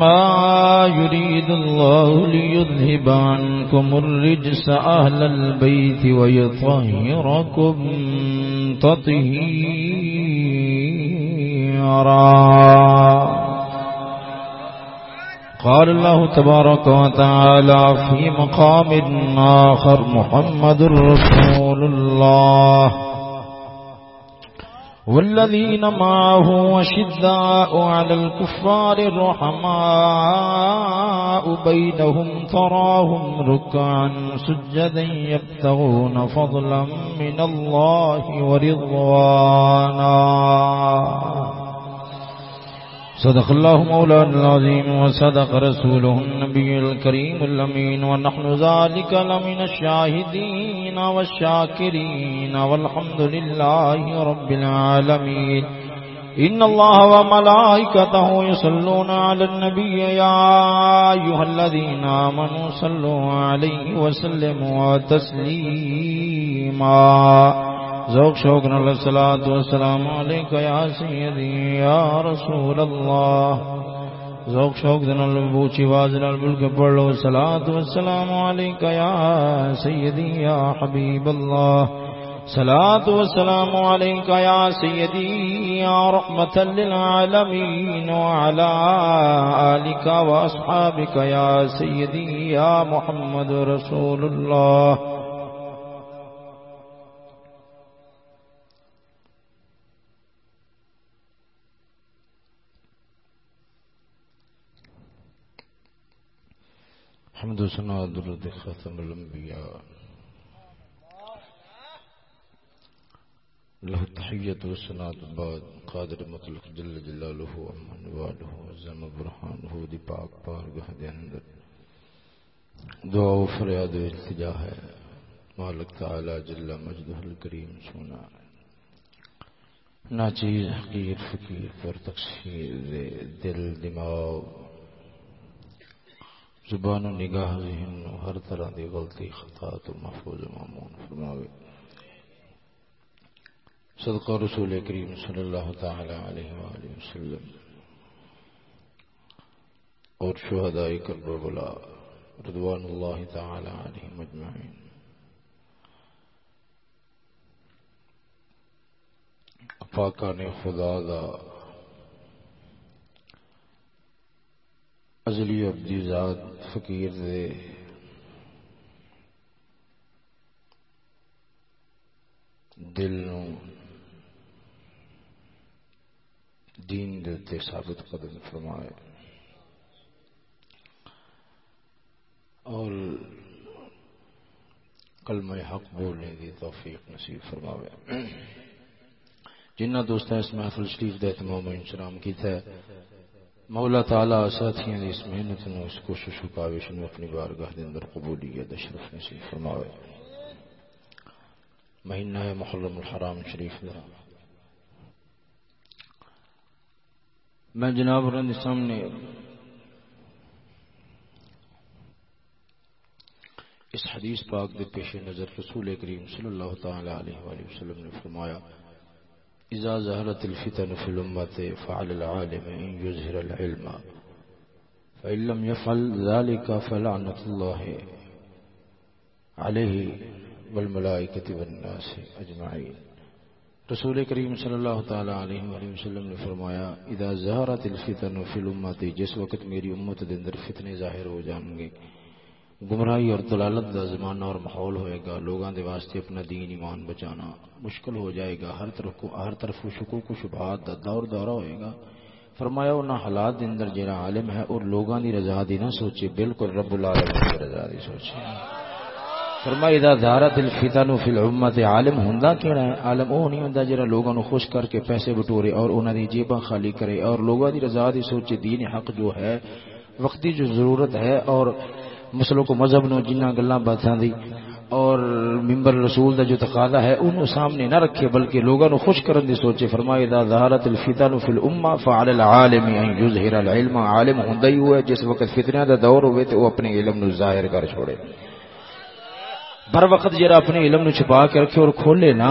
إنما يريد الله ليذهب عنكم الرجس أهل البيت ويطهركم تطهيرا. قال الله تبارك وتعالى في مقام آخر، محمد رسول الله. والذين معه وشداء على الكفار الرحماء بينهم تراهم ركعا سجدا يبتغون فضلا من الله ورضوانا. صدق الله مولانا العظيم وصدق رسوله النبي الكريم الأمين ونحن ذلك لمن الشاهدين والشاكرين والحمد لله رب العالمين. إن الله وملائكته يصلون على النبي يا أيها الذين آمنوا صلوا عليه وسلموا تسليما. ذوق شوق نل الصلاة والسلام عليك يا سيدي يا رسول الله. ذوق شوق نل بوچی واز نل بلک پڑھو الصلاة والسلام عليك يا سيدي يا حبيب الله. صلاة والسلام عليك يا سيدي يا رحمة للعالمين وعلى آلك وأصحابك يا سيدي يا محمد رسول الله. حمد و سنا درد ختم الانبیاء. له التحية والسناة بعد. قادر مطلق جل جلاله ومن واله وزم برحانه دی پاک پارگاہ دے اندر. دعا و فریاد و التجا ہے. مالک تعالی جل مجدہ الکریم سونا. ناچیز حقیر فقیر پر تقسیر دل دماغ. زبان و نگاہ ذہن و ہر طرح دی غلطی، خطا تو محفوظ معمون فرماوے۔ صدقہ رسول کریم صلی اللہ تعالی علیہ وآلہ وسلم اور شہداء کرب بلا رضوان اللہ تعالی علیہ مجمعین۔ پاکان خدا دا ازلی عبدی ذات فقیر دے۔ دل نو دین دے ثابت قدم فرمائے۔ اور کلمہ حق بولنے کی توفیق نصیب فرماوے۔ جنہ دوستوں اس محفل شریف دے اہتمام و انشرام کیتا ہے مولا تعالی ساتھیاں اس محنت نو اس کوشش و کاوش نو اپنی بارگاہ دے اندر قبولیت اشرف نصیب فرماوے۔ مہینہ ہے محرم الحرام شریف دا میں جناب رن سامنے اس حدیث پاک دے پیش نظر رسول کریم صلی اللہ تعالی علیہ وآلہ وسلم نے فرمایا اذا ظهرت الفتن في الامه فعل العالم ان يظهر العلم. فان لم يفعل ذلك فلعنه الله عليه والملائكه والناس اجمعين رسول کریم صلی اللہ تعالی علیہ وآلہ وسلم نے فرمایا اذا ظهرت الفتن في الامه جس وقت میری امت دے اندر فتنے ظاہر ہو جائیں گے گمراہی اور دلالت کا زمانہ اور ماحول ہوئے گا۔ لوگوں کے واسطے اپنا دین ایمان بچانا مشکل ہو جائے گا۔ ہر طرف کو ہر طرف شکو کو شبہات کا دور دورہ ہوئے گا۔ فرمایا، انہاں حالات دے اندر جڑا عالم ہے اور لوگاں دی رضا دی نہ سوچے، بالکل رب العالمین دی رضا دی سوچے۔ فرمایا، اذا دارت الفتن فی الامه عالم ہوندا کیڑا ہے؟ عالم او نہیں ہوندا جڑا لوگاں نو خوش کر کے پیسے بٹورے اور انہاں دی جیباں خالی کرے۔ اور لوگاں دی رضا دی سوچے، دین حق جو ہے وقتی جو ضرورت ہے اور مسلوں کو مذہب نو جنہ گلاں باتاں دی اور ممبر رسول دا جو تقاضا ہے انہوں سامنے نہ رکھے بلکہ لوگوں نو خوش کرن دی سوچے فرمائے دا ظہارت الفتن فی الامه فعلى العالم ان يظهر العلم عالم ہوندا ہی ہوا جس وقت فتنہ دا دور ہوئے تے او اپنے علم نو ظاہر کر چھوڑے۔ بر وقت جرا اپنے علم نو چھپا کے رکھے اور کھولے نہ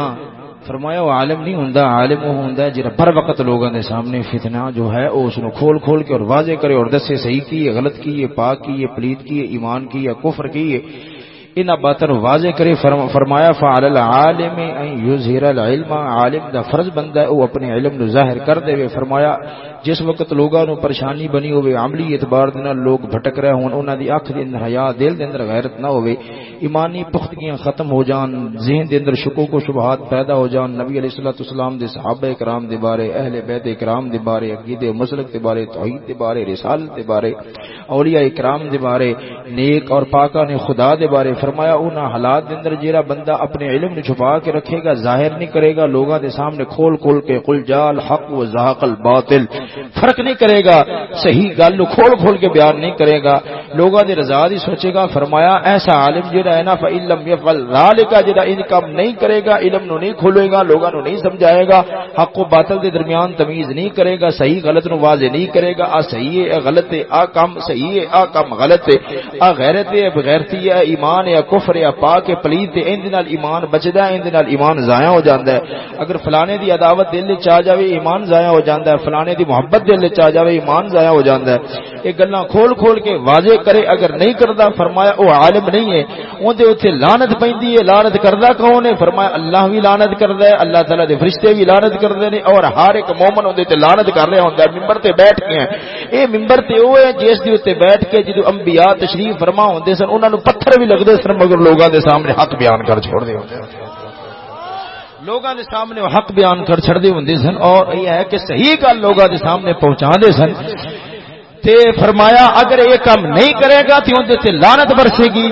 فرمایا، وہ عالم نہیں ہوں عالم وہ ہوں جہاں بر وقت لوگوں کے سامنے فتنہ جو ہے، وہ اس کو کھول کھول کے اور واضح کرے اور دسے، صحیح کی ہے غلط کی ہے پاک کی ہے پلیت کی ہے ایمان کی ہے کفر کی ہے ان باتن واضح کرے فرمایا فعل العالم ان یظہر العلم، عالم دا فرض بندہ ہے، او اپنے علم نو ظاہر کر دے فرمایا، جس وقت لوگاں نو پریشانی بنی ہوئے عملی اعتبار دے لوگ بھٹک رہے ہون، انہاں دی اکھ دے اندر حیا، دل دے اندر غیرت نہ ہوئے ایمانی پختگیاں ختم ہو جان، ذہن دے اندر شکوک و شبہات پیدا ہو جان، نبی علیہ الصلوۃ والسلام دے صحابہ کرام دے بارے، اہل بیت کرام دے بارے، عقیدے مسلک دے بارے، توحید دے بارے، رسالت دے بارے، اولیاء کرام دے بارے، نیک اور پاکا نے خدا دے بارے فرمایا فرمایا انہاں حالات دے اندر جیڑا بندہ اپنے علم نو چھپا کے رکھے گا، ظاہر نہیں کرے گا، لوگاں دے سامنے کھول کھول کے قل جال حق و زهق الباطل، فرق نہیں کرے گا، صحیح گل نو کھول کھول کے بیان نہیں کرے گا۔ لوگوں دی رضا دی سوچے گا، فرمایا، ایسا عالم جڑا ہے نا فعلم یفعل ذالک جڑا ان کام نہیں کرے گا، علم نو نہیں کھولے گا لوگوں نو نہیں سمجھائے گا۔ حق و باطل دے درمیان تمیز نہیں کرے گا، صحیح غلط نو واضح نہیں کرے گا۔ آ صحیح ہے غلط ہے، آ کام صحیح ہے، آ کام غلط ہے۔ آ غیرت ہے، بغیرتی ہے ایمان ہے کفر ہے پاک ہے پلید ہے ان نال ایمان بچدا ہے، ان نال ایمان ضائع ہو جاندا ہے۔ اگر فلانے دی عداوت دل وچ آ جاوے، ایمان ضائع ہو جاندا ہے۔ فلانے دی محبت دل وچ آ جاوے، ایمان ضائع ہو جاندا ہے۔ یہ گلاں کھول کھول کے واضح کرے، اگر نہیں کردا، فرمایا او عالم نہیں ہے۔ اون دے اوتے لعنت پیندی ہے۔ لعنت کردا کون ہے؟ فرمایا اللہ بھی لعنت کردا ہے، اللہ تعالی دے فرشتے بھی لعنت کردے نے۔ اور ہر ایک مومن اون دے تے لعنت کر رہا ہوندا ہے۔ منبر تے بیٹھ کے۔ اے منبر تے او ہے جس دے اوتے بیٹھ کے جدوں انبیاء تشریف فرما ہوندے سن، انہاں نو پتھر بھی لگدے سن مگر لوگوں دے سامنے حق بیان کر چھوڑ دے لوگوں دے سامنے حق بیان کر چھڑ دے ہوندے سن اور یہ ہے کہ صحیح گل لوگوں دے سامنے پہنچا دے سن۔ تے فرمایا، اگر یہ کام نہیں کرے گا تو اندر لانت برسے گی۔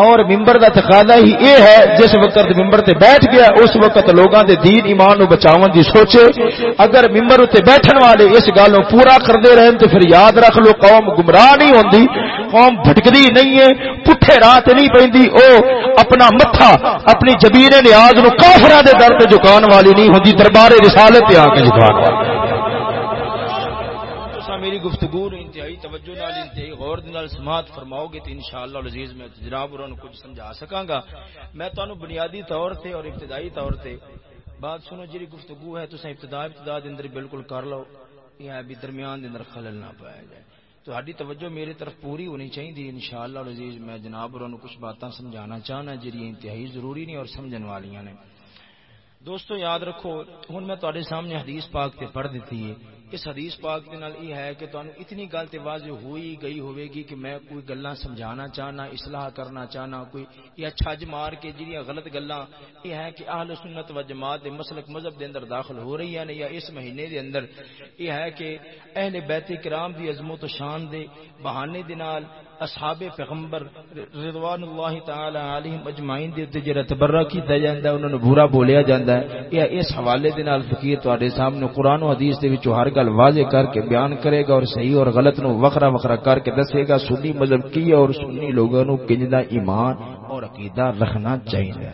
اور ممبر دا تقاضا ہی اے ہے، جس وقت ممبر تے بیٹھ گیا، اس وقت لوگاں دے دین ایمان نو بچاون دی سوچے۔ اگر ممبر تے بیٹھن والے اس گل نو پورا کردے رہن تے پھر یاد رکھ لو، قوم گمراہ نہیں ہوندی، قوم بھٹکدی نہیں ہے، پٹھے راہ تے نہیں پیندی، او اپنا متھا، اپنی جبین نیاز نو کافراں دے در تے جھکان والی نہیں ہوندی دربار رسالت تے آ کے جھکان والی۔ گفتگو انتہائی توجہ نال، انتہائی غور نال سماعت فرماؤ گے تو انشاءاللہ العزیز میں جناب اور کچھ سمجھا سکاں گا۔ میں تانوں بنیادی طور تے اور ابتدائی طور تے بات سنو جی گفتگو ہے تو ابتدا ابتدا دے اندر بالکل کر لو یہ بھی درمیان دے اندر خلل نہ پایا جائے۔ تو ہاری توجہ میری طرف پوری ہونی چاہیے انشاءاللہ العزیز میں جناب اور کچھ باتاں سمجھانا چاہنا جی انتہائی ضروری نہیں اور سمجھن والیاں نے دوستو، یاد رکھو ہوں میں تے سامنے حدیث پاک تے پڑھ دیتی ہے۔ اس حدیث پاک دے نال یہ ہے کہ تانوں اتنی گل تے واضح ہوئی گئی ہوے گی کہ میں کوئی گلاں سمجھانا چاہنا، اصلاح کرنا چاہنا، کوئی یا چھج مار کے جڑیاں غلط گلاں، یہ ہے کہ اہل سنت و جماعت دے مسلک مذہب دے اندر داخل ہو رہی ہیں یا اس مہینے دے اندر، یہ ہے کہ اہل بیت کرام دی عظمت و شان دے بہانے دے نال اصحاب پیغمبر رضوان اللہ تعالی علیہم اجمعین دے تے جڑا تبرہ کیتا جاندا ہے، انہاں نو برا بولیا جاندا ہے۔ یا اس حوالے دے نال فقیر تواڈے سامنے قرآن و حدیث دے وچ ہر گل واضح کر کے بیان کرے گا اور صحیح اور غلط نو وکھرا وکھرا کر کے دسے گا۔ سنی مذہب کی اور سنی لوگوں نو کنجدا ایمان اور عقیدہ رکھنا چاہیے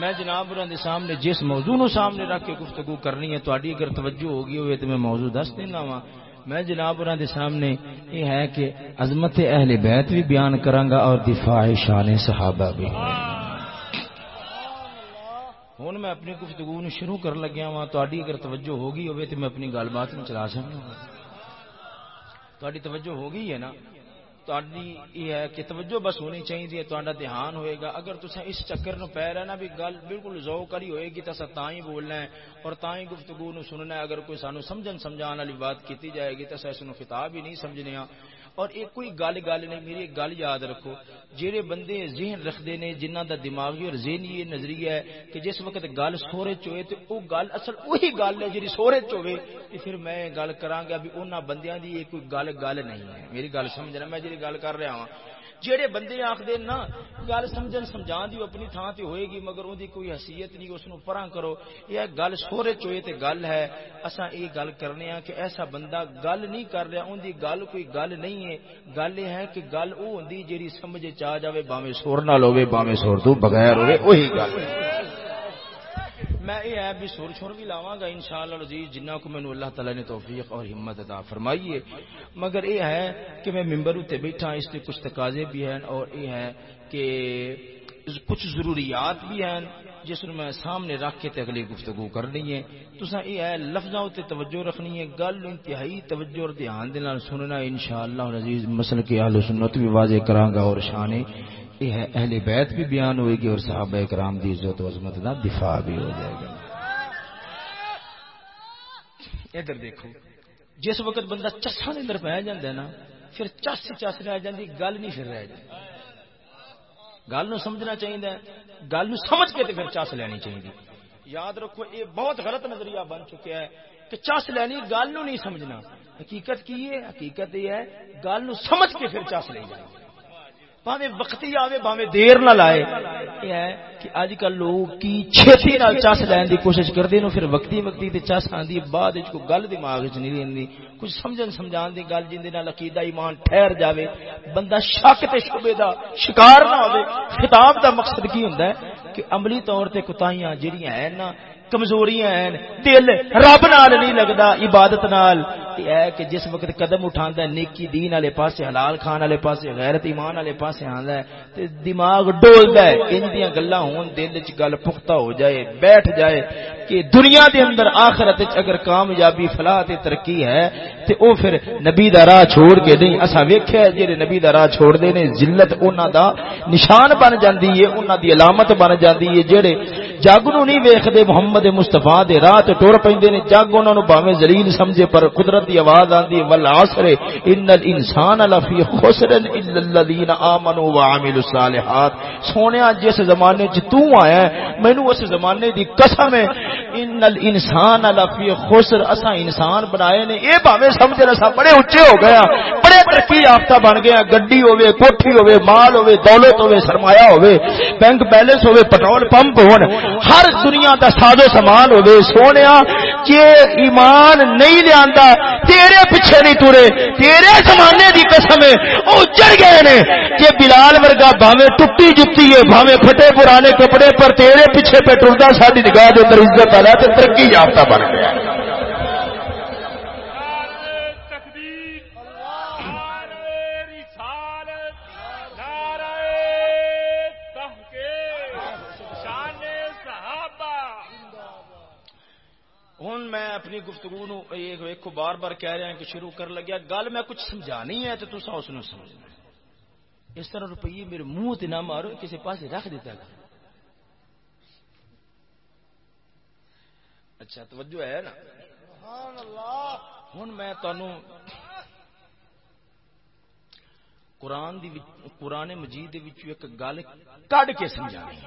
میں جناب انہوں دے سامنے جس موضوع نو سامنے رکھ کے گفتگو کرنی ہے، تواڈی اگر توجہ ہوگی ہوئے تو میں موضوع دس دینا وا میں جناب دے سامنے یہ ہے کہ عظمت اہل بیت بھی بیان کرانگا اور دفاع شان صحابہ بھی۔ ہوں میں اپنی گفتگو نو شروع کر لگیا وا تاری اگر توجہ ہوگی ہوئے تو میں اپنی گل بات نو چلا سکوں تاری توجہ ہوگی ہے نا؟ تاری یہ ہے کہ توجہ بس ہونی چاہیے تا دھیان ہوئے گا۔ اگر تصا اس چکر نو پی رہنا بھی گل بالکل زو کری ہوئے گی تو تا ہی بولنا ہے اور تا ہی گفتگو نو سننا ہے۔ اگر کوئی سانو سمجھن سمجھان والی بات کی جائے گی تو اس خطاب ہی نہیں سمجھنے اور ایک کوئی گل گل نہیں، میری ایک گل یاد رکھو۔ جہے بندے ذہن رکھتے ہیں جنہ دا دماغی اور ذہنی یہ نظریہ ہے کہ جس وقت گل سورے چوئے تو وہ گل اصل وہی گل ہے جی سورے چوے تو پھر میں گل کرا گا بھی انہوں بندیاں دی یہ کوئی گل گل نہیں ہے۔ میری گل سمجھنا میں جی گل کر رہا ہوں جہے بندے آخر نا گل سمجھن سمجھا دی اپنی تھان تے ہوئے گی، مگر وہ کوئی حیثیت نہیں، اس پرا کرو۔ یہ گل سورے چوئے تے گل ہے۔ اصا یہ گل کرنے ہاں کہ ایسا بندہ گل نہیں کر رہا ان دی گل کوئی گل نہیں ہے۔ گل یہ ہے کہ گل وہ ہوں جی سمجھ چاہ جائے باوے سور نہ ہوے باوے سور تو بغیر ہوئے وہی گل۔ ہے میں یہ ہے بھی سر چھوڑ بھی لاوا گا ان شاء اللہ جنہ کو مینو اللہ تعالی نے توفیق اور ہمت ادا فرمائیے مگر یہ ہے کہ میں ممبر اتنے بیٹھا، اس کے کچھ تقاضے بھی ہیں اور یہ ہے کہ کچھ ضروریات بھی ہیں جس میں سامنے رکھ کے اگلی گفتگو کرنی ہے۔ تو یہ ہے لفظوں تے توجہ رکھنی ہے، گل انتہائی توجہ اور دھیان دے سننا ان شاء اللہ عزیز مسل کے آل سنت بھی واضح کراگا اور شانے یہ ہے اہل بیت بھی بیان ہوئے گی اور صحابہ کرام دی عزت و عظمت کا دفاع بھی ہو جائے گا۔ ادھر دیکھو، جس وقت بندہ چسا اندر پہ جاتا ہے نا، پھر چس چس رہ جاتی گل نہیں پھر رہ جاتی گل نو سمجھنا چاہیے گل نو سمجھ کے پھر چس لینی چاہیے یاد رکھو، یہ بہت غلط نظریہ بن چکا ہے کہ چس لینی، گل نو نہیں سمجھنا۔ حقیقت کی ہے؟ حقیقت یہ ہے، گل نو سمجھ کے پھر چس لے جائے باوے وقتی آوے باوے دیر نہ لائے یہ ہے کہ اج کل لوگ کی چھتی نال چس لین دی کوشش کردے نو، پھر وقتی وقتی تے چس آندی بعد وچ کو گل دماغ وچ نہیں رہندی۔ کچھ سمجھن سمجھان دی گل جیندے نال عقیدہ، ایمان ٹھہر جاوے۔ بندہ شک تے شبے دا شکار نہ ہوے خطاب دا مقصد کی ہوندا ہے کہ عملی طور تے کوتاہیاں جڑیاں ہیں نا کمزوریاں ہیں۔ دل رب نال نہیں لگدا، عبادت نال۔ یہ ہے کہ جس وقت قدم اٹھاندا ہے، نیکی دین والے پاسے، حلال کھان والے پاسے، غیرت ایمان والے پاسے آندا ہے۔ تے دماغ ڈولدا ہے، ان دیاں گلاں ہون دل وچ گل پختہ ہو جائے، بیٹھ جائے۔ کہ دنیا دے اندر آخرت اگر کامیابی، فلاح تے ترقی ہے، تے او پھر نبی دا راہ چھوڑ کے نہیں اسا ویکھیا جڑے نبی دا راہ چھوڑ دے نے، ذلت انہاں دا نشان بن جاندی ہے، انہاں دی علامت بن جاندی ہے۔ جڑے جگ نو نہیں ویکھدے، محمد مصطفی دے راہ تے ٹر پیندے نے جگ انہاں نو باویں ذلیل سمجھے، پر قدرت دی آواز آندی والعصر ان الانسان لفی خسر الا الذين امنوا وعملوا الصالحات۔ سونیا جس زمانے چ تو آیا ہے، مینوں اس زمانے دی قسم ہے ان الانسان لفی خسر۔ اسا انسان بنائے نے، اے باویں سمجھ رسا بڑے اونچے ہو گیا ہاں، بڑے ترقی یافتہ بن گیا ہاں۔ گڈی ہوے کوٹھی ہوے مال ہوے دولت ہوے سرمایہ ہوے بینک بیلنس ہوے پٹرول پمپ ہون۔ ہر دنیا دا سازو سامان ہوے سونیا، جے ایمان نہیں لیاندا، تیرے پیچھے نہیں ٹرے تیرے زمانے دی قسم ہے، او اجڑ گئے نے۔ کہ بلال ورگا بھاوے ٹٹی جتی ہے بھاوے پھٹے پرانے کپڑے پر تیرے پیچھے پہ ٹردا ساری نگاہ دے اندر عزت والا تے ترقی یافتہ بن گیا۔ ہوں میں اپنی گفتگو نو ایک بار بار کہہ رہا کہ شروع کر لگیا۔ گل میں کچھ سمجھانی ہے تو تصا اس سمجھنا۔ اس طرح روپیے میرے منہ تے نہ مارو کسی پاس رکھ دیتا گا اچھا توجہ ہے نا؟ ہوں میں تنوع قرآن دی قرآن مجید ایک گل کڈ کے سمجھانی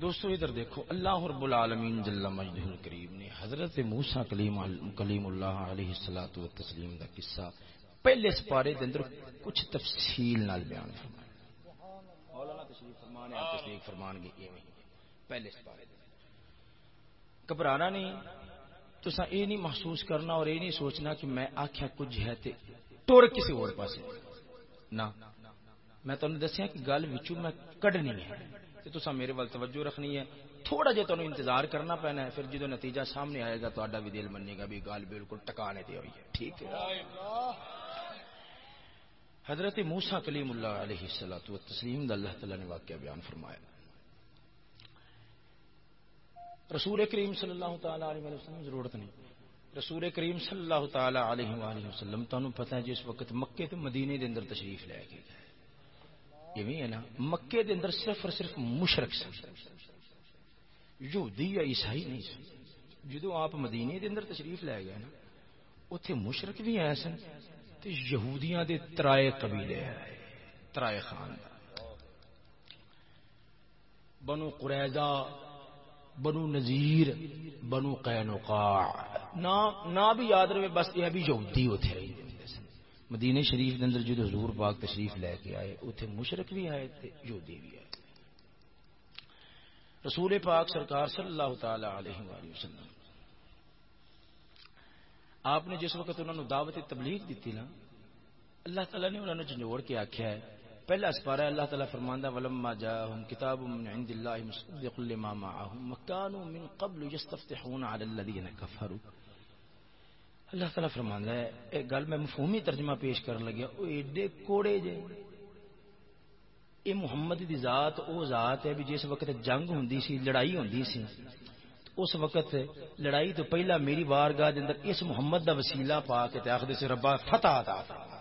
دوستو ادھر دیکھو اللہ رب العالمین جل مجدہ الکریم نے حضرت موسیٰ کلیم, کلیم اللہ علیہ الصلوۃ والتسلیم دا قصہ پہلے سپارے دے اندر کچھ تفصیل نال بیان فرمایا۔ مولانا تشریف فرمانے آپ تشریف فرمان گے ایویں پہلے سپارے دے۔ گھبرانا نہیں تو سا اے نہیں محسوس کرنا اور اے نہیں سوچنا کہ میں آکھیا کچھ ہے تے ٹور کسی اور پاسے۔ نہ، میں تمہیں دسیا کہ گل وچوں میں کڈنی ہے۔ تو تصا میرے وال توجہ رکھنی ہے۔ تھوڑا جہ تمہیں انتظار کرنا پینا ہے، پھر جدو نتیجہ سامنے آئے گا تو بھی دل منے گا بھی گال بالکل ٹکانے دی ہوئی ہے۔ ٹھیک ہے؟ حضرت موسا کلیم اللہ علیہ السلام تسلیم دا اللہ تعالی نے واقعہ بیان فرمایا۔ رسول کریم صلی اللہ تعالی علیہ وسلم، ضرورت نہیں۔ رسول کریم صلی اللہ تعالی علیہ وآلہ وسلم تمہیں پتہ ہے جی جس وقت مکے تو مدینے دے اندر تشریف لے کے گئے۔ ہے نا، مکے دے اندر صرف اور صرف مشرق سن۔ یہودی یا عیسائی نہیں سن۔ جدو آپ مدینے دے اندر تشریف لے گئے نا اتے مشرق بھی آئے سن۔ تے یہودیاں دے ترائے قبیلے آئے ترائے خان بنو قریضہ بنو نذیر، بنو قینقاع۔ نہ بھی یاد رہے، بس یہ بھی یہودی ہوتے رہی مدینے شریف دے اندر جدو حضور پاک تشریف لے کے آئے اتنے مشرق بھی آئے تے یہودی بھی آئے۔ رسول پاک سرکار صلی اللہ تعالی علیہ وآلہ وسلم آپ نے جس وقت انہوں نے دعوت تبلیغ دیتی نا، اللہ تعالیٰ نے انہوں نے جنجوڑ کے آخیا ہے۔ پہلا سپارہ اللہ تعالیٰ فرماندہ ولما جاءهم كتاب من عند الله مصدق لما معهم وكانوا من قبل يستفتحون على الذين كفروا اللہ تعالیٰ فرماندا ہے، ایک گل میں مفہومی ترجمہ پیش کرن لگیا، او ایڈے کوڑے جے۔ اے محمد دی ذات، او ذات ہے بھی جس وقت جنگ ہوندی سی، لڑائی ہوندی سی۔ اس وقت لڑائی تو پہلا میری بارگاہ دے اندر اس محمد دا وسیلہ پا کے تے آکھدے سے ربا فتح عطا فرما۔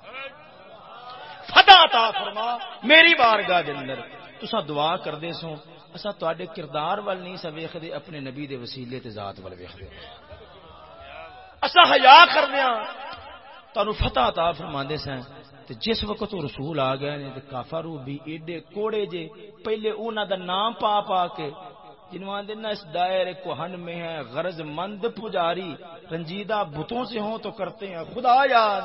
فتح عطا فرما میری بارگاہ دے اندر۔ تسا دعا کردے سو۔ اسا تواڈے کردار ول نہیں سا ویکھدے اپنے نبی دے وسیلے تے ذات ول ویکھدے اسا حیا کردیاں تانوں فتح عطا فرماندے سیں تے جس وقت وہ رسول آ گئے نے تے کافرو بھی ایڈے کوڑے جے، پہلے انہاں دا نام پا پا کے جنوان دینا اس دائرے کو ہن میں ہے غرض مند پجاری، رنجیدہ بتوں سے ہوں تو کرتے ہیں۔ خدا یاد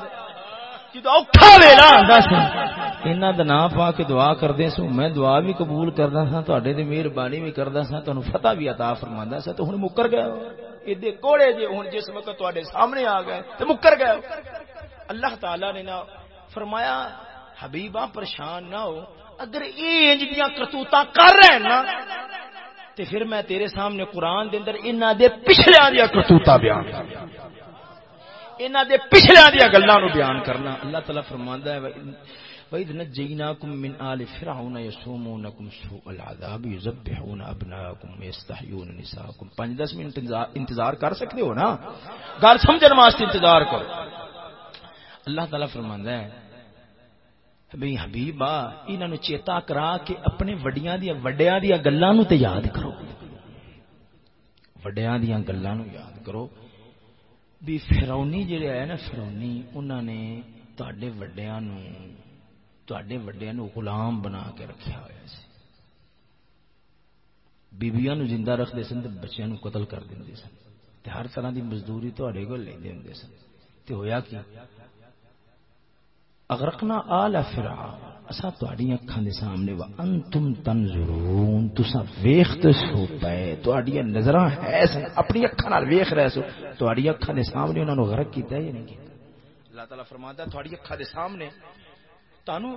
نام پا کے دعا کردے سو، میں دعا بھی قبول کرنا سا تے دی مہربانی بھی کردا سا، تانوں فتح بھی عطا فرماندا سا، تو ہن مکر گئے ایڈے کوڑے جے ہن جس وقت تواڈے سامنے آ گئے، تے مکر گئے اللہ تعالی نے نا فرمایا حبیبہ پریشان نہ ہو، اگر یہ انج دیاں کرتوتاں کر رہے نا تے پھر میں تیرے سامنے قرآن دے اندر انہاں دے پچھلیاں دیا کرتوتا بیان انہاں دے پچھلیاں دیا گلاں نو بیان کرنا۔ اللہ تعالی فرماندا ہے، وَإِذْ نَجَّيْنَاكُمْ مِنْ آلِ فِرْعَوْنَ يَسُومُونَكُمْ سُوءَ الْعَذَابِ يُذَبِّحُونَ أَبْنَاءَكُمْ وَيَسْتَحْيُونَ نِسَاءَكُمْ۔ پنج دس منٹ انتظار کر سکتے ہو نا؟ گل سمجھن واسطے انتظار کرو۔ اللہ تعالی فرماندا ہے بھئی حبیبا انہاں نو چیتا کرا کہ اپنے وڈیاں دی وڈیاں دی گلاں نو تے یاد کرو۔ وڈیاں دی گلاں نو یاد کرو۔ بھی فرعونی جڑے آئے نا فرعونی انہاں نے تواڈے وڈیاں نو، تواڈے وڈیاں نو غلام بنا کے رکھیا ہویا سی۔ بیبیاں نو زندہ رکھ دے سن تے بچیاں نو قتل کر دیندے سن۔ تے ہر طرح دی مزدوری تواڈے کول لیندے ہوندے سن۔ تے ہویا کی؟ اغرقنا آل فرعون۔ اسا تواڈی اکھاں دے سامنے وا انتم تنظرون۔ تسا ویکھتے سو پے۔ تواڈی نظراں ہے سن۔ اپنی اکھاں نال ویکھ رہے سو۔ تواڈی اکھاں دے سامنے انہاں نو غرق کیتا ہے یا نہیں کیتا؟ اللہ تعالی فرماتا ہے، تواڈی اکھاں دے سامنے تانو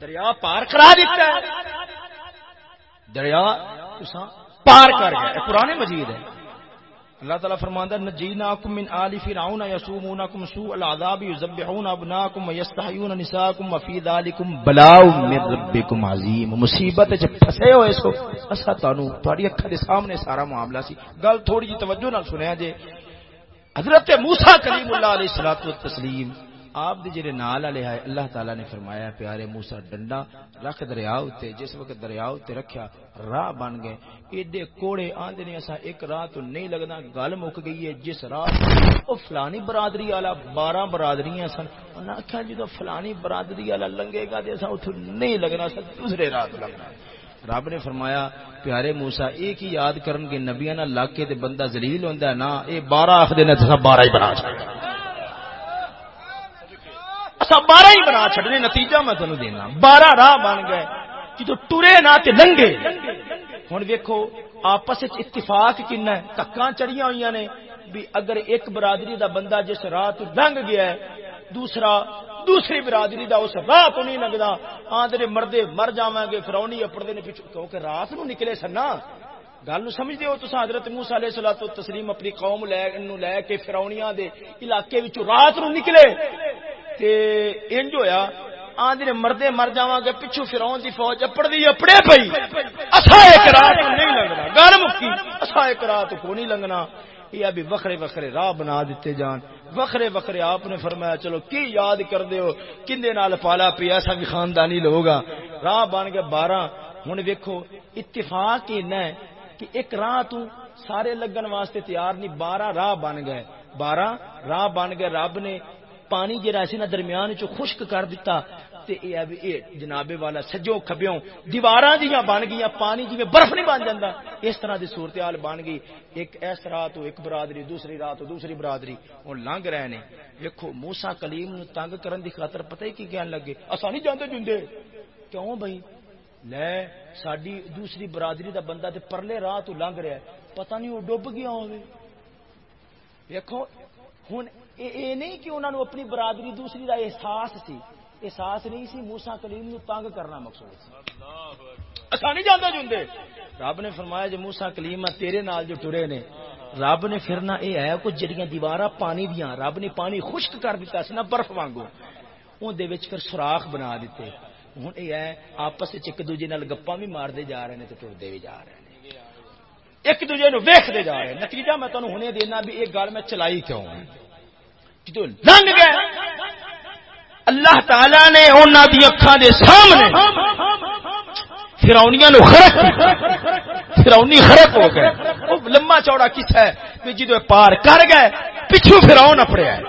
دریا پار کرا دیتا ہے۔ دریا تسا پار کر گئے۔ قرآن مجید ہے۔ اللہ تعالیٰ فرماندہ نجیناکم من آل فرعون یسومونکم سوء العذاب یذبحون ابناکم ویستحیون نساکم وفی ذالکم بلاو من ربکم عظیم. مصیبت وچ پھسے ہوئے سو اسا تانوں تہاڈی اکھاں دے سامنے سارا معاملہ سی. گل تھوڑی جی توجہ نال سنیا جے. حضرت موسی کریم اللہ علیہ الصلوۃ والتسلیم آپ دے جڑے نال والے ہے اللہ تعالی نے فرمایا، پیارے موسی، ڈنڈا رکھ دریا تے جس وقت دریا تے رکھیا، راہ بن گئے۔ ایڈے کوڑے آندے نے اسا ایک راہ تو نہیں لگدا گل مک گئی ہے، جس راہ او فلانی برادری والا 12 برادریاں سن۔ انہاں آکھیا، جدوں فلانی برادری والا لنگے گا تے اسا اوتھے نہیں لگنا سا دوسرے راہ تو لگنا۔ رب نے فرمایا، پیارے موسا ایک ہی یاد کرن کے نبیاں نال لگ کے تے بندہ ذلیل ہوندا ہے نا اے 12 آکھدے نے، تے 12 ہی بنا چھڑدا اصا بارہ ہی بنا چڑنے نتیجہ میں تمہیں دینا۔ بارہ راہ بن گئے۔ جدو ٹرے نہ تے لنگے۔ ہوں ویکو آپس اتفاق کن ہے؟ ککاں چڑیاں ہوئی نے۔ بھی اگر ایک برادری دا بندہ جس راہ لنگ گیا ہے، دوسرا، دوسری برادری دا اس راہ تو نہیں لگتا آدھے مردے مر جاواں گے، فرونی اپڑتے نے پیچھو کیونکہ رات نو نکلے سنا۔ گل سمجھتے ہو تو حضرت موسا علیہ سلا تو تسلیم اپنی قوم لے لے کے فرونیاں دے علاقے رات نو نکلے۔ تے انج ہویا، آندے مردے مر جاواں گے، پچھو فرعون دی فوج اپڑ دی، اپڑے پئی۔ اسا ایک رات نہیں لنگنا، گل مکی۔ اسا ایک رات کو نہیں لنگنا۔ یہ بھی وکھرے وکھرے راہ بنا دیتے جان۔ وکھرے وکھرے آپ نے فرمایا، چلو کی یاد کر دیو کندے نال پالا پیا، ایسا بھی خاندانی لوگا راہ بن گئے بارہ۔ ہن ویکھو، اتفاق ہی نہ کہ ایک راہ تو سارے لگن واسطے تیار نہیں، بارہ راہ بن گئے۔ بارہ راہ بن گئے، رب نے پانی جہاں سی نا درمیان چ خشک کر دیتا تے اے اب اے جناب والا سجو کھبیوں، دیواراں جیاں بن گئیاں، پانی جویں برف نہیں بن جاندا۔ اس طرح دی صورتحال بن گئی۔ ایک اس راہ تو ایک برادری، دوسری راہ تو دوسری برادری۔ ہن لنگ رہے نے۔ دیکھو موسی کلیم نو تنگ کرن دی خاطر پتہ ہی کی کہن لگے؟ اساں نہیں جاندے جوندے کیوں بھائی لے، ساڈی دوسری برادری دا بندہ تے پرلے راہ تو لنگ رہا ہے پتہ نہیں وہ ڈوب گیا ہوے دیکھو ہن اے نہیں کہ انہوں نے اپنی برادری دوسری کا احساس سی۔ احساس نہیں سی موسا کلیم نو تنگ کرنا مقصود اچھا نہیں جانا جاندے جی رب نے فرمایا جی جو موسا کلیم تیرے نال جو ٹرے نے، رب نے پھرنا یہ ہے کچھ جڑیاں دیوار پانی دیا رب نے پانی خشک کر دیتا سی نا برف وانگو۔ اندر پھر سوراخ بنا دیتے۔ ہوں یہ ہے، آپس ایک دوجے گپا بھی مارتے جا رہے ہیں تو ٹرتے بھی جا رہے ہیں ایک دوجے نو ویختے جا رہے ہیں۔ نتیجہ میں تمہیں ہنے دینا بھی ایک گل میں چلائی کیوں؟ جدو لنگ گئے۔ اللہ تعالی نے انہوں دی اکھان دے سامنے فراؤنیاں نو خرق فراؤنی خرق ہو گئے۔ وہ لمبا چوڑا کس ہے؟ کہ جدو پار کر گئے پچھو فراؤن اپڑیا ہے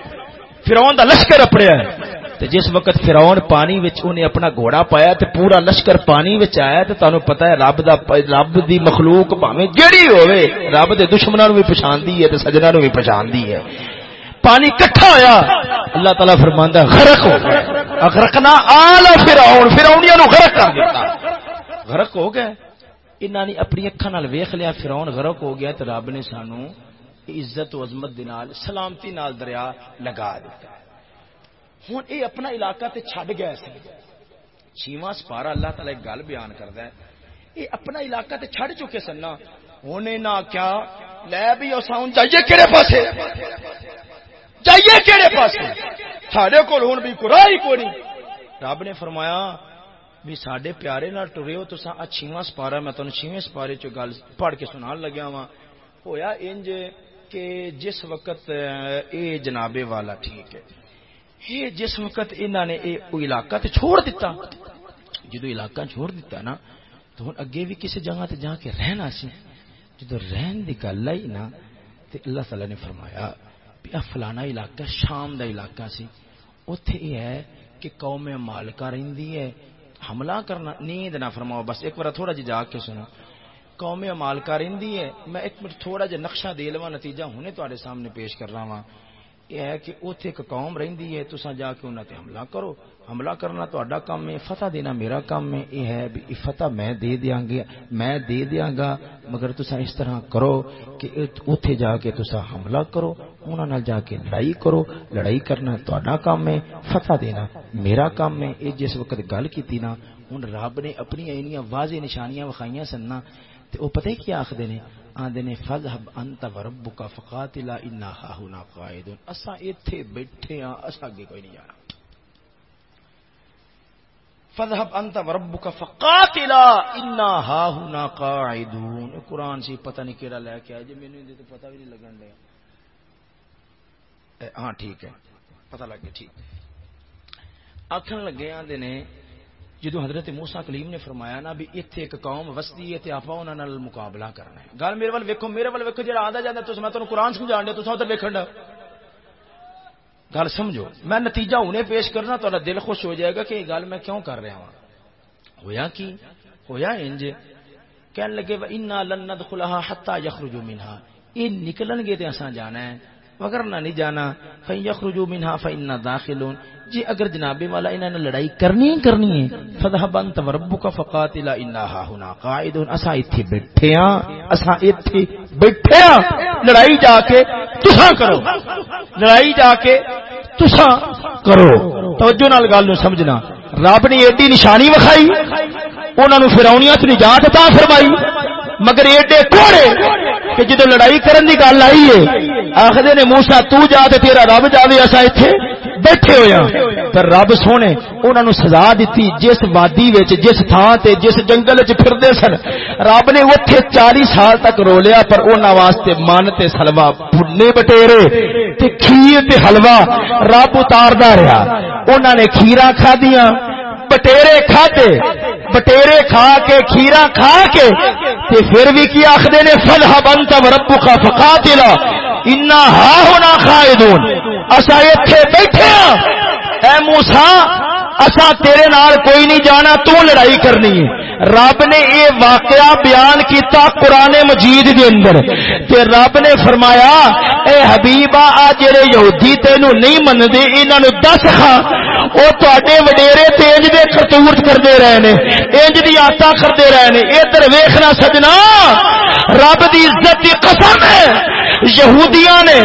فراؤن دا لشکر اپڑیا ہے تے جس وقت فراؤن پانی وچ انہیں اپنا گھوڑا پایا تے پورا لشکر پانی وچ آیا تے تانوں پتہ ہے رب دا رب دی مخلوق بھاویں جڑی ہوے رب دے دشمناں نو بھی پہچاندی ہے تے سجنا نو بھی پہچاندی ہے۔ پانی کٹھا ہویا۔ اللہ تعالیٰ فرماندا غرق ہو۔ گیا اغرقنا آل فرعون، فرعونیاں نو غرق کر دیتا۔ غرق ہو گئے۔ انہاں نے اپنی اکھاں نال ویکھ لیا، فرعون غرق ہو گیا تے رب نے سانو عزت و عظمت دے نال، سلامتی نال دریا لگا دیتا۔ ہن اے اپنا علاقہ تے چھڈ گیا سی۔ چھواں سپارہ اللہ تعالی ایک گل بیان کردا ہے۔ اے اپنا علاقہ تے چھڈ چکے سن نا۔ ہن نہ کیا، لے بھی اساں جائیے کہڑے پاسے؟ چاہیے کہڑے پاس سڈے کول ہوں بھی کوئی کوئی رب نے فرمایا بھی سڈے پیارے نال ٹرے ہو تو چھواں سپارا میں تمہیں چھویں سپارے چ گل پڑھ کے سنا لگیا وا ہویا انج کہ جس وقت، اے جنابے والا ٹھیک ہے۔ یہ جس وقت انہوں نے اے علاقہ تے چھوڑ دیتا جدو علاقہ چھوڑ دیتا نا، تو ہوں اگے بھی کسی جگہ تے جا کے رہنا سی۔ جدو رہن دی گل آئی نا، تے اللہ تعالی نے فرمایا فلانا علاقہ شام دا علاقہ سی اتے یہ ہے کہ قوم مالکا رہی ہے حملہ کرنا نیند نہ فرماؤ بس ایک بار تھوڑا جی جا کے سنو قوم مالکا رہندی ہے میں ایک منٹ تھوڑا جا نقشہ دے لوا نتیجہ ہنے تے سامنے پیش کر رہا ہوں یہ ہے کہ اتنے ایک قوم رہی ہے تسا جا کے انہوں نے حملہ کرو۔ حملہ کرنا تا کام ہے، فتح دینا میرا کام ہے۔ یہ ہے بھی فتح میں دے دیا گا میں دے دیا گا، مگر تسا اس طرح کرو کہ اتنے جا کے تسا حملہ کرو انہوں جا کے لڑائی کرو۔ لڑائی کرنا تا کام ہے، فتح دینا میرا کام ہے۔ یہ جس وقت گل کی نا ہوں رب نے اپنی اینیاں واضح نشانیاں وکھائی سننا وہ پتہ ہی کیا آخر نے؟ آدھے نے فضحب انت و ربک فقاتلا انا ہاہنا قائدون اسا ایتھے بیٹھے ہاں اسا اگے کوئی نہیں جانا۔ فضحب انت و ربک فقاتلا انا ہاہنا قائدون قرآن سی پتہ نہیں کیڑا لے کے آئے جی میں نے تو پتہ بھی نہیں لگن دیا۔ ہاں ٹھیک ہے، پتہ لگ گیا، ٹھیک۔ آخر لگے آدھے نے جدو حضرت موسا کلیم نے فرمایا نا بھی اتنے ایک قوم وسطی ہے آپ انہوں نے مقابلہ کرنا ہے۔ گل میرے وال ویکو میرے وال ویکو جا آتا جاتا تو میں تمہیں قرآن سمجھا دیا تو ادھر ویکن گل سمجھو، میں نتیجہ انہیں پیش کرنا تا دل خوش ہو جائے گا کہ یہ گل میں کیوں کر رہا ہوں ہویا کی؟ ہویا انج؟ کہنے لگے انا لند خلا ہتا یخرجو منہا یہ نکلن گے تو اصا جانا ہے۔ مگر نہ نہیں جانا۔ فین یخرجو منہا فین داخلون۔ جی اگر جناب والا انہوں نے لڑائی کرنی کرنی ہے فضح بنت ربو کا فقات ہونا قائد اسا اتنے بیٹھے ہاں اسا اتنے بیٹھے ہاں۔ لڑائی جا کے تسا کرو۔ لڑائی جا کے تسا کرو۔ توجہ نال گل سمجھنا۔ رب نے ایڈی نشانی وکھائی انہوں نے فراؤنیاں نجات تا فرمائی، مگر ایڈے کوڑے کہ جدو لڑائی کرن دی گل آئی ہے آخر نے موسا تو جا تے تیرا رب جاوے اصا اتنے بیٹھے ہویا ہاں۔ پر رب سونے انہوں نے سزا دیتی جس وادی وچ، جس تھان تے، جس جنگل وچ پھردے سن، رب نے اوتھے 40 سال تک رولیا، پر انہاں واسطے من تے سلوا بھنے بٹیرے تے کھیر تے حلوا رب اتاردا رہیا۔ انہاں نے کھیرا کھادیاں بٹیرے کھاتے بٹیرے کھا کے، کھیرا کھا کے، تے پھر بھی کی آخر نے، فلح بنتا ربو کا فقاتلا، انا ہا ہونا خائدون۔ اصا اتے بیٹھے ہاں۔ اے موسا اصا تیرے نال کوئی نہیں جانا، تو لڑائی کرنی ہے۔ رب نے یہ واقعہ بیان کیتا قرآن مجید دے اندر۔ تے رب نے فرمایا، اے حبیبا آ جڑے یہودی تینو نہیں مندے انہاں نو دس خاں او تواڈے وڈیرے تے انج دے کرتوت کردے رہے نے انج دی آتا کردے رہے نے ادھر ویکھنا سجنا رب دی عزت دی قسم ہے یہودیاں نے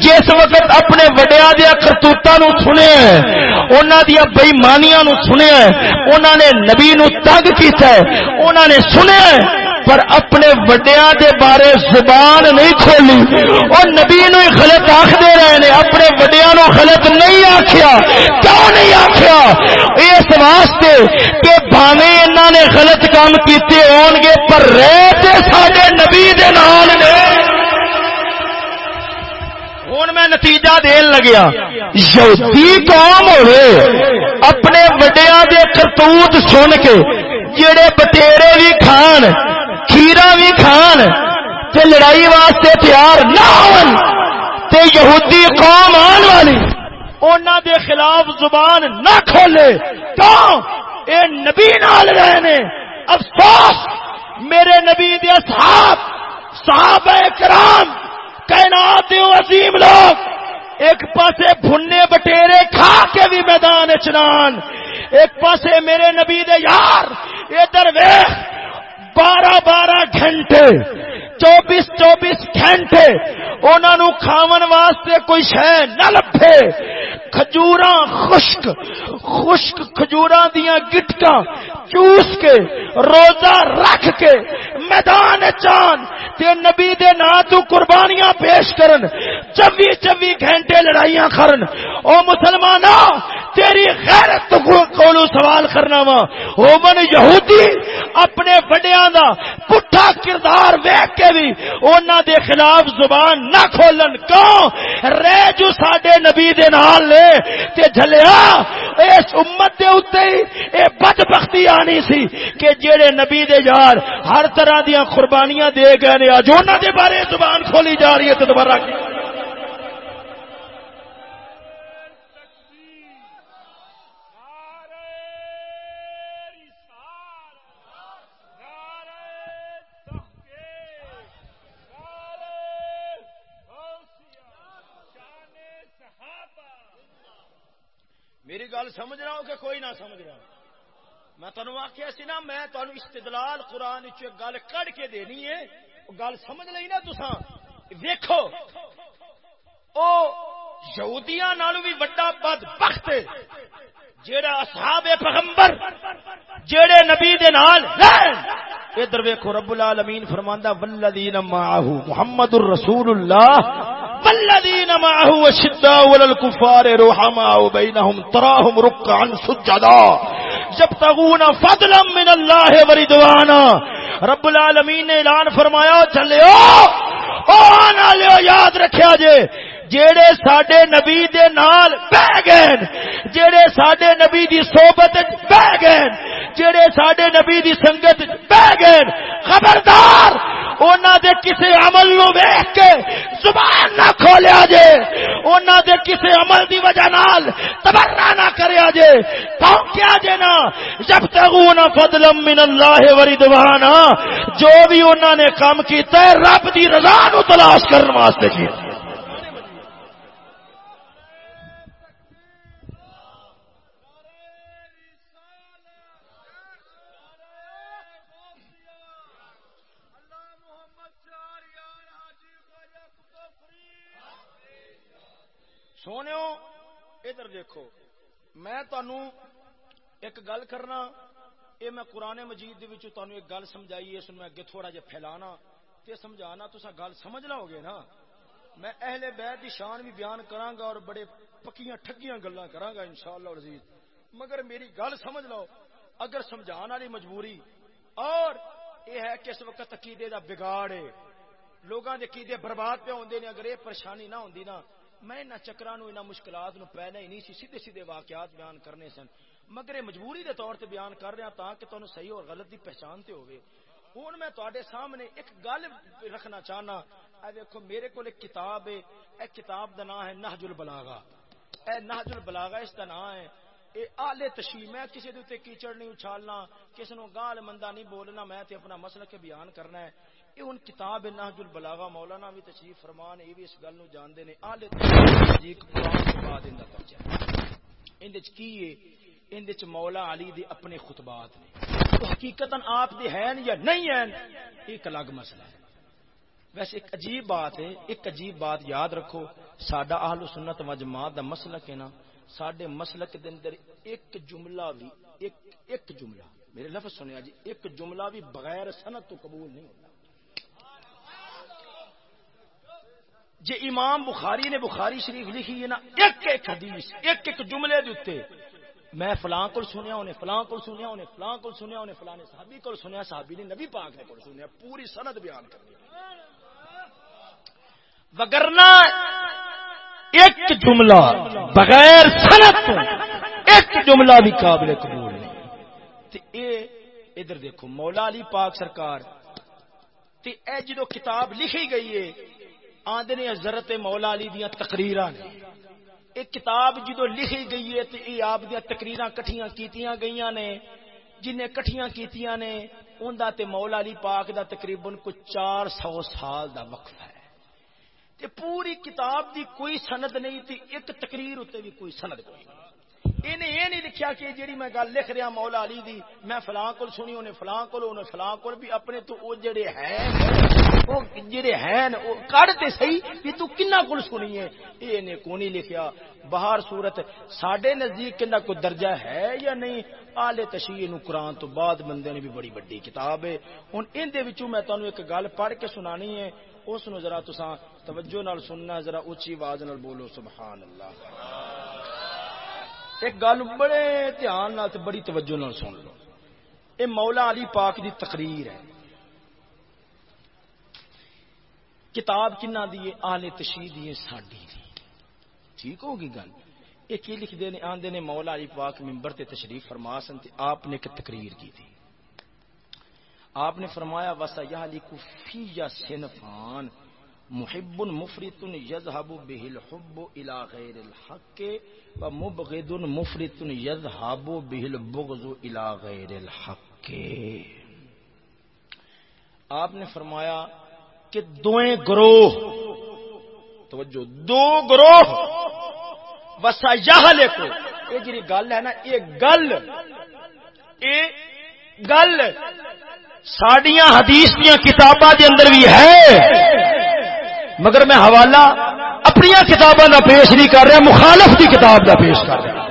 جس وقت اپنے وڈیا دیا کرتوتاں نو سنیا ہے بےمانیاں سنیا ہے انہاں نے نبی نو تنگ کیتا ہے انہاں نے سنیا پر اپنے وڈیا دے بارے زبان نہیں کھولی۔ اور نبی نو ہی غلط آخدے رہے نے، اپنے وڈیا نو غلط نہیں آکھیا۔ کیوں نہیں آکھیا؟ اس واسطے کہ بھاوے انہاں نے غلط کام کیتے ہون گے، پر رہ تے نبی دے نال نے۔ ہوں میں نتیجہ دین لگیا۔ یہودی قوم ہوئے، اپنے وڈیا دے کرتوت سن کے، جڑے بٹیرے بھی کھان کھیرا بھی کھان تے لڑائی واسطے تیار نہ ہون تے یہودی قوم آن والی انہوں دے خلاف زبان نہ کھولے تو اے نبی نال رہنے۔ افسوس! میرے نبی دے اصحاب، صحابہ کرام، کائنات عظیم لوگ، ایک پاسے بھنے بٹیرے کھا کے بھی میدان چنان ایک پاسے میرے نبی دے یار ادھر ویخ بارہ بارہ گھنٹے چوبیس چوبیس گھنٹے انہوں کھاون واسطے کوئی شہ نہ لبے کھجور خشک خشک کھجور دیا گٹکا چوس کے، روزہ رکھ کے میدان چاند تے نبی دے نا تو قربانیاں پیش کرن۔ چوی چوی گھنٹے لڑائیاں کرن۔ او مسلمان تیری غیرت تو کولو سوال کرنا وا۔ او من یہودی، اپنے بڑیاں دا پٹھا کردار ویکھ کے کے بھی انہاں دے خلاف زبان نہ کھولن۔ کیوں؟ رہ جو ساڈے نبی دے نال لے تے جھلیا۔ اس امت دے اوتے اے بدبختی آنی سی کہ جڑے نبی دے یار ہر طرح دیاں قربانیاں دے گئے نے اج انہاں دے بارے زبان کھولی جا رہی ہے تے دوبارہ کی میری گل سمجھ رہا ہوں کہ کوئی نہ سمجھ رہا میں آخیا سی نا، میں تمہیں استدلال قرآن گل کڑ کے دینی ہے۔ گل سمجھ لئی نا تسا دیکھو او یہودیاں نالو بھی وڈا بد بخت جیڑا اصحاب پیغمبر، جیڑے نبی دے نال ادھر ویکھو، رب العالمین فرماندا والذین معه محمد الرسول اللہ والذین معه وشداء وللكفار رحماء بینهم تراهم ركعا سجدا. یبتغون فضلا من اللہ ورضوانا. رب العالمین نے اعلان فرمایا چلو او آنا لیو یاد رکھیا جے جیڑے ساڈے نبی دے نال بہ گئے جیڑے ساڈے نبی دی صحبت بہ گئے جیڑے ساڈے نبی دی سنگت بہ گئے خبردار اونا دے کسے عمل نو ویکھ کے زبان نہ کھولیا جے اونا دے کسے عمل دی وجہ نال تبرہ نہ کریا جے۔ کیوں کیا جے نا؟ جب تغون فضلا من اللہ وردوانا جو بھی اونا نے کام کیتا ہے، رب دی رضا نو تلاش کرن واسطے کیتا سونے ادھر دیکھو، میں تنوع ایک گل کرنا یہ میں قرآن مجید ایک گل سمجھائی، اس میں اگے تھوڑا جہ پھیلانا تے سمجھانا تو گل سمجھ لو گے نا؟ میں اہل بیت کی شان بھی بیان گا اور بڑے پکیاں، ٹھگیاں گلا گا ان شاء اللہ مگر میری گل سمجھ لو اگر سمجھان والی مجبوری، اور یہ ہے کہ اس وقت عقیدے کا بگاڑ ہے لوگوں کے عقیدے برباد پہ ہوتے ہیں اگر یہ پریشانی نہ ہوتی نا میں ان چکرا نو انہاں مشکلات نو پہلے ہی نہیں سی، سیدھے سیدھے واقعات بیان کرنے سن۔ مگر مجبوری دے طور تے بیان کر رہا تا کہ تمہیں صحیح اور غلط دی پہچان تے ہوئے ہوں میں تے سامنے ایک گل رکھنا چاہنا۔ اے دیکھو میرے کو ایک کتاب ہے۔ اے کتاب کا نام ہے نہج البلاغا۔ اے نہج البلاغا، اس کا نام ہے۔ اے آلے تشریح میں کسی دے کیچڑ نہیں اچھالنا کسی نو گال مندہ نہیں بولنا، میں تے اپنا مسئلہ کے بیان کرنا ہے۔ یہ ان کتاب نہج البلاغا مولانا بھی تشریف فرمان، یہ بھی اس گل نو جاندے نے آلے تشریح قرآن کے بعد ان کا پرچہ ان کی ہے؟ ان وچ مولا علی دے اپنے خطبات نے۔ تو حقیقت آپ دے ہیں یا نہیں ہیں، ایک الگ مسئلہ ہے۔ ویسے ایک عجیب بات ہے، ایک عجیب بات یاد رکھو سڈا آہل سنت و جماعت دا مسلک ہے نا سڈے مسلک دے اندر ایک جملہ بھی، ایک ایک جملہ، میرے لفظ سنیا جی ایک جملہ بھی بغیر سنت تو قبول نہیں ہوتا۔ جی امام بخاری نے بخاری شریف لکھی ہے نا، ایک ایک حدیث، ایک ایک جملے دے میں فلاں کو سنیا، انہیں فلاں کو سنیا، انہیں فلاں کو سنیا، انہیں فلاں صحابی کو سنیا، صحابی نے نبی پاک نے کو سنیا، پوری سند بیان کر دیا وگرنا ایک جملہ بغیر سند ایک جملہ بھی قابل قبول نہیں۔ اے، ادھر دیکھو، مولا علی پاک سرکار، تے اے جدو کتاب لکھی گئی ہے آدھے نے حضرت مولا علی دیا تقریر نے۔ ایک کتاب جدو لکھی گئی ہے تو یہ آپ دیا تقریر کٹھیاں کیتیاں گئیاں نے۔ جنہیں کٹھیاں کیتیاں نے ان تے مولا علی پاک دا تقریباً کچھ چار سو سال دا وقت ہے۔ تے پوری کتاب دی کوئی سند نہیں تھی ایک تقریر اتنے بھی کوئی سند کوئی نہیں۔ انہیں یہ نہیں لکھیا کہ جیڑی میں گل لکھ رہا مولا علی دی، میں فلاں کول سنی، انہیں فلاں کول، انہیں فلاں کول بھی اپنے تو او جڑے ہیں، او جڑے ہیں، او کڈ تے صحیح کہ تو کنا کول سنی ہے؟ اے نے کونی لکھیا؟ باہر صورت ساڈے نزدیک کنا کوئی درجہ ہے یا نہیں؟ آل تشیع نو قرآن تو بعد بندے نے بھی بڑی بڑی کتاب ہے۔ ہن ان دے وچوں میں تانوں ایک گل پڑھ کے سنانی ہے، اس نو ذرا تساں توجہ نال سننا، ذرا اونچی آواز نال بولو، سبحان اللہ۔ ایک گل بڑے دھیان بڑی توجہ نال سن لو۔ یہ مولا علی پاک دی تقریر ہے۔ کتاب کنا دی آلے تشہیر دی ساڈی دی۔ ٹھیک ہوگی گل۔ یہ کی لکھ دے آندے نے مولا علی پاک ممبر تے تشریف فرما سن تے آپ نے ایک تقریر کی تھی۔ آپ نے فرمایا وسا یا لکھو فی یا سنفان۔ محب مفرت یذهب به الحب الى غیر الحق و مبغض مفرت یذهب به البغض الى غیر الحق۔ آپ نے فرمایا کہ دوئیں گروہ، توجہ، دو گروہ وسا یہ کو یہ جی گل ہے نا، یہ گل یہ گل ساڈیاں حدیث دیا کتاباں دے اندر بھی ہے۔ مگر میں حوالہ اپنی کتابوں کا پیش نہیں کر رہا، مخالف کی کتاب کا پیش کر رہا۔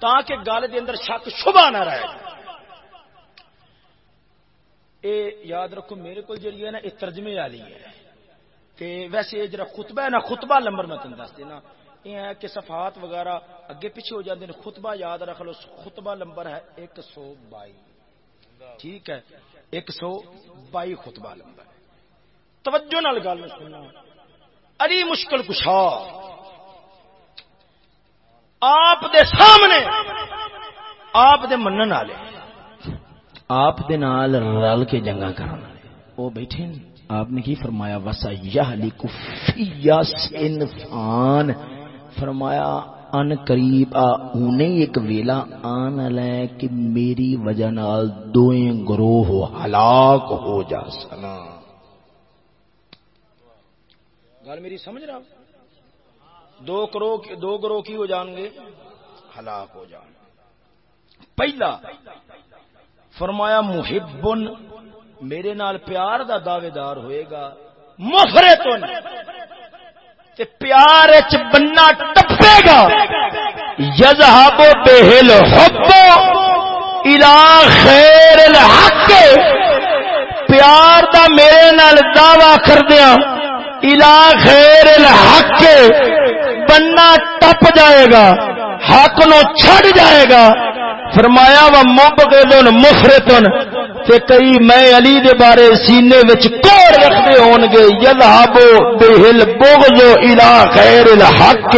تاکہ گل کے اندر شک شبہ نہ رہے۔ اے یاد رکھو، میرے کو جی ہے نا یہ ترجمے والی ہے۔ تے ویسے جرا خطبہ ہے نا، خطبہ نمبر میں تم دس دینا۔ یہ ہے کہ صفحات وغیرہ اگے پیچھے ہو جاتے ہیں، خطبہ یاد رکھ لو، خطبہ نمبر ہے ایک سو بائی ٹھیک ہے، ایک سو بائی خطبہ نمبر توجہ نال گل سننا۔ علی مشکل کشا۔ آپ دے سامنے، آپ دے منن والے۔ آپ دے نال رل کے جنگا کرن وہ بیٹھے آپ نے کی فرمایا؟ وسا یہلی کفیا انسان فرمایا ان قریب آ انہیں ایک ویلا آن لے کہ میری وجہ نال دوئیں گروہ ہلاک ہو جا سنا گل میری سمجھ رہا دو کرو دو گروہ کی ہو جان گے؟ ہلاک ہو جان۔ پہلا، فرمایا، محبن میرے نال پیار دا دعوے دار ہوئے گا۔ مفرتن تے پیار چ بننا ٹپے گا۔ یذهب به الحب الى خیر الحق۔ پیار دا میرے نال دعوی کر دیاں خیر الحق۔ بننا ٹپ جائے گا۔ حق نو چھڑ جائے گا۔ فرمایا و مبغضن مفرتن تے کئی میں علی دے بارے سینے وچ کوڑ رکھدے ہون گے۔ یذهب بہل بغض الى غیر الحق۔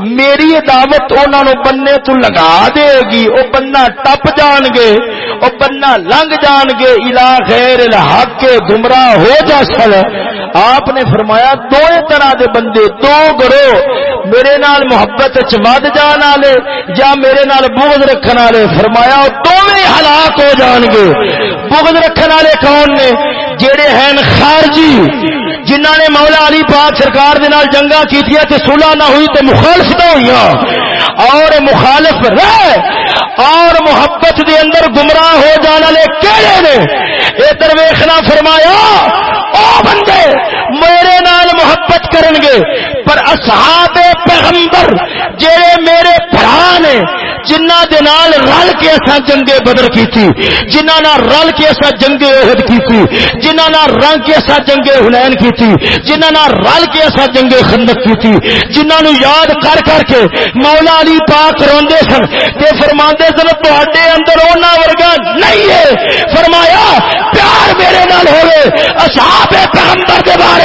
میری دعوت انہاں نو بننے تو لگا دے گی۔ او بننا ٹپ جان گے، او بننا لنگ جان گے۔ الى غیر الحق، گمراہ ہو جا سن آپ نے فرمایا دو طرح دے بندے، دو گروہ۔ میرے نال محبت چ ود جان والے یا میرے نال بغض رکھن والے، فرمایا دونوں ہلاک ہو جان گے۔ بغض رکھن والے کون نے؟ جڑے ہیں خارجی جنہ نے مولا علی پاک سرکار دے نال جنگا کیتیا تے صلح نہ ہوئی تے مخالفت ہوئیاں۔ اور مخالف رہ اور محبت دے اندر گمراہ ہو جان والے کہڑے نے؟ ادھر ویکھنا فرمایا، او بندے میرے نال محبت کرن گے، پر اصحاب پیغمبر جڑے میرے بھرا نے جنہ دے نال رل کے اسا جنگے بدر کی تھی جنہ نال رل کے اسا جنگے احد کی تھی جنہ نال رنگ کے اسا جنگے حنین کی تھی جنہ نال رل کے اسا جنگے خندق کی تھی جنہ نو یاد کر کر کے مولا علی پاک روندے سن، تے فرماندے سن، تواڈے اندر اونا ورگا نہیں ہے۔ فرمایا، پیار میرے نال ہوے اصحاب پیغمبر دے بارے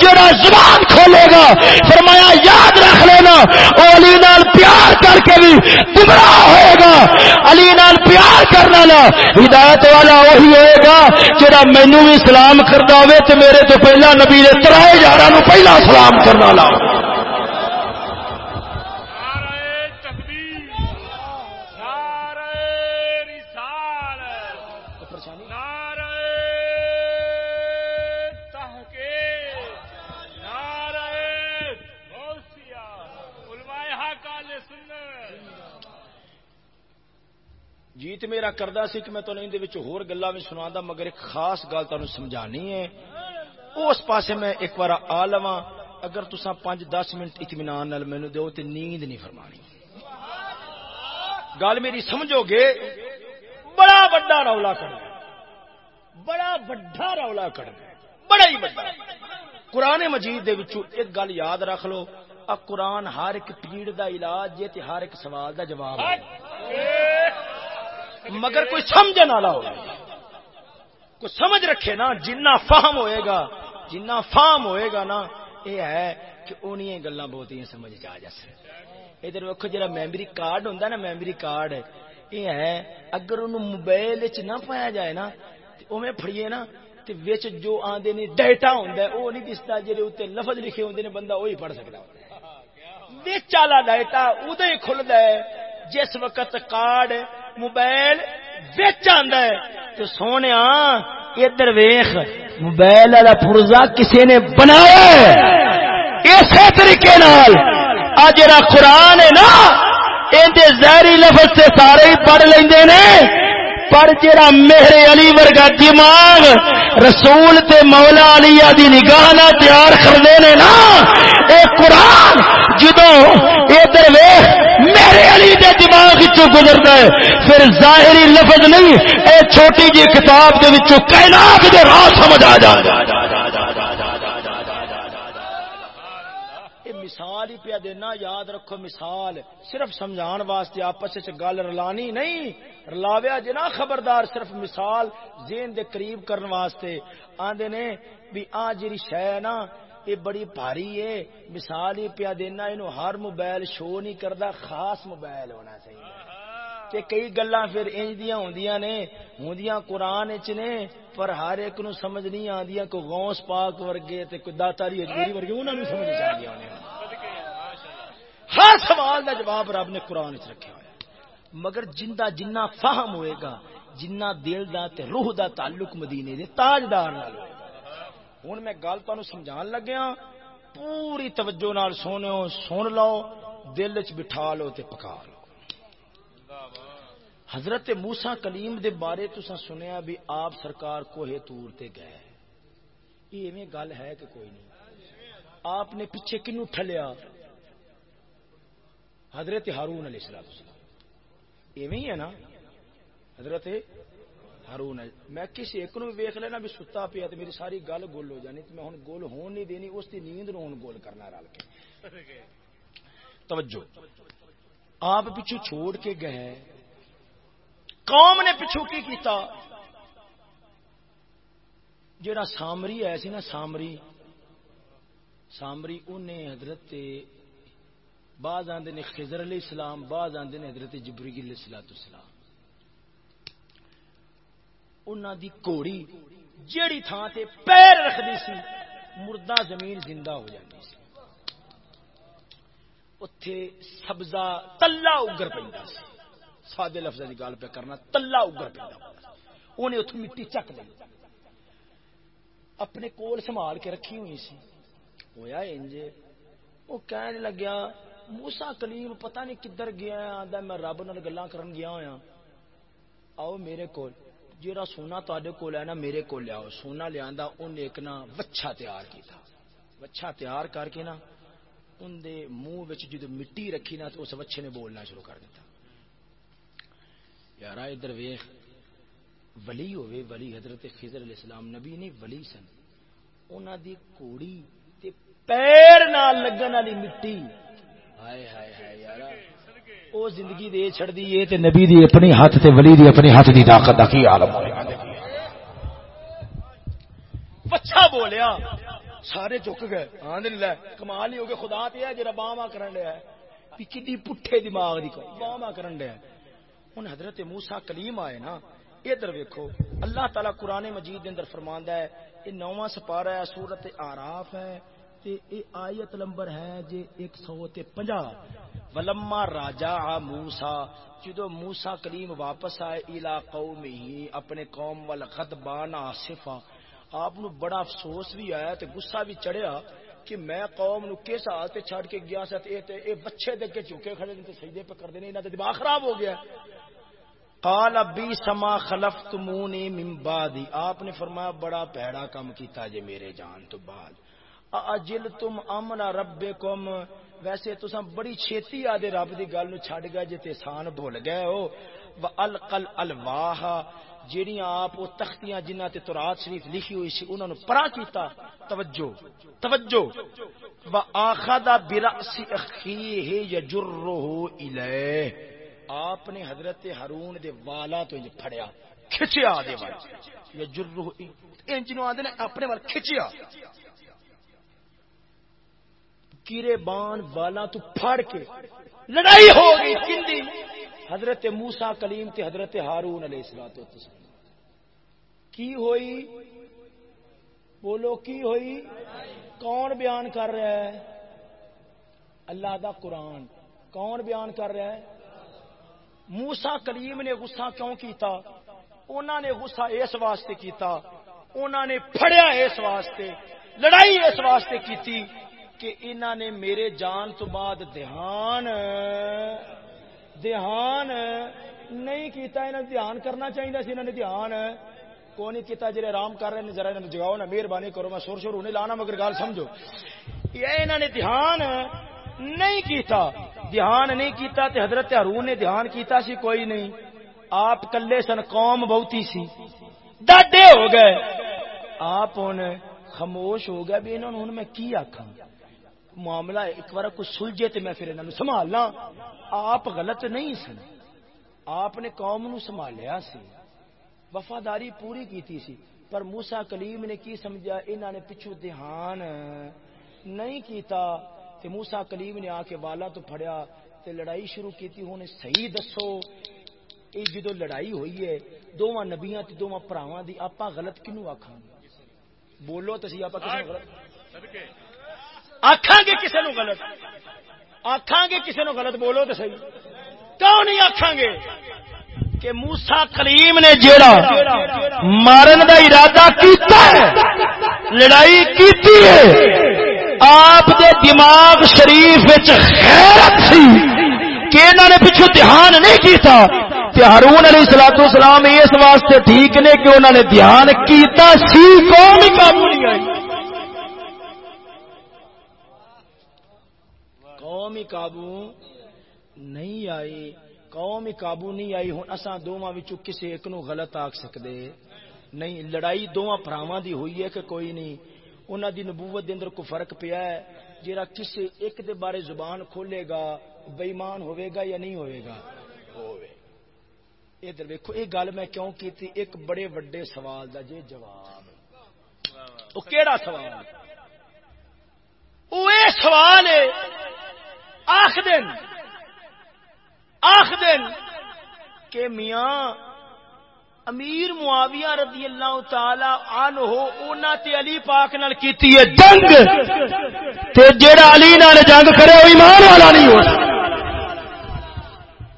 جڑا زبان کھولے گا۔ فرمایا، یاد رکھ لینا وہ علی نال پیار کر کے بھی گمراہ ہوئے گا۔ علی نال پیار کرنا لا ہدایت والا وہی ہوئے گا جڑا مینو بھی سلام کرتا ہوئے تو میرے تو پہلا نبی نے ترائے یارہ پہلا سلام کرنا لا۔ جیت میرا کردہ سی کہ میں تو نہیں ہور گلا میں سنا دا مگر ایک خاص گل تمہیں سمجھانی ہے اس پاسے میں ایک بار آ لوا اگر تسا پانچ دس منٹ اطمینان نال مینو دو تو نیند نہیں فرمانی گل میری سمجھو گے بڑا بڑا رولا کر بڑا بڑا رولا کر بڑا ہی بڑا قرآن مجید دے وچو ایک گل یاد رکھ لو آ قرآن ہر ایک پیڑ دا علاج ہے ہر ایک سوال دا جواب ہے مگر کوئی سمجھ والا ہو کوئی سمجھ رکھے نا، جنہ فہم ہوئے گا، جنہ فام ہوئے گا نا یہ ہے کہ انہیں گلا بہت ہی سمجھ آ جائے ادھر ویکو جا میمری کارڈ ہوں نا میمری کارڈ یہ ہے، اگر ان موبائل چ نہ پایا جائے نا تو میں فڑیے نا تو وچ جو آدھے نے ڈیٹا ہوں وہ نہیں دستا جی اتنے لفظ لکھے ہوں نے، بندہ وہی پڑھ سکتا بچ والا ڈیٹا ادو ہی کھلتا ہے، جس وقت کارڈ موبائل بچ تو سونے ادھر ویخ موبائل والا پورزا کسی نے بنایا اسی طریقے جا قرآن ہے نا یہ زہری لفظ سے سارے ہی پڑھ لیں نے۔ پر جڑا میرے علی ورگا دماغ، رسول تے مولا علی دی نگاہ نہ تیار کرنے نے نا، اے قرآن جدو ادھر ویخ علی دے دماغ چو گزرتا ہے۔ پھر ظاہری لفظ نہیں، اے چھوٹی جی کتاب دے وچوں کائنات دے راہ سمجھ آ جائے مثال ہی پیا دینا، یاد رکھو مثال۔ صرف سمجھان واسطے آپس گل رلانی نہیں۔ رلاویا جنا خبردار، صرف مثال زین دے قریب کرن واسطے۔ آندے نے بھی آ جی شہ نا یہ بڑی بھاری ہے۔ مثال ہی پیا دینا یہ ہر موبائل شو نہیں کرتا خاص موبائل ہونا چاہیے۔ تے کئی گلا پھر انج دیا ہوندیاں نے، ہوندیاں قرآن چ نے، پر ہر ایک نو سمجھ نہیں آندیاں، کوئی غوث پاک ورگے تے کوئی داتاری اجمیری ورگے، انہاں نو سمجھ آندیاں نے ہر سوال کا جواب رب نے قرآن چ رکھا ہوا مگر جنہ جنہ فہم ہوئے گا جنہ دل دا تے روح دا تعلق مدینے دے تاجدار نال ہوئے۔ ہوں میں گل تمہیں سمجھا لگیا پوری توجہ نال سونے سن لو دل چ بٹھا لو تے پکا لو حضرت موسا کلیم دے بارے تسا سنیا بھی آپ سرکار کوہے تور تے گئے یہ ایویں گل ہے کہ کوئی نہیں آپ نے پیچھے کنو ٹھلیا حضرت ہارون علیہ السلام ایویں ہی ہے نا حضرت ہارون میں کسی ایک نو ویخ لینا بھی ستا پیا تو میری ساری گل گول ہو جانی تو میں ہوں گول ہون نہیں دینی، اس کی نیند نو ہوں گول کرنا رل کے۔ توجہ۔ آپ پچھو چھوڑ کے گئے قوم نے پچھو کی کیتا؟ جڑا سامری ہے سی نا سامری۔ سامری انہیں حضرت بعض آدھے نے خضر علیہ السلام، بعض آدھے نے حضرت جبریل علیہ السلام اسلام دی کوڑی جیڑی تھان تے پیر رکھتی سی، مردہ زمین زندہ ہو جاتی سی۔ اتے سبزہ تلا اگر پہ سادے لفظ کی گل پہ کرنا، تلا اگر پہ انہیں اتو مٹی چک لی اپنے کول سنبھال کے رکھی ہوئی سی۔ ہویا انج وہ کہنے لگیا موسا کلیم پتہ نہیں کدھر گیا آدھا میں رب نال گلا کرن گیا ہوا آؤ میرے کول۔ جیڑا سونا تے کول ہے نا، میرے کو لیاؤ سونا لیا ان ایک نا وچھا تیار کیتا۔ وچھا تیار کر کے نا، ان دے منہ جدو مٹی رکھی نا، تو اس وچھے نے بولنا شروع کر دیتا۔ یار ادھر ویخ ولی ہوئے ولی حضرت خضر علیہ السلام نبی نہیں، ولی سن۔ انہوں دی کوڑی تے پیر نال لگن والی مٹی۔ ہائے ہائے ہائے یار او زندگی دے چھڑ دی اے تے نبی دی اپنی ہاتھ تے ولی دی اپنی ہاتھ دی طاقت دا کی عالم ہوئے؟ بچہ بولیا۔ سارے چک گئے۔ آندھ لے، کمال ہی ہو گئے۔ خدا تے ہے جڑا باما کرن لیا ہے۔ کڈی پٹھے دماغ دی باما کرن لیا ہن حضرت موسی کلیم آئے نا، ادھر ویکھو۔ اللہ تعالی قرآن مجید دے اندر فرماندا ہے، یہ نواں سپارہ ہے، سورت آراف ہے۔ تے اے آیت نمبر ہے جے 150 ولما راجا موسی جدو موسی کلیم واپس آئے الا قومه اپنے قوم ول غضبان آصفا۔ آپ نو بڑا افسوس بھی آیا تے غصہ بھی چڑھیا کہ میں قوم نو کس حال تے چھڑ کے گیا سی تے اے بچے دے کے چوکے کھڑے نے تے سجدے پہ کر دینے انہاں تے دماغ خراب ہو گیا۔ قال ابی سما خلفتمونی من بعدی۔ آپ نے فرمایا بڑا پیڑا کام کیتا جے میرے جان تو بعد۔ اجل تم امنا امن ربکم۔ ویسے تساں بڑی چھیتی آدے رب دی گل نو چھڈ گئے جے تے سان بھول گئے ہو۔ والقل الواح جیڑیاں آپ وہ تختیاں جنہ تے تورات شریف لکھی ہوئی سی، انہاں نو پرا کیتا۔ توجہ توجہ۔ و واخذ براس اخیه یجره الیہ آپ نے حضرت ہارون دے والا تو انج پھڑیا، کھچیا دے وال یا جرہ انج نو آندے نے اپنے وال کھچیا۔ کیرے بان والا تو پھڑ کے لڑائی ہو گئی کندی حضرت موسی کلیم تے حضرت ہارون علیہ الصلوۃ والسلام۔ کی ہوئی؟ بولو کی ہوئی؟ کون بیان کر رہا ہے؟ اللہ دا قرآن۔ کون بیان کر رہا ہے؟ موسا کلیم نے غصہ کیوں کیتا؟ انہوں نے غصہ اس واسطے کیتا۔ انہوں نے پھڑیا اس واسطے۔ لڑائی اس واسطے کیتی۔ کہ انہوں نے میرے جان تو بعد دھیان دھیان نہیں کیتا انہوں نے دھیان کرنا چاہیے سی انہوں نے دھیان کو نہیں کیتا جی آرام کر رہے ہیں، ذرا انہوں نے جگاؤ نا مہربانی کرو، میں سور شور نہیں لانا، مگر گال سمجھو۔ یہ انہوں نے دھیان نہیں کیتا۔ دھیان نہیں کیتا تے حضرت ہارون نے دھیان کیتا سی، کوئی نہیں۔ آپ کلے سن، قوم بہتی سی۔ ڈاڈے ہو گئے۔ آپ ہوں خاموش ہو گیا بھی انہوں نے میں کی آخا معاملہ ایک بار کچھ سلجھے تے میں پھر انہوں نے سنبھالنا۔ آپ غلط نہیں سن۔ آپ نے قوم نو سنبھالیا سی۔ وفاداری پوری کیتی سی۔ پر موسا کلیم نے کی سمجھا؟ انہوں نے پچھو دھیان نہیں کیتا۔ تے موسا کلیم نے آ کے والا تو پھڑیا۔ تے لڑائی شروع کی ہوں صحیح دسو۔ یہ جدو لڑائی ہوئی ہے دونوں نبیا دونوں پراواں دی آپ غلط کنو آخان بولو تو آپ آخان گے کسی نو غلط؟ آخان گے کسی نو غلط؟ بولو تو صحیح۔ کیوں نہیں آخان گے؟ کہ موسا کلیم نے جیڑا مارن دا ارادہ کیتا ہے، لڑائی کیتی ہے، آپ دے دماغ شریف خیرت سی کہ انہوں نے پچھو دھیان نہیں کیتا۔ کہ ہارون علیہ السلام اسلام اس واسطے ٹھیک نے کہ انہوں نے دھیان کیتا، سی قوم قابو نہیں آئی۔ قوم قابو نہیں آئی قوم قابو نہیں آئی ہوں اصا دونوں کسی ایک نو غلط آخ سکتے نہیں لڑائی دونوں پراواں دی ہوئی ہے کہ کوئی نہیں۔ انہوں دی نبوت دے اندر کو فرق پیا ہے؟ جہاں کسی ایک دے بارے زبان کھولے گا بےمان ہوئے گا یا نہیں ہوئے گا؟ ادھر ویکو یہ گل میں کیوں کی تھی ایک بڑے وڈے سوال دا جے جواب۔ وہ کیڑا سوال؟ وہ سوال ہے آخ دن آخ دن کہ میاں امیر معاویہ رضی اللہ تعالی عنہ اونا تے علی پاک نال کیتی ہے جنگ۔ تے جیڑا علی نال جنگ کرے وہ ایمان والا نہیں ہو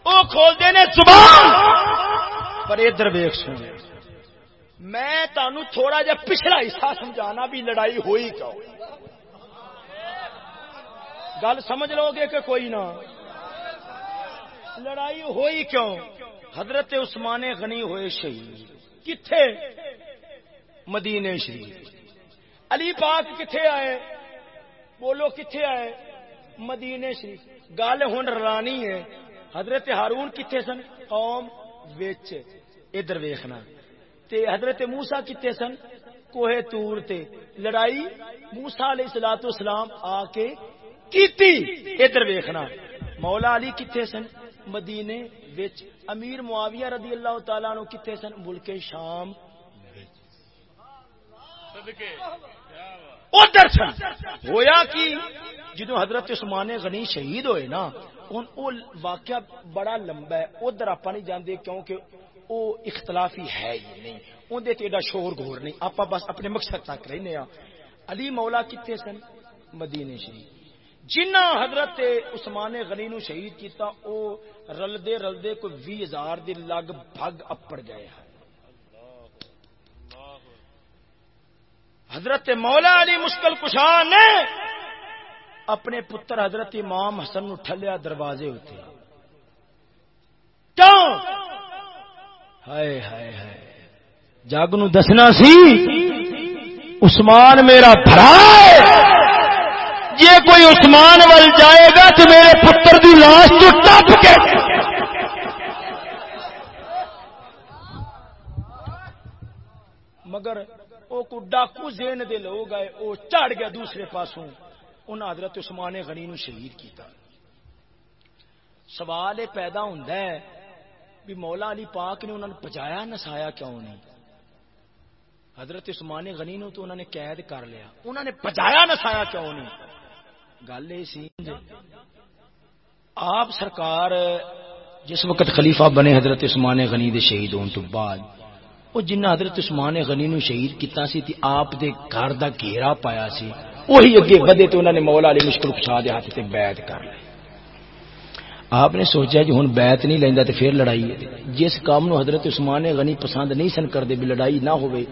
او کھول دے نے زبان۔ پر ادھر ویکھ سن۔ میں تانوں تھوڑا جا پچھلا حصہ سمجھانا بھی لڑائی ہوئی کیوں؟ گل سمجھ لو گے کہ کوئی نہ۔ لڑائی ہوئی کیوں؟ حضرت عثمان غنی ہوئے شہید۔ کتھے؟ مدینے شریف۔ علی پاک کتھے آئے؟ بولو کتھے آئے؟ مدینے شریف۔ گل ہوں رانی ہے۔ حضرت ہارون کتھے سن؟ قوم ویچ ادھر ویخنا تے حضرت موسا کتنے سن؟ کوہ تور تے۔ لڑائی موسا علیہ سلاۃ اسلام آ کے کیتی؟ ادھر ویخنا مولا علی کتنے سن؟ مدینے وچ۔ امیر معاویہ رضی اللہ تعالیٰ نو کتنے سن؟ ملک شام ادھر سن۔ ہویا کی؟ جدو حضرت عثمان غنی شہید ہوئے نا ان او واقعہ بڑا لمبا ہے۔ ادھر آپ نہیں جاندے کیونکہ او اختلافی ہے ہی نہیں۔ اندر ایڈا شور گور نہیں۔ آپ بس اپنے مقصد تک رہنے ہاں۔ علی مولا کتنے سن؟ مدینے شریف۔ جنہ حضرت عثمان غنی نو شہید کیتا، او رلدے رلدے کو بھی ہزار دے لگ بھگ اپڑ گئے ہیں۔ حضرت مولا علی مشکل کشا نے اپنے پتر حضرت امام حسن نو ٹھلیا دروازے ہوتے کیوں؟ ہائے ہائے ہائے۔ جگ نو دسنا سی، عثمان میرا بھرا جی کوئی عثمان ول جائے گا تو میرے پتر دی لاش تو ٹپ کے۔ مگر وہ کو ڈاکو زین دے لوگ آئے وہ چڑھ گیا دوسرے پاسوں۔ انہیں حضرت عثمان غنی نو شہید کیتا۔ سوال یہ پیدا ہوتا ہے بھی مولا علی پاک نے انہوں نے پجایا نسایا کیوں نہیں؟ حضرت عثمان غنی نو تو انہوں نے قید کر لیا۔ انہوں نے پجایا نسایا کیوں نہیں؟ گل یہ سی جی۔ آپ سرکار جس وقت خلیفہ بنے حضرت عثمان غنی دے شہید ہون تو بعد، وہ جنہ حضرت عثمان غنی نو شہید کیتا سی تی آپ دے گھر دا گھیرا پایا سی، وہی اگے بدے تو انہوں نے مولا علی مشکل پچھا دے ہاتھ تے بیعت کر لی آپ نے سوچا جی ہوں بیعت نہیں لیندا تے پھر لڑائی ہے۔ جس کام نو حضرت عثمان غنی پسند نہیں سن کر دے بھی لڑائی نہ ہوئے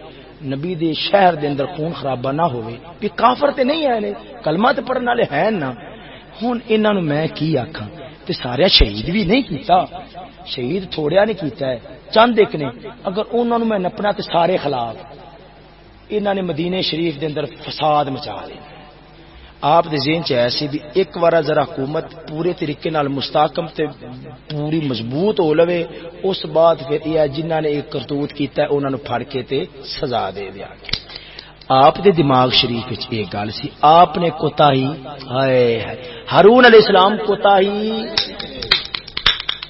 نبی دے شہر دے اندر خون خرابہ نہ ہوئے بھی کافر تے نہیں آئے کلمہ تے پڑھن والے ہیں نا۔ ہن انہاں نو میں کی آکھاں؟ تے سارے شہید بھی نہیں کیتا۔ شہید تھوڑیا نہیں کیتا ہے۔ چند ایک نے، اگر انہوں نے میں نپنا تے سارے خلاف۔ انہوں نے مدینے شریف دے اندر فساد مچا لینا آپ دے ذہن چ ایسی بھی ایک بار ذرا حکومت پورے طریقے نال مستحکم تے پوری مضبوط ہو لوے، اس بعد پھر یہ جنہ نے ایک کرتوت کیتا ہے انہوں نے پھڑ کے تے سزا دے دیا آپ دے دماغ شریف وچ ایک گل سی، آپ نے کوتاہی، ہائے ہارون علیہ السلام کوتاہی،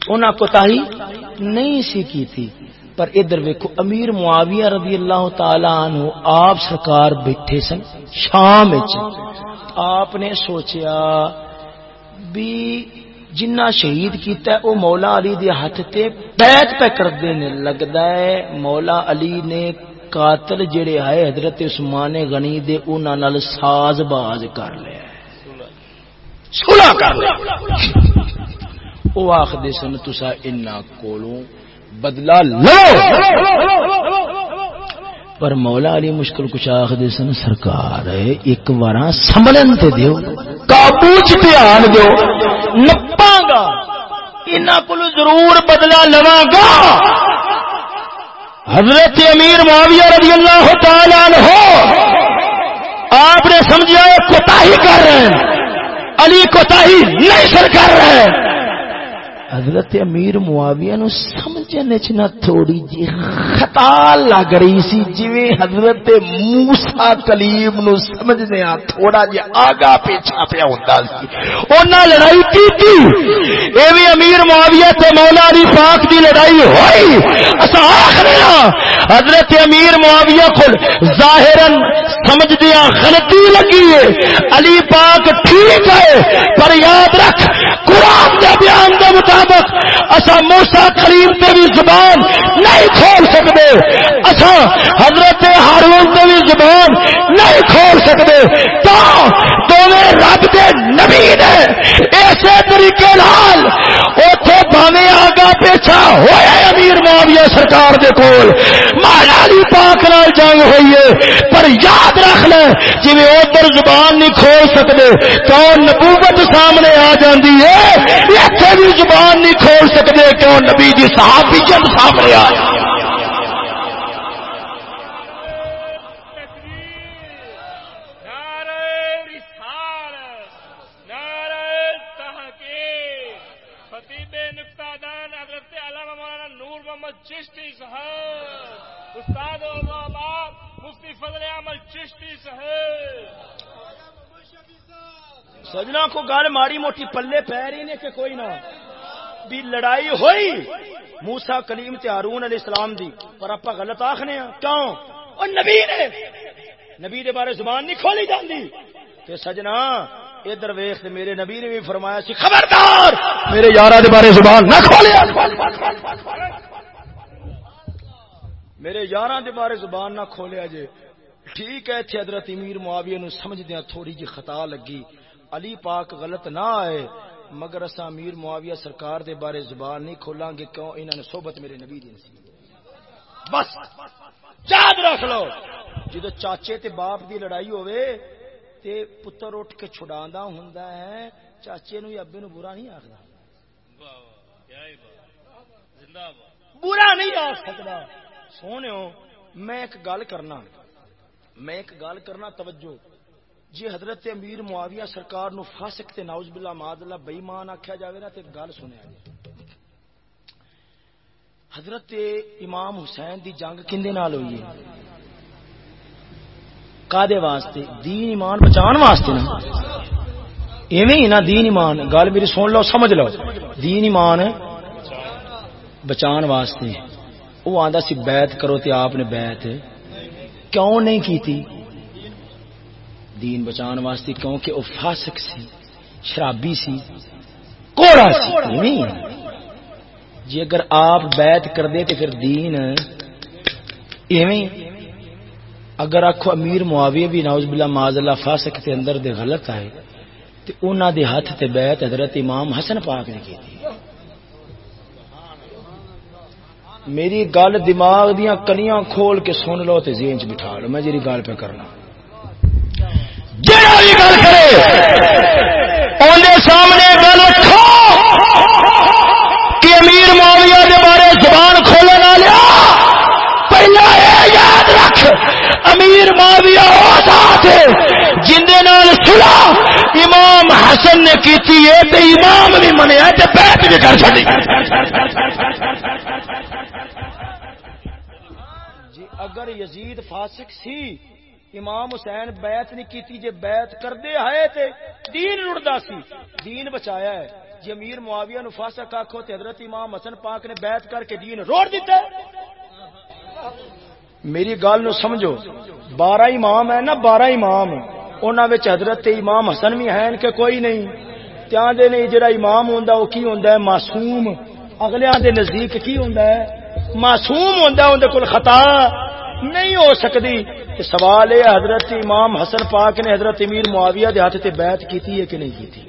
انہاں کوتاہی نہیں سی کی تھی پر ادھر ویکو امیر معاویہ رضی اللہ تعالی عنہ آپ سرکار بیٹھے سن، شام آپ نے سوچیا بھی جنہ شہید کیتا ہے، او مولا علی دے ہاتھ تے بیعت پہ کر دینے لگدا ہے۔ مولا علی نے قاتل جڑے ہے، حضرت عثمان غنی دے، انہاں نال ساز باز کر لیا صلح کر لیا۔ او آخدے سن تسا انہاں کولوں بدلا لو! پر مولا علی مشکل کچھ آخر سن، سرکار، ایک بار سمبلن تے دیو، قابو چ دھیان دیو۔ نپا گا انہاں کو ضرور بدلا لواں گا حضرت امیر معاویہ رضی اللہ تعالی عنہ، آپ نے سمجھا کوتا ہی کر رہے ہیں۔ علی کوتا ہی نہیں سر کر رہے ہیں۔ حضرت امیر معاویہ نو سمجھنے چ نہ تھوڑی جی خطا لگ رہی سی، جویں حضرت موسی کلیم نو سمجھنے آ تھوڑا جی آگا پیچھا پیا ہوندا سی۔ انہاں لڑائی کیتی۔ اے وی امیر معاویہ تے مولا علی پاک دی لڑائی ہوئی۔ اسا آخرے ہاں، حضرت امیر معاویہ کو ظاہرا سمجھ دیا غلطی لگی ہے۔ علی پاک ٹھیک ہے، پر یاد رکھ، قرآن کے بیان کے مطابق اصا موسا کریم تے بھی زبان نہیں کھول سکتے اصا حضرت ہارون تے بھی زبان نہیں کھول سکتے تو دونوں رب دے نبی نے اسی طریقے لال اتے باوے آگا پیچھا ہوا امیر معاویہ سرکار دے کول مالا علی پاک نال جنگ ہوئی ہے، پر یاد رکھ لے جی ادھر زبان نہیں کھول سکتے کون نبوت سامنے آ جاندی ہے؟ اتنے بھی زبان نہیں کھول سکتے کیوں نبی جی صاحب جب سامنے آ چشتی صاحب استاد مفتی فضل احمد چشتی سجنا کو گل ماڑی موٹی پلے پی رہی نے کہ کوئی نہ بھی لڑائی ہوئی۔ موسا کلیم تے ہارون علیہ السلام دی۔ پر آپ غلط آخنے ہیں۔ کیوں؟ اور نبی نے۔ نبی دے بارے زبان نہیں کھولی جاندی۔ تے سجنا، ادھر ویخ میرے نبی نے بھی فرمایا سی، خبردار! میرے یارہ دے بارے زبان نہ کھولیا۔ میرے یارہ دے بارے زبان نہ کھولیا جے۔ ٹھیک ہے اتنے حضرت امیر معاویہ نو سمجھ دیا تھوڑی جی خطا لگی۔ علی پاک غلط نہ آئے، مگر اسا امیر معاویہ سرکار دے بارے زبان نہیں کھولاں گے، کیوں انہوں نے صحبت میرے نبی دی سی بس، یاد رکھ لو، جدو چاچے تے باپ دی لڑائی ہوئے تے پتر اٹھ کے چھڑاندا ہوندا ہے، چاچے نو یا ابے نو برا نہیں آکھدا؟ برا نہیں آ سکتا سونے میں ایک گل کرنا۔ میں ایک گل کرنا توجہ۔ جی حضرت امیر معاویہ سرکار نو فاسق تے ناؤز باللہ معاذ اللہ بے ایمان آکھیا جاوے نا تے گل سنیا جی۔ حضرت امام حسین دی جنگ کندے نال ہوئی ہے؟ کادے واسطے؟ دین ایمان بچان واسطے نا۔ ایویں ہی نا دین ایمان۔ گل میری سن لو، سمجھ لو۔ دین ایمان بچان واسطے۔ وہ آندا سی بیعت کرو تے آپ نے بیعت کیوں نہیں کی تھی دین بچان واسطے کیونکہ وہ فاسق سی، شرابی سی، کوڑا سی جی اگر آپ بیعت کر دے تو پھر دین ایویں۔ اگر آخو امیر معاویہ بھی ناؤز باللہ معاذ اللہ فاسق تے اندر دے غلط آئے تو انہوں دے ہاتھ تے بیعت حضرت امام حسن پاک نے کی تھی میری گل دماغ دیاں کلیاں کھول کے سن لو تے ذہن چ بٹھا لو۔ میں جی گل پہ کرنا۔ گل کرے سامنے گل رکھو۔ کہ امیر معاویہ دے بارے زبان کھولنے نہ لیا پہلا یہ یاد رکھ، امیر معاویہ وہ ذات ہے جندے نال صلح امام حسن نے کیتی ہے تے امام بھی منیا تے بیعت بھی کر چھڈی۔ اگر یزید فاسق سی۔ امام حسین بیعت نہیں کیتی، جے بیعت کردے آئے تے دین رڑدا سی۔ دین بچایا ہے۔ جی امیر معاویہ نو فاسق آکھو تے حضرت امام حسن پاک نے بیعت کر کے دین روڑ دیتا ہے۔ میری گل نو سمجھو، بارہ امام ہے نا، بارہ امام۔ انہاں وچ حضرت امام حسن بھی ہیں کہ کوئی نہیں۔ تیاں دے نہیں، جڑا امام ہوندا او کی ہوندا ہے؟ معصوم۔ اگلیاں دے نزدیک کی ہوندا ہے؟ معصوم ہوندا اون دے کول خطا۔ نہیں ہو سکتی۔ سوال ہے، حضرت امام حسن پاک نے حضرت امیر معاویہ دے ہاتھ تے بیعت کیتی ہے کہ نہیں کیتی؟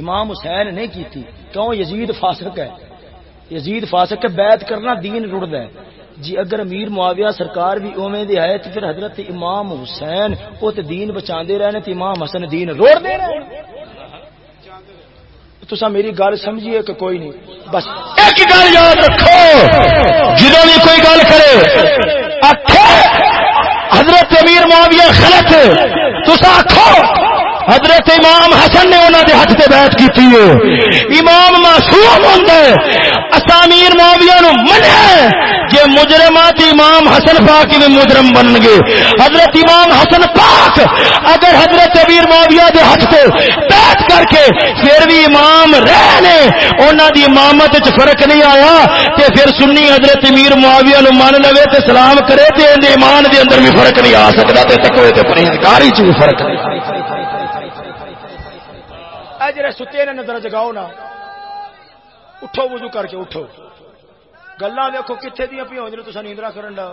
امام حسین نہیں کیتی۔ کیوں؟ یزید فاسق ہے۔ یزید فاسق ہے، بیعت کرنا دین رڑدا ہے۔ جی اگر امیر معاویہ سرکار بھی اوویں دے ہے تو پھر حضرت امام حسین او تے دین بچاندے رہنے تے امام حسن دین روڑ دے رہے تسا میری گل سمجھیے کہ کوئی نہیں۔ بس۔ ایک گل یاد رکھو جدو بھی کوئی گل کرے حضرت امیر معاویہ خلط تسا آخو حضرت امام حسن نے انہوں نے ہاتھ سے بیعت کی امام معصوم ہوتا اسامیر معاویہ نو منیا جی مجرمات امام حسن پاک میں مجرم بن گئے حضرت امام حسن پاک اگر حضرت امیر معاویہ دے ہاتھ سے بیعت کر کے پھر بھی امام رہنے انہوں دی امامت چ فرق نہیں آیا تے پھر سنی حضرت امیر معاویہ نو مان لوے تے سلام کرے تے ایمان دے اندر بھی فرق نہیں آ سکدا تے تقوی تے پرہیزگاری چ بھی فرق نہیں۔ جڑے ستے نے نظر جگاؤ نا۔ اٹھو، وضو کر کے اٹھو۔ گلاں دیکھو کتھے دیاں پیوں جے تساں نیندرا کرن دا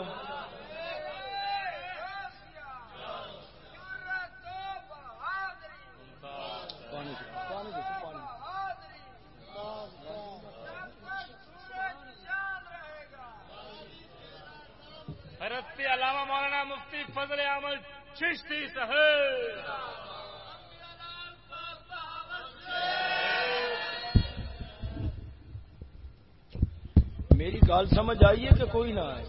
حضرت علامہ مولانا مفتی فضل احمد چشتی صاحب۔ میری گل سمجھ آئی ہے کہ کوئی نہ آئے۔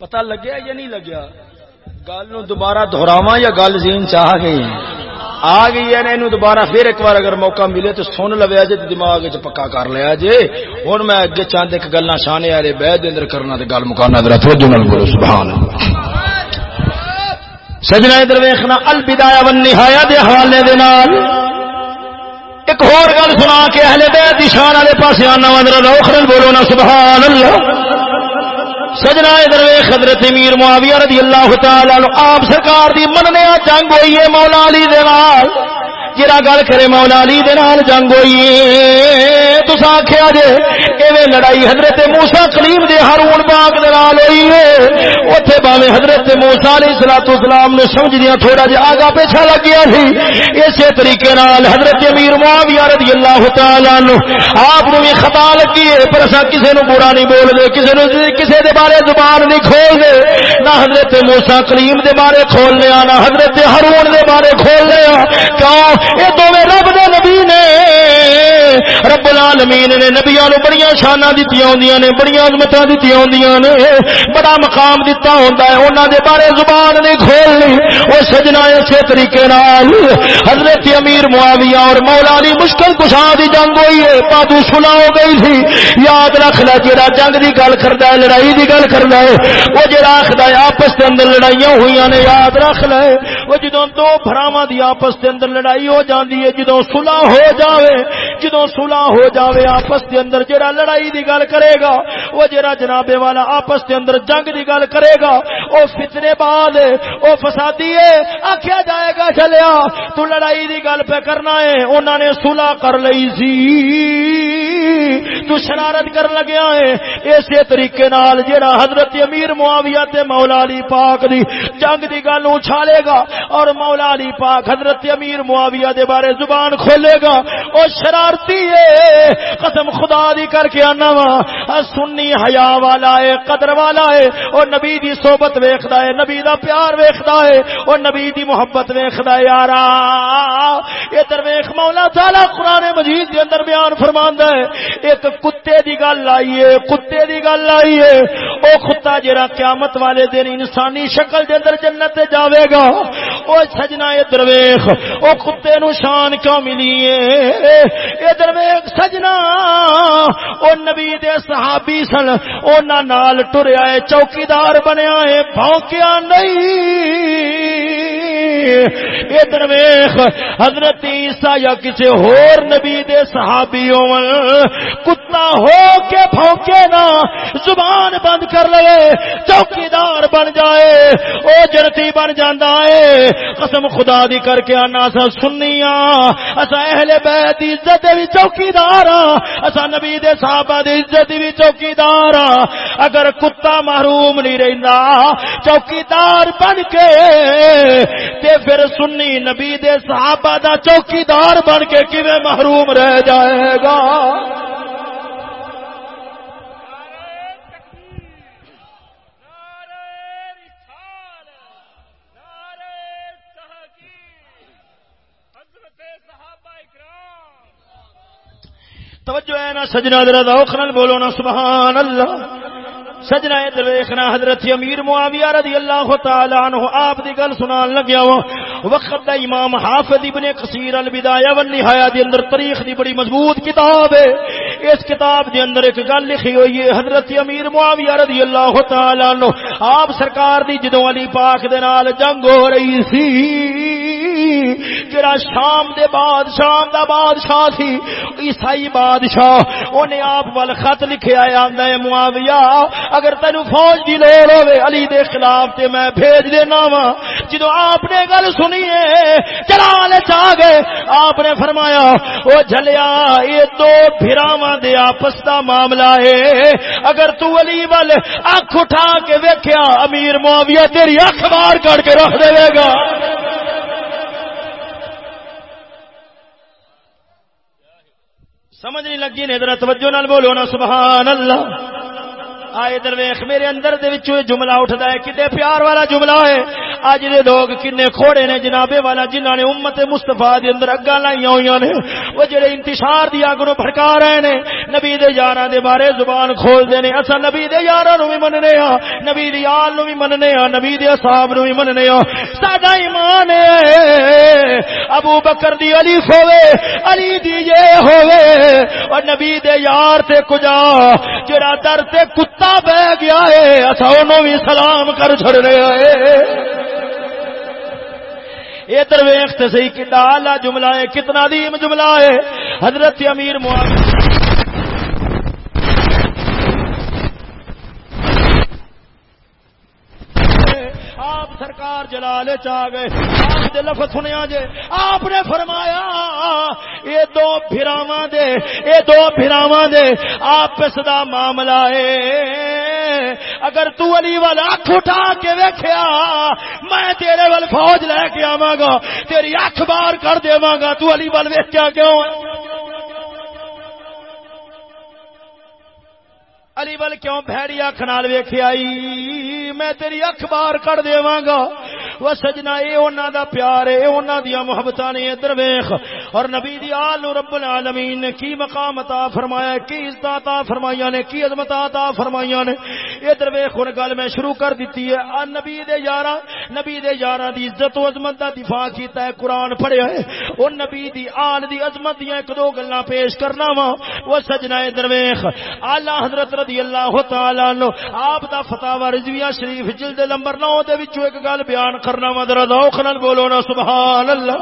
پتہ لگیا یا نہیں لگیا؟ گل نو دوبارہ دہراوا یا گل زین چاہ گئی؟ آ گئی ہے نا دوبارہ پھر ایک بار اگر موقع ملے تو سن لو جی دماغ چ پکا کر لیا جی ہوں میں اگے چاند ایک گلا شانے والے بہ دن کرنا تو گل مکانا در بولو، سبحان سجنا ادھر ویخنا البدایا ون نہایا دے حوالے دے نال۔ ایک اور گل سنا کے اہل بیت شان والے پاس آنا وا، ذرا بولو نا سبحان اللہ سجنا درویش حضرت امیر معاویہ رضی اللہ تعالی آپ سرکار دی مننے جنگ ہوئی ہے، مولا علی دے نال۔ جرا گل کرے مولا علی دے نال جنگ ہوئی ہے، تساں آکھیا جے، ایویں لڑائی حضرت موسی کلیم دے ہارون پاک دے نال ہوئی ہے۔ اوتھے باویں حضرت موسی علیہ الصلوۃ والسلام نے سمجھ دیا تھوڑا جے آگا پیچھا لگ گیا سی۔ اسی طریقے نال حضرت امیر معاویہ رضی اللہ تعالی عنہ، آپ نو بھی خطا لگی ہے، پر اساں کسے نو برا نہیں بول دے کسے نو کسے دے بارے زبان نہیں کھول دے نہ حضرت موسی کلیم دے بارے کھول لیا نہ حضرت ہارون دے بارے کھول لیا کیوں یہ دونوں رب دے نبی نے رب العالمین نے نبیاں نو بڑی شانہ دیتی ہوندیاں نے بڑی عظمتاں دیتی ہوندیاں نے۔ بڑا مقام دیتا ہوندا ہے، انہاں دے بارے زبان نہیں کھولنی۔ او سجنا اسی طریقے نال۔ حضرت امیر معاویہ اور مولا علی مشکل کشا دی جنگ ہوئی ہے، پادو سنا ہو گئی تھی۔ یاد رکھ لے، جڑا جنگ دی گل کردا ہے، لڑائی دی گل کردا ہے، او جڑا آکھدا ہے، آپس دے اندر لڑائیاں ہوئیاں نے، یاد رکھ لے۔ او جدوں دو بھراواں دی آپس دے اندر لڑائی ہو جاندی ہے، جدوں صلح ہو جاوے، جدوں صلح ہو جاوے، آپس دے اندر جڑا لڑائی دی گل کرے گا، وہ جڑا جناب والا آپس دے اندر جنگ دی گل کرے گا، او فتنے بعد، او فسادی ہے، آکھیا جائے گا، چلیا، تو لڑائی دی گل پہ کرنا ہے، انہاں نے صلح کر لئی سی۔ تو شرارت کر لگیا ہے۔ اسی طریقے نال جڑا حضرت امیر معاویہ تے مولا علی پاک دی جنگ دی گل اچھالے گا اور مولا علی پاک حضرت امیر معاویہ دے بارے زبان کھولے گا۔ او شرارتی ہے۔ قسم خدا دی کر کے آنا وا۔ سنی حیا والا ہے، قدر والا ہے۔ او نبی دی صحبت ویکھدا ہے، نبی دا پیار ویکھدا ہے۔ او نبی دی محبت ویکھدا ہے، یارا۔ ادھر ویکھ مولا تعالی قران مجید دے اندر بیان فرماندا ہے۔ ایک کتے دی گل لائیے کتے دی گل آئی لائیے او کتا جڑا قیامت والے دن انسانی شکل دے اندر جنت تے جاوے گا۔ او سجنا ادھر ویکھ او کتے نو شان کیوں ملی ہے ادھر سجنا۔ او نبی دے صحابی سن انہاں نال ٹریا ہے چوکیدار بنیا ہے بھونکیا نہیں۔ ادھر ویخ حضرت عیسیٰ یا کسی ہور نبی دے صحابی ہون، کتا ہو کے بھونکے نا، زبان بند کر لے، چوکیدار بن جائے، او جرتی بن جاندا ہے قسم خدا دی کر کے آنا سا سنیا اسا اہل بیت دی عزت بھی چوکیدار ہاں اسا نبی دے صحابہ دی عزت بھی چوکیدار ہاں اگر کتا محروم نہیں رہندا، چوکیدار بن کے تے پھر سنی نبی دے صحابہ دا چوکیدار بن کے کیویں محروم رہ جائے گا؟ توجہ ہے نا، سجنا ذرا ذوق نال بولو نا سبحان اللہ سجنا ادھر ویکھنا حضرت امیر معاویہ رضی اللہ تعالی عنہ آپ دی گل سنان لگیا وا وقت دا امام حافظ ابن کثیر البدایہ والنہایہ دی اندر تاریخ دی بڑی مضبوط کتاب ہے۔ اس کتاب دے اندر ایک گل لکھی ہوئی ہے، حضرت امیر معاویہ رضی اللہ تعالی عنہ، آپ سرکار دی جدوں علی پاک دے نال جنگ ہو رہی سی۔ جڑا شام دے بعد شام دا بادشاہ سی عیسائی بادشاہ اونے آپ ول خط لکھیا ہے آندا ہے معاویہ اگر تینو فوج دی لوڑ ہوے علی دے خلاف تے میں بھیج دینا وا جدوں آپ نے گل سنی ہے چلان چا گئے آپ نے فرمایا او جھلیا یہ دو بھراواں دے آپس دا معاملہ ہے اگر تو علی ول اکھ اٹھا کے ویکھیا امیر معاویہ تیری اکھ بار کر کے رکھ دے گا سمجھ نہیں لگی نے ذرا توجہ نال بولو نا سبحان اللہ۔ آئے درویخ میرے اندر دے وچوں جملہ اٹھدا ہے کتے پیار والا جملہ ہے۔ اج دے لوگ کنے کھوڑے نے جنابے والا، جنہاں نے امت مصطفی دے اندر اگا لائیاں ہویاں نے۔ او جڑے انتشار دی اگ نو بھڑکا رہے نے، نبی دے یاراں دے بارے زبان کھول دے نے۔ اسا نبی دے یاراں نو وی مننے ہاں نبی دی آل نو وی مننے ہاں نبی دے اصحاب نو وی مننے ہاں ساڈا ایمان ہے، ابو بکر دی علی ہوے علی دی یہ ہوے اور نبی دے یار تے کجا، جڑا در تے کتا بہ گیا ہے اصا انہوں بھی سلام کر چڑ رہے ہے یہ درویخ تے صحیح کتا آلہ جملہ ہے، کتنا دیم جملہ ہے۔ حضرت امیر معاویہ آپ سرکار جلال چاہ گئے، آپ دے لفظ سنیا جے۔ آپ نے فرمایا، یہ دو بھراواں دے، یہ دو بھراواں دے۔ آپس دا معاملہ ہے اگر تو علی والا اکھ اٹھا کے ویکھیا، میں تیرے ول فوج لے کے آواں گا، تیری اکھ بار کر دیواں گا، تو علی ول ویکھیا کیوں؟ علی بل کیوں بھڑی اکھ نال ویکھیا آئی؟ میں تیری اکھ بار کر دیواں گا۔ وہ سجنا اے انہاں دا پیار اے، انہاں دی محبتاں نے ادھر ویکھ۔ اور نبی دی آل رب العالمین نے کی مقام عطا فرمایا کی عزت عطا فرمایا نے، کی عظمت عطا فرمایا نے۔ ادھر ویکھ، ہن گل میں شروع کر دتی ہے۔ آ نبی دے یاراں، نبی دے یاراں دی عزت و عظمت دا دفاع کیتا ہے، قرآن پڑھیا ہے۔ او نبی دی آل دی عظمت دی ایک دو گلاں پیش کرنا وا۔ وہ سجنا ادھر ویکھ۔ اعلی حضرت رضی اللہ تعالی عنہ، آپ دا فتاوا رضویہ شریف جلد نمبر 9 دے وچوں ایک گل بیان کرنا مدر ذوق بولو نا، سبحان اللہ۔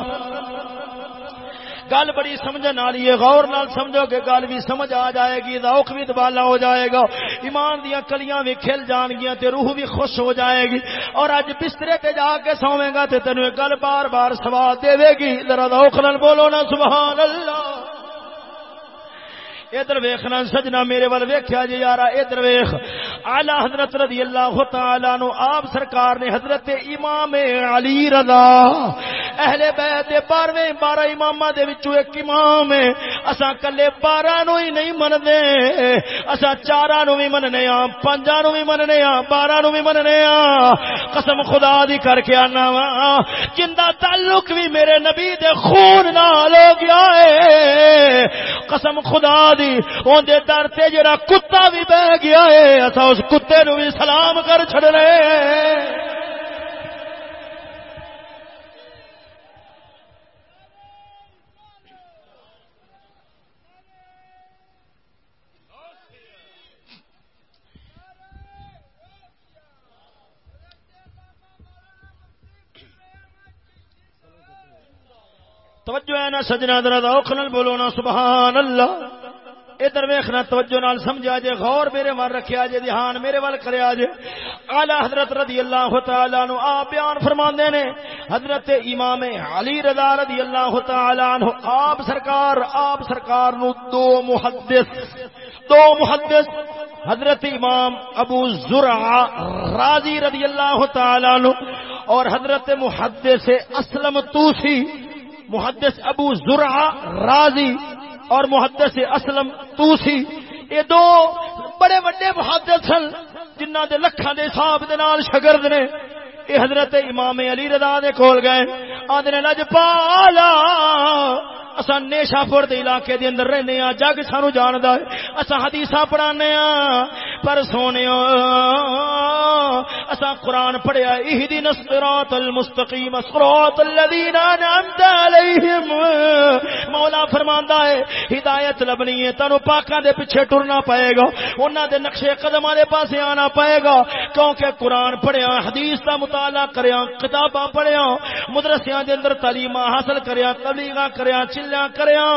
گل بڑی سمجھن والی ہے، غور نال سمجھو کہ گل بھی سمجھ آ جائے گی، ذوق بھی دبالا ہو جائے گا۔ ایمان دیاں کلیاں بھی کھل جان گیاں تے روح بھی خوش ہو جائے گی۔ اور اج بسترے تے جا کے سوویں گا تے تینوں گل بار بار سواد دے گی۔ ذرا ذوق نال بولو نا، سبحان اللہ۔ ادھر ویخنا سجنا میرے ول ویخیا جی یار ادھر ویخ۔ آلہ حضرت رضی اللہ تعالی نو آپ سرکار نے حضرت امام علی رضا، اہل بیت بارہویں بارہ امام دے وچوں ایک امام ہے۔ اساں کلے بارہ نو ہی نہیں مننے اساں چارہ نو بھی مننے ہاں پنجا نو بھی مننے ہاں بارہ نو بھی مننے ہاں۔ قسم خدا دی کر کے آنا وا۔ جن تعلق بھی میرے نبی دے خون نال ہو گیا ہے۔ قسم خدا دی اون دے در تے جڑا کتا بھی بہ گیا ہے، اساں اس کتے نو بھی سلام کر چھڑنے توجہ ہے نا سجنا درد اوکھنل بولو نا، سبحان اللہ۔ ادھر ویخنا توجہ نال سمجھا جے، غور میرے مار رکھیا جے، دھیان میرے ول کریا جے۔ اعلی حضرت رضی اللہ تعالی عنہ، آپ بیان فرماندے نے، حضرت امام علی رضا رضی اللہ تعالی عنہ، آپ سرکار آپ سرکار نو دو محدث دو محدث، حضرت امام ابو زرع راضی رضی اللہ تعالی عنہ اور حضرت محدث اسلم توسی محدث ابو زرع راضی اور محدث اسلم توسی، یہ دو بڑے بڑے محدث سن جنہ دے لکھاں دے حساب دے نال شاگرد نے، یہ حضرت امام علی رضا دے کول گئے آدھے لجپالا پالا اسا نیشا پور دے علاقے دے اندر رہنے ہاں جگ سانو جاندا ہے اسا حدیثاں پڑھانے ہاں پر سونے اسا قرآن پڑھیا اہدنا الصراط المستقیم، صراط الذین انعمت علیہم۔ مولا فرماندا ہے، ہدایت لبنی ہے، تانوں پاکاں دے پیچھے ٹرنا پائے گا، انہاں دے نقشے قدم والے پاسے آنا پائے گا۔ کیونکہ قرآن پڑھیا، حدیث دا مطالعہ کریا کتاباں پڑھیا مدرسیاں دے اندر تعلیم حاصل کریا تبلیغاں کریا چلیاں کریا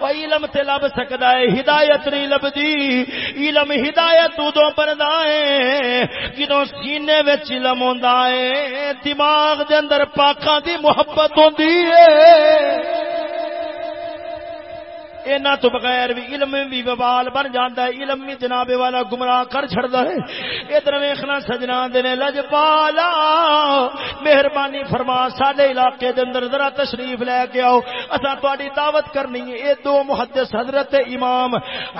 او علم تے لب سکدا ہے ہدایت نہیں لبدی۔ علم ہدایت ادو بندا ہے جدوں سینے وچ علم ہوندا ہے دماغ دے اندر پاکاں دی محبت ہوندی ہے اینا تو بغیر بھی علم بھی وبال بن جاتا ہے۔ علم بھی جناب والا گمراہ کر چڑتا ہے۔ ادھر ویخنا سجنا دن لج پالا۔ مہربانی فرما سڈے علاقے دے اندر ذرا تشریف لے کے آؤ۔ اصا تاری دعوت کرنی ہے۔ یہ دو محدث حضرت امام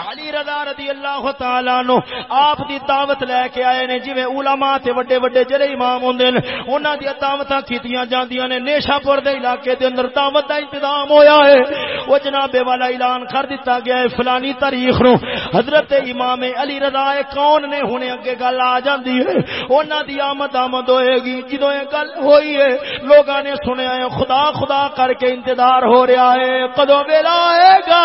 علی رضا رضی اللہ تعالی نو آپ دی دعوت لے کے آئے نے۔ جی علماء تے وڈے وڈے جڑے امام ہوندے نے، انہاں دی دعوتاں کیتیاں جاندیاں نے۔ نیشا پور دے علاقے دے اندر دعوت دا انتظام ہویا ہے۔ وہ جناب والا اعلان اعلان کر دیتا گیا ہے فلانی تاریخ نو۔ حضرت امام علی رضا کون نے ہونے اگے گل آ جاندی ہے؟ انہاں دی آمد آمد ہوئے گی۔ جدوں یہ گل ہوئی ہے، لوگاں نے سنیا ہے، خدا خدا کر کے انتظار ہو رہا ہے۔ کدو ویلا آئے گا؟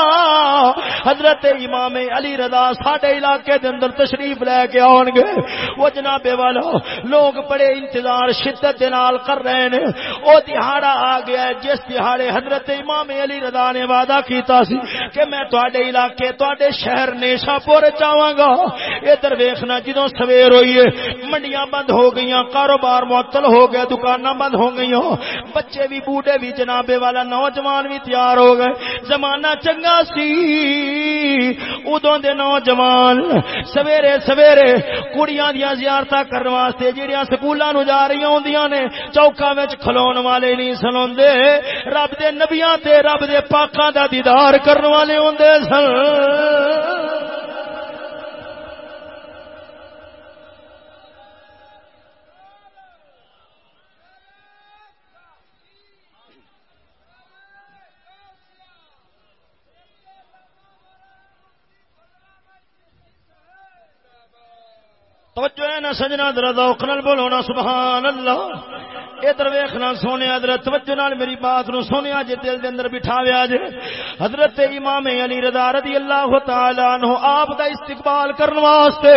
حضرت امام علی رضا ساڈے علاقے دے اندر تشریف لے کے آن گے۔ وہ جناب والا، لوگ بڑے انتظار، شدت دے نال کر رہے ہیں۔ او دہاڑا آ گیا ہے، جس دہاڑے حضرت امام علی رضا نے وعدہ کیتا سی۔ کہ میں تواڈے علاقے، تواڈے شہر نیشا پور چاواں گا۔ ادھر ویکھنا جدوں سویر ہوئی ہے منڈیاں بند ہو گئیاں، کاروبار معطل ہو گیا دکاناں بند ہو گئیاں۔ بچے بھی، بوڑھے بھی، جنابے والا نوجوان بھی تیار ہو گئے۔ زمانہ چنگا سی۔ ادوں دے نوجوان، سویرے سویرے، کڑیاں دیاں زیارتاں کرن واسطے جڑیاں سکولاں نو جا رہی ہوندیاں نے، چوکاں وچ کھلون والے نہیں سنوندے۔ رب دے نبیاں تے رب دے پاکاں دا دیدار کرن والے ہوندے سن۔ توجہ ہے نا سجنا در ذوق نال بولو نا سبحان اللہ ادھر ویخنا سونے حضرت توجہ نال میری بات نو سونے جے دل دے اندر بٹھاویا جے۔ حضرت امام علی رضا رضی اللہ تعالی عنہ آپ دا استقبال کرن واسطے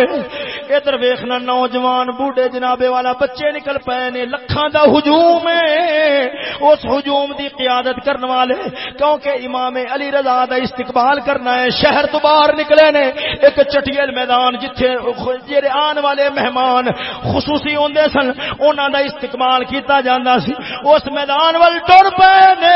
ادھر ویخنا نوجوان بوڑھے جنابے والا بچے نکل پئے نے، لکھاں دا ہجوم ہے۔ اس ہجوم دی قیادت کرن والے، کیونکہ امام علی رضا دا استقبال کرنا ہے، شہر تو باہر نکلے نے۔ ایک چٹیل میدان جتھے جڑے آن والے دے مہمان خصوصی ہوندے سن، انہاں دا استقبال کیتا جاندا سی۔ اس میدان ول ٹر پے نے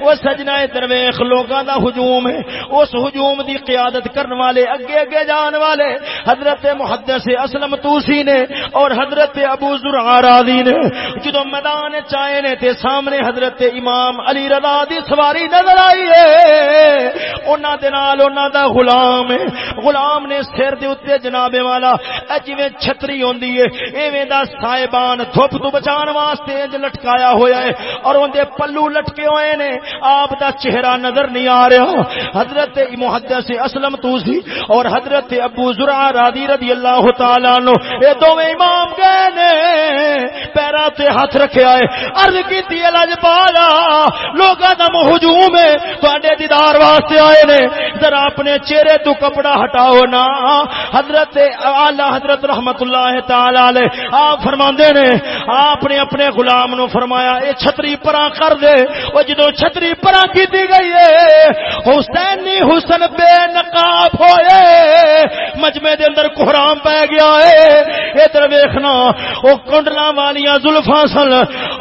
او سجنا درویش لوکاں دا ہجوم ہے۔ اس ہجوم دی قیادت کرن والے، اگے اگے جان والے حضرت محدث اسلم توسی نے اور حضرت ابو زرع راضی نے۔ جدوں میدان چائے نے تے سامنے حضرت امام علی رضا دی سواری نظر آئی ہے، انہاں دے نال انہاں دا غلام ہے۔ غلام نے سر دے اوتے جناب والا والا جویں چھتری ہوندی ہے ایویں دا صاحبان دھوپ تو بچان واسطے انج لٹکایا ہویا ہے اور اون دے پلو لٹکے ہوئے نے، آپ دا چہرہ نظر نہیں آ رہا۔ حضرت محدث اسلم توسی اور حضرت ابو زرع راضی رضی اللہ تعالی عنہ، اے دوویں امام گئے نے، پیرا تے ہاتھ رکھیا ہے عرض کیتی الج پالا، لوگاں دا ہجوم ہے، تواڈے دیدار واسطے آئے نے، ذرا اپنے چہرے تو کپڑا ہٹاؤ نا۔ حضرت اعلی حضرت رحمت اللہ تعالی علیہ، آپ فرماندے نے، آپ نے اپنے غلام نو فرمایا، اے چھتری پرا کر دے۔ او جدو چھتری پرا کیتی گئی ہے حسینی حسن بے نقاب ہوئے۔ مجمع دے اندر کوہرام پہ گیا ہے ادھر ویکھنا، او کنڈلا والیاں زلفاں سن،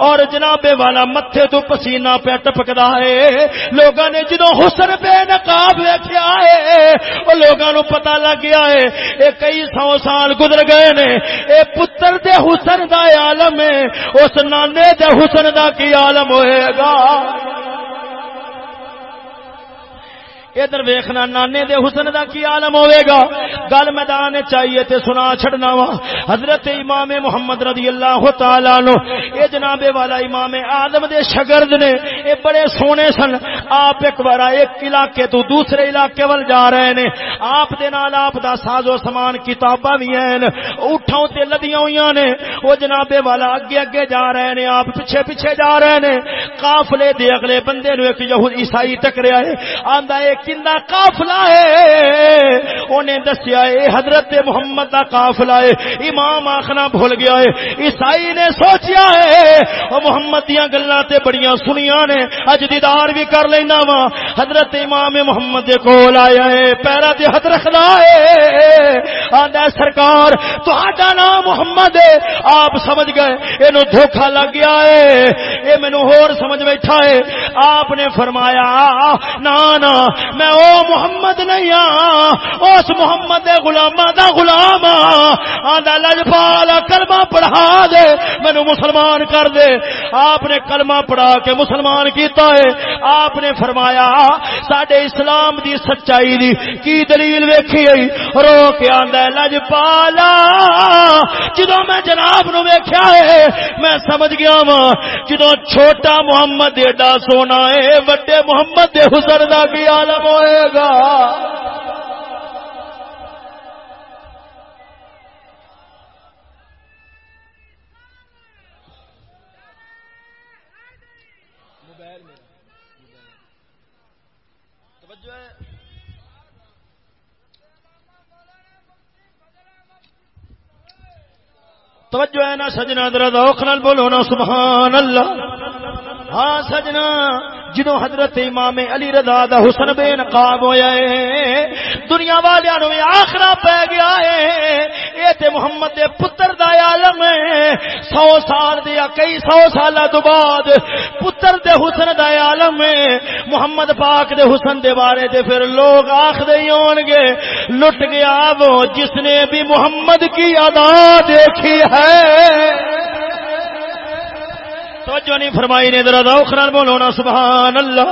اور جناب والا متھے تو پسینہ پہ ٹپکدا ہے لوگاں نے جدو حسن بے نقاب ویکھیا ہے او لوگاں نو پتہ لگ گیا ہے اے کئی سو سال گزر گئے نے۔ اے پتر دے حسن دا عالم ہے، اس نانے دے حسن دا کی عالم ہوئے گا؟ ادھر ویخنا، نانے دے حسن دا کی عالم ہوئے گا؟ گل میدان چاہیے تے سنا چھڑنا وا۔ حضرت امام محمد رضی اللہ تعالی عنہ، اے جناب والا امام آدم دے شگرد نے، اے بڑے سونے سن۔ آپ ایک بار ایک علاقے تو دوسرے علاقے وال جا رہے نے۔ آپ دے نال آپ دا ساز و سامان، کتاباں بھی ہیں۔ اٹھاں تے لدیاں ہویاں نے۔ او جناب والا اگے اگے جا رہے نے، آپ پیچھے پیچھے جا رہے نے۔ قافلے دے اگلے بندے نو ایک یہود عیسائی ٹکریا ہے آندا اے کندا قافلہ ہے۔ اونے دسیا اے حضرت محمد دا قافلہ ہے۔ امام آخنا بھول گیا ہے۔ عیسائی نے سوچیا ہے۔ او محمد دیاں گلاں تے بڑیاں سنیاں نے۔ اج دیدار بھی کر لینا وا۔ حضرت امام محمد دے کول آیا ہے۔ پیرا تے ہاتھ رکھدا ہے۔ آندا سرکار، تہاڈا نام محمد ہے۔ آپ سمجھ گئے۔ اینو دھوکا لگ گیا ہے۔ اے مینوں ہور سمجھ بیٹھا ہے۔ آپ نے فرمایا نا نا میں او محمد نہیں ہاں اس محمد دے غلاماں دا غلام ہاں۔ آندا لجپال کلمہ پڑھا دے، مینوں مسلمان کر دے۔ آپ نے کلمہ پڑھا کے مسلمان کیتا ہے۔ آپ نے فرمایا، ساڈے اسلام دی سچائی دی کی دلیل ویکھی ہے رو کے آندا ہے لجپالا جدوں میں جناب نو ویکھیا ہے، میں سمجھ گیا وا جدوں چھوٹا محمد ایڈا سونا ہے، وڈے محمد دے حسن دا کی عالم ہوئے گا۔ توجہ ہے نا سجنا درد اوکھنال بولو نا سبحان اللہ۔ ہاں سجنا۔ جدو حضرت امام علی رضا دا حسن بے نقاب ہویا ہے، دنیا والیاں نو آخرا پہ گیا ہے۔ اے تے محمد دے پتر دا عالم ہے۔ سو سال دے یا کئی سو سال تو بعد پتر دے حسن دا عالم ہے۔ محمد پاک دے حسن دے بارے تے پھر لوگ آخ دے ہون گے۔ لٹ گیا وہ جس نے بھی محمد کی ادا دیکھی ہے۔ توجہ نہیں فرمائی نے ذرا ذوق بولو نا سبحان اللہ۔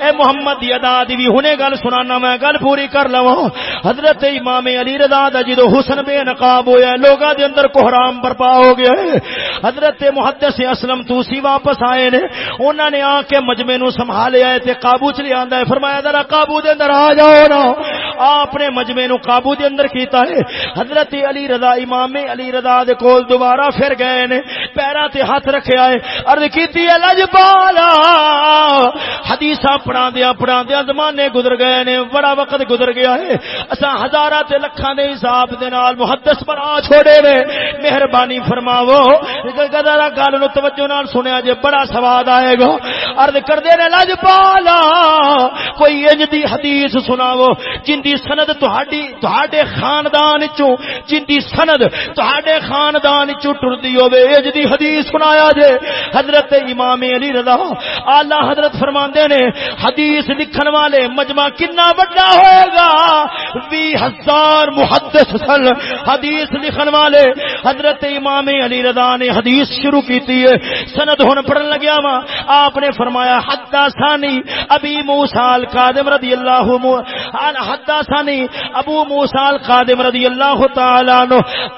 اے محمد دی ادا دی بھی ہنے گل سنانا میں گل پوری کر لواں۔ حضرت امام علی رضا دا جدو حسن بے نقاب ہویا ہے، لوگاں دے اندر کوہرام برپا ہو گیا ہے۔ حضرت محدث اسلم توسی واپس آئے نے، انہاں نے آ کے مجمع نو سنبھالیا ہے تے قابو چ لے آندا ہے۔ فرمایا، ذرا قابو دے اندر آ جاؤ نا۔ آپ نے مجمع نو قابو دے اندر کیتا ہے۔ حضرت علی رضا، امام علی رضا دے کول دوبارہ پھر گئے نے، پیراں تے ہاتھ رکھیا ہے عرض کیتی ہے لجپالا حدیثاں پڑھا دیا پڑھا دیا، زمانے گزر گئے نے، بڑا وقت گزر گیا ہے۔ اسا ہزارہ تے لکھاں دے حساب دے نال محدث بنا چھوڑے نے مہربانی فرماو گدارا گل نو توجہ نال سنیا جے بڑا سواد آئے گا۔ عرض کر دے نے، لجپالا، کوئی انج دی حدیث سناو جن دی سند تہاڈی تہاڈے خاندان چوں، جن دی سند تہاڈے خاندان چوں ٹردی ہوے انج دی حدیث سنایا جے۔ حضرت امام علی رضا اعلی حضرت فرماندے نے حدیث لکھن والے مجمع کنا بڑا ہوئے گا؟ وی ہزار محدث سن حدیث لکھن والے۔ حضرت امام علی رضا نے حدیث شروع کیتی ہے سند ہن پڑھن لگیا وا آپ نے فرمایا حدثانی ابی موسی القادم رضی اللہ عنہ۔ حدثانی ابو موسی القادم رضی اللہ تعالی عنہ۔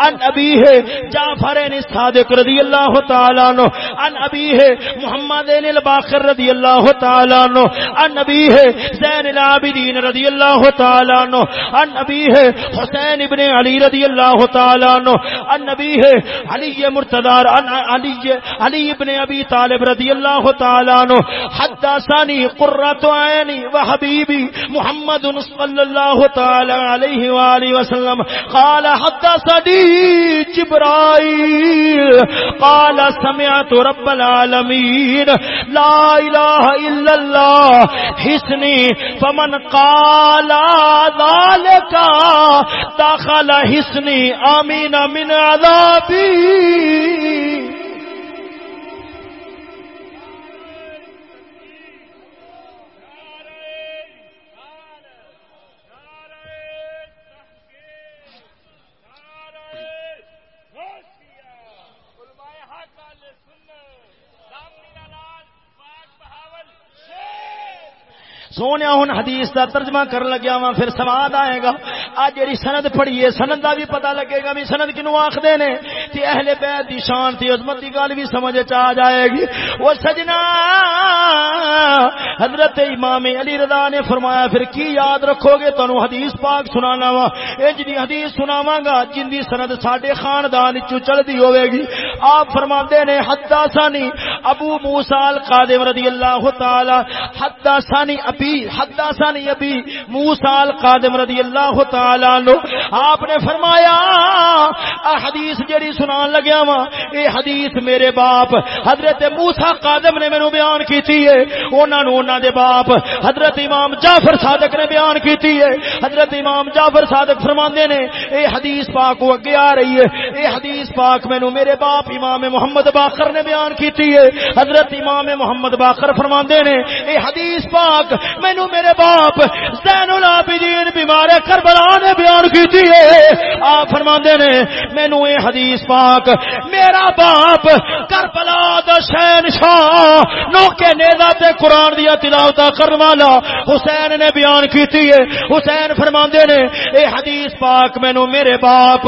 ان ابی ہے جعفر بن صادق رضی اللہ تعالی عنہ۔ ان ابی ہے محمد بن الباقر رضی اللہ تعالی عنہ۔ ان نبی ہے زین العابدین رضی اللہ تعالی عنہ ان نبی ہے حسین ابن علی رضی اللہ تعالی عنہ ان نبی ہے علی مرتضی ان علی علی ابن ابی طالب رضی اللہ تعالی عنہ حدثانی قرۃ عینی و حبیبی محمد صلی اللہ تعالی علیہ والہ وسلم، قال حدثني جبرائیل، قال سمعت رب العالمین، لا الہ الا اللہ حسنی فمن قالا ذالک داخل حسنی آمین من عذابی۔ سونے ہوں حدیث دا ترجمہ کر لگیا وا پھر سواد آئے گا۔ آج جی سند پڑھیے سند دا بھی پتا لگے گا بھی سند کنو آخر نے۔ تی اہل بیت دی شان تھی عظمت دی گل بھی سمجھ آ جائے گی۔ وہ سجنا، حضرت امام علی رضا نے فرمایا، پھر کی یاد رکھو گے؟ تنو حدیث پاک سنانا وا انج دی حدیث سناواں گا، جن دی سند ساڈے خاندان چوں چلدی ہوے گی۔ آپ فرماندے نے حدثانی ابو موسی القادم رضی اللہ تعالی حدثانی ابی ابی حدثانی ابی موسی القادم رضی اللہ تعالی عنہ، آپ نے فرمایا حدیث جڑی سنان لگیا وا اے حدیث میرے باپ، حضرت موسی قادم نے مینوں بیان کیتی ہے، انہاں نو انہاں دے باپ، حضرت امام جعفر صادق نے بیان کیتی ہے، حضرت امام جعفر صادق فرماندے نے، اے حدیث پاک کو اگے آ رہی ہے، اے حدیث پاک مینوں میرے باپ امام محمد باقر نے بیان کیتی ہے، حضرت امام محمد باقر فرماندے نے، اے حدیث پاک مینو میرے باپ زین العابدین بیمار کربلا نے بیان کیتی ہے۔ آپ فرما نے، مینو اے حدیث پاک، میرا باپ کربلا دا شین شاہ نو کے نیزا تے قرآن دیا تلاوت کرن والا حسین نے بیان کیتی ہے۔ حسین فرما نے، اے حدیث پاک، مینو میرے باپ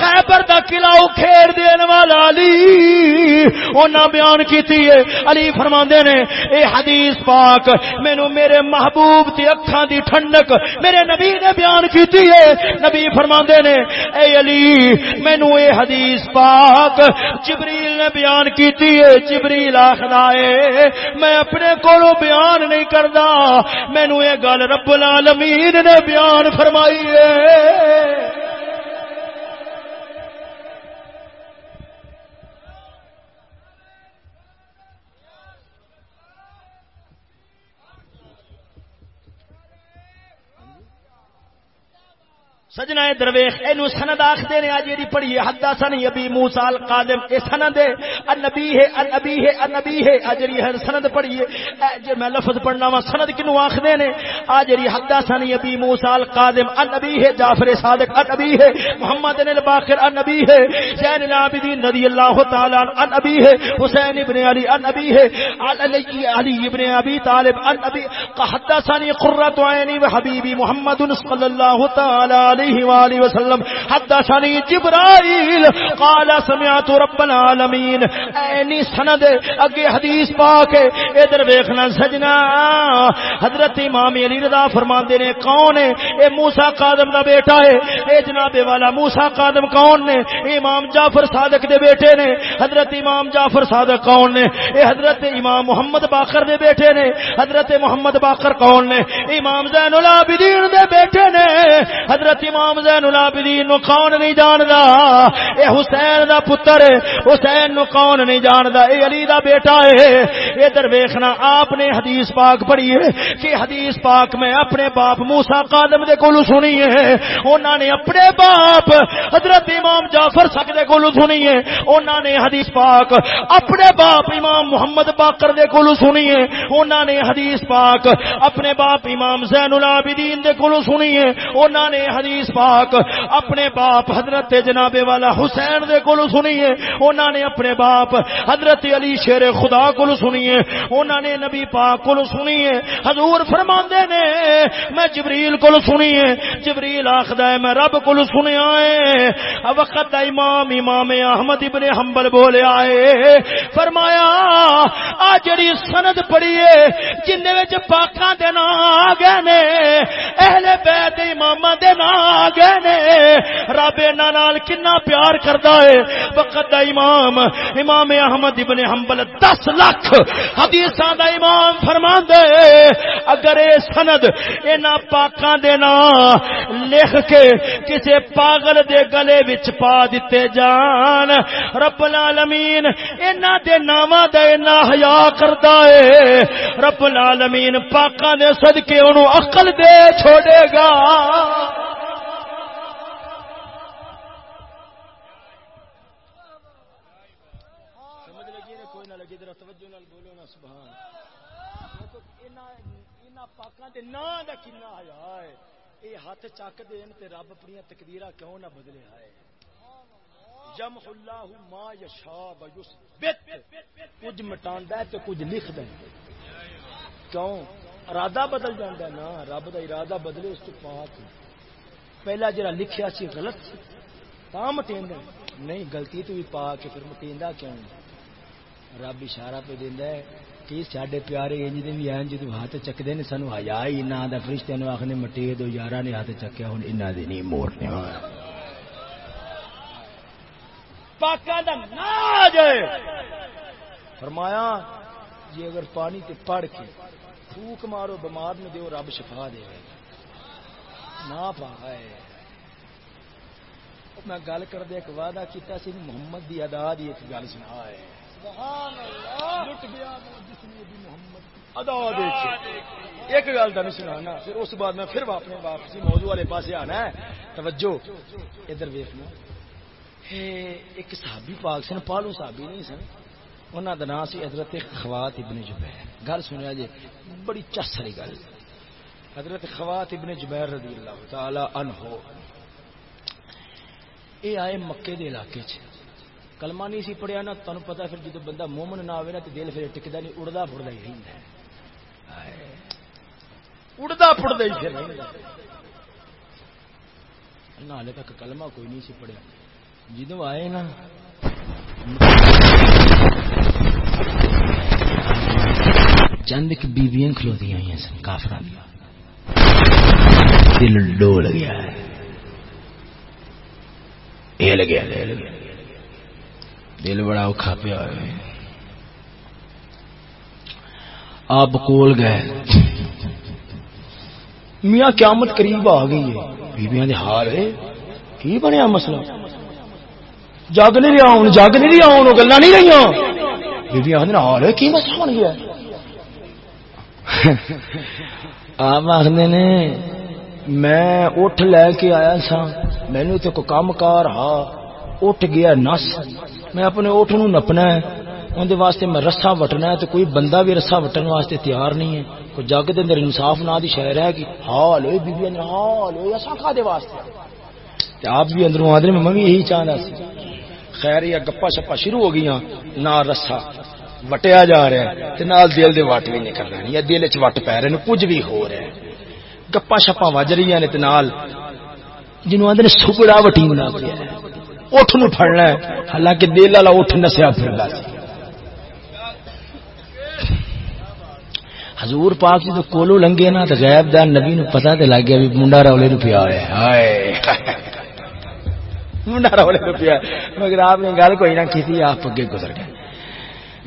خیبر دا قلعہ کھیر دین والا علی انہاں بیان کیتی ہے۔ علی فرما نے، اے حدیث پاک، مینو میرے میرے محبوب دی اکھاں دی ٹھنڈک میرے نبی نے بیان کیتی ہے۔ نبی فرماندے نے، اے علی مینو اے حدیث پاک جبریل نے بیان کیتی ہے۔ جبریل آخدا ہے، میں اپنے کولو بیان نہیں کردا۔ مینو اے گل رب العالمین نے بیان فرمائی ہے۔ سجنا درویش، اینو سند آخدے نے آج یہ پڑھی حدا سن ابی موسی القادم، اے سند ہے، النبی ہے النبی ہے النبی ہے اجری ہے سند پڑھی ہے۔ جے میں لفظ پڑھنا وا، سند کینو آخدے نے؟ آج یہ حدا سن ابی موسی القادم، النبی ہے جعفر صادق، النبی ہے محمد بن الباقر، النبی ہے زین العابدین رضی اللہ تعالی عنہ، النبی ہے حسین ابن علی، النبی ہے علی علی ابن ابی طالب، النبی حدا حدثني قرۃ عینی و حبیبی محمد صلی اللہ تعالی علیہ علیہ وآلہ وسلم. حدثنی جبرائیل. قال، سمعت رب العالمین. اینی سند اگے حدیث پاک ادھر ویکھنا سجنا. حضرت امام علی رضا فرماندے نے، کون ہے؟ اے موسی قادم دا بیٹا ہے. اے جناب والا موسی قادم کون نے؟ امام جعفر صادق دے بیٹے نے. حضرت امام جعفر صادق کون نے؟ اے حضرت امام محمد باقر دے بیٹے نے. حضرت محمد باقر کون نے؟ امام زین العابدین دے بیٹے نے. حضرت امام امام زین العابدین نو کون نہیں جاندا؟ اے حسین دا پتر، حسین نو کون نہیں جاندا؟ اے علی دا بیٹا ہے ادھر ویکھنا، آپ نے حدیث پاک پڑھی ہے کہ حدیث پاک میں اپنے باپ موسی قادم دے کولوں سنی ہے۔ انہاں نے اپنے باپ حضرت امام جعفر صادق دے کولوں سنی ہے۔ انہاں نے حدیث پاک اپنے باپ امام محمد باقر دے کولوں سنی ہے۔ انہاں نے حدیث پاک اپنے باپ امام زین العابدین دے کولوں سنی ہے۔ انہاں نے حدیث حدیث پاک اپنے باپ حضرت جناب والا حسین دے کولو سنی ہے انہاں نے اپنے باپ حضرت علی شیر خدا کولو سنی ہے انہاں نے نبی پاک کولو سنی ہے حضور فرماندے نے، میں جبریل کولو سنی ہے جبریل آخدا ہے، میں رب کولو سنیا ہے۔ وقت دا امام امام احمد ابن حنبل بولے آئے، فرمایا، آ جڑی سند پڑھی ہے، جن وچ پاکاں دے نام آ گئے نے، اہل بیت اماماں دے نام گئے نے۔ رب انہاں نال کنا پیار کرتا ہے۔ وقت دا امام امام احمد ابن حنبل دس لاکھ حدیث دا امام فرما دے اگر اے سند اینا پاکاں دے نا لکھ کے کسے پاگل دے گلے وچ پا دیتے جان، رب العالمین اینا دے ناما دا اینا حیا کرتا ہے۔ رب العالمین پاکاں دے صدقے انہوں عقل دے چھوڑے گا۔ نا دا کنا آیا ہے اے ہاتھ چک دین تے رب اپنی تقدیر کیوں نہ بدلے، آئے۔ جم اللہ ما یشا کچھ مٹا تو کچھ لکھ دیں کیوں؟ ارادہ بدل جاتا ہے نا، رب کا ارادہ بدلے، اس تو پاک۔ پہلا جرا لکھیا سی غلط سی تا مٹیندا نہیں، غلطی تو بھی پا کے پھر مٹیندا کیوں رب اشارہ پہ دیندا ہے کہ ساڈے پیارے انج دے بھی ہیں جدوں ہاتھ چکدے نے، سانو حیا ہی نہ آندا فرشتے نو آکھنے مٹے دو یارا نے ہاتھ چکیا ہن انہاں دے نہیں موڑنے پاکاں دا ناج فرمایا جی اگر پانی تے پڑھ کے پھوک مارو بمار میں دیو، رب شفا دے نہ پائے۔ میں گل کر دے ایک وعدہ کیتا سی، محمد دی ادا دی ایک گل سنا ہے ادا ایک گل نہیں سنانا پھر اس بعد میں پھر اپنے واپسی موضوع والے پاس آنا ہے۔ توجہ۔ ادھر ویخنا ایک صحابی پاک سن پالو صحابی نہیں سن۔ انہوں کا نام سی حضرت خوات ابن جبیر۔ گل سنیا جی بڑی چس والی گل۔ حضرت خوات ابن جبیر رضی اللہ تعالی عنہ۔ یہ آئے مکے دے علاقے چ۔ کلمہ نہیں سی پڑھیا نا تمہیں پتا پھر جدو بندہ مومن نہ آئے نا تو دل پھر ٹکتا نہیں اڑتا پھڑتا ہی رہتا اڑتا پھڑتا ہی پھر نہ ہالے تک کلمہ کوئی نہیں سی پڑھیا۔ جدو آئے نا، چند ایک بیویاں کھلوتی ہوئی سن کافر دل ڈول گیا ہل گیا ہل گیا دل بڑا اوکھا پیا آپ کول گئے۔ میاں قیامت قریب آ گئی ہے۔ بیویاں دے حال ہے۔ کی بنیا مسئلہ؟ جگ نہیں رہا ہوں جگ نہیں رہا ہوں گلا نہیں رہی بیویاں حال ہے کی مسئلہ بن گیا آپ آخر نے، میں اٹھ لے کے آیا سا مینو تو کوئی کام کار ہا اٹھ گیا نس۔ میں اپنے اٹھ نو نپنا ہے اندر واسطے میں رسا وٹنا ہے تو کوئی بندہ بھی رسا وٹن واسطے تیار نہیں ہے۔ کوئی جگ دے اندر انصاف نہ دی شہر ہے کہ حال ہوئی بیبی اندر، حال ہوئی ایسا کھا دے واسطے آپ بھی اندروں آدھے میں بھی یہی چاہتا سی۔ خیر یا گپا شپا شروع ہو گئی نہ رسا وٹیا جا رہا ہے نال دل دے وٹ بھی نکل رہے یا دل چ وٹ پی رہے ہیں، کچھ بھی ہو رہا ہے۔ گپا شپا وج رہی نے نال جنوب آدھے سگڑا وٹی بنا پیا ہے۔ اٹھ نو پڑنا ہے۔ حالانکہ دل والا اٹھ نسیا پھر حضور پاک جی تو کولو لنگے نا تو غیب دار نبی نو پتا تے لگ گیا بھی منڈا رولے نو پیا ہوا ہے۔ منڈا رولے نو پیا۔ مگر آپ نے گل کوئی نہ کی آپ اگے گزر گئے۔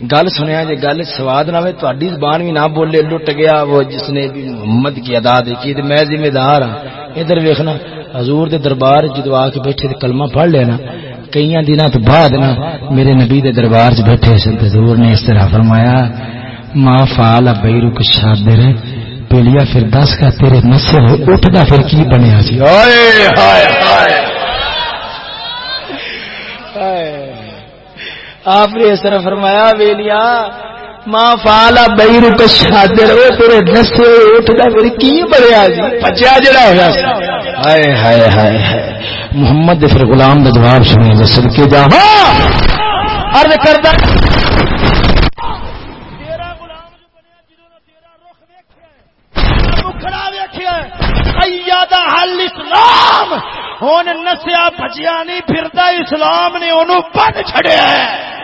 گل سنیا جی گل سواد نہ ہوئے تاری زبان بھی نہ بولے، لٹ گیا وہ جس نے بھی محمد کی ادا دیکھی تو میں ذمہ دار ہاں۔ ادھر ویکھنا، حضور دے دربار جدو آ کے بیٹھے کلمہ پڑھ لینا کئی دن تو بعد نا میرے نبی دے دربار چ بیٹھے سن حضور نے اس طرح فرمایا ماں فال بئی رک شادر پلیا پھر دس کا تیرے نسل اٹھتا پھر کی بنیا سی ہائے ہائے ہائے آپ نے اس طرح فرمایا ویلیا ماں فالا بئی روپ شادر وہ تیرے نسے اٹھتا میری کی بڑھیا جی بچیا جڑا ہوا ہائے ہائے ہائے ہائے۔ محمد پھر غلام کا جواب سنے ہاں! جو سد کے جا ارد کرتا حل اسلام۔ ہوں نسیا بچیا نہیں پھرتا اسلام نے انہوں بن چڑیا ہے۔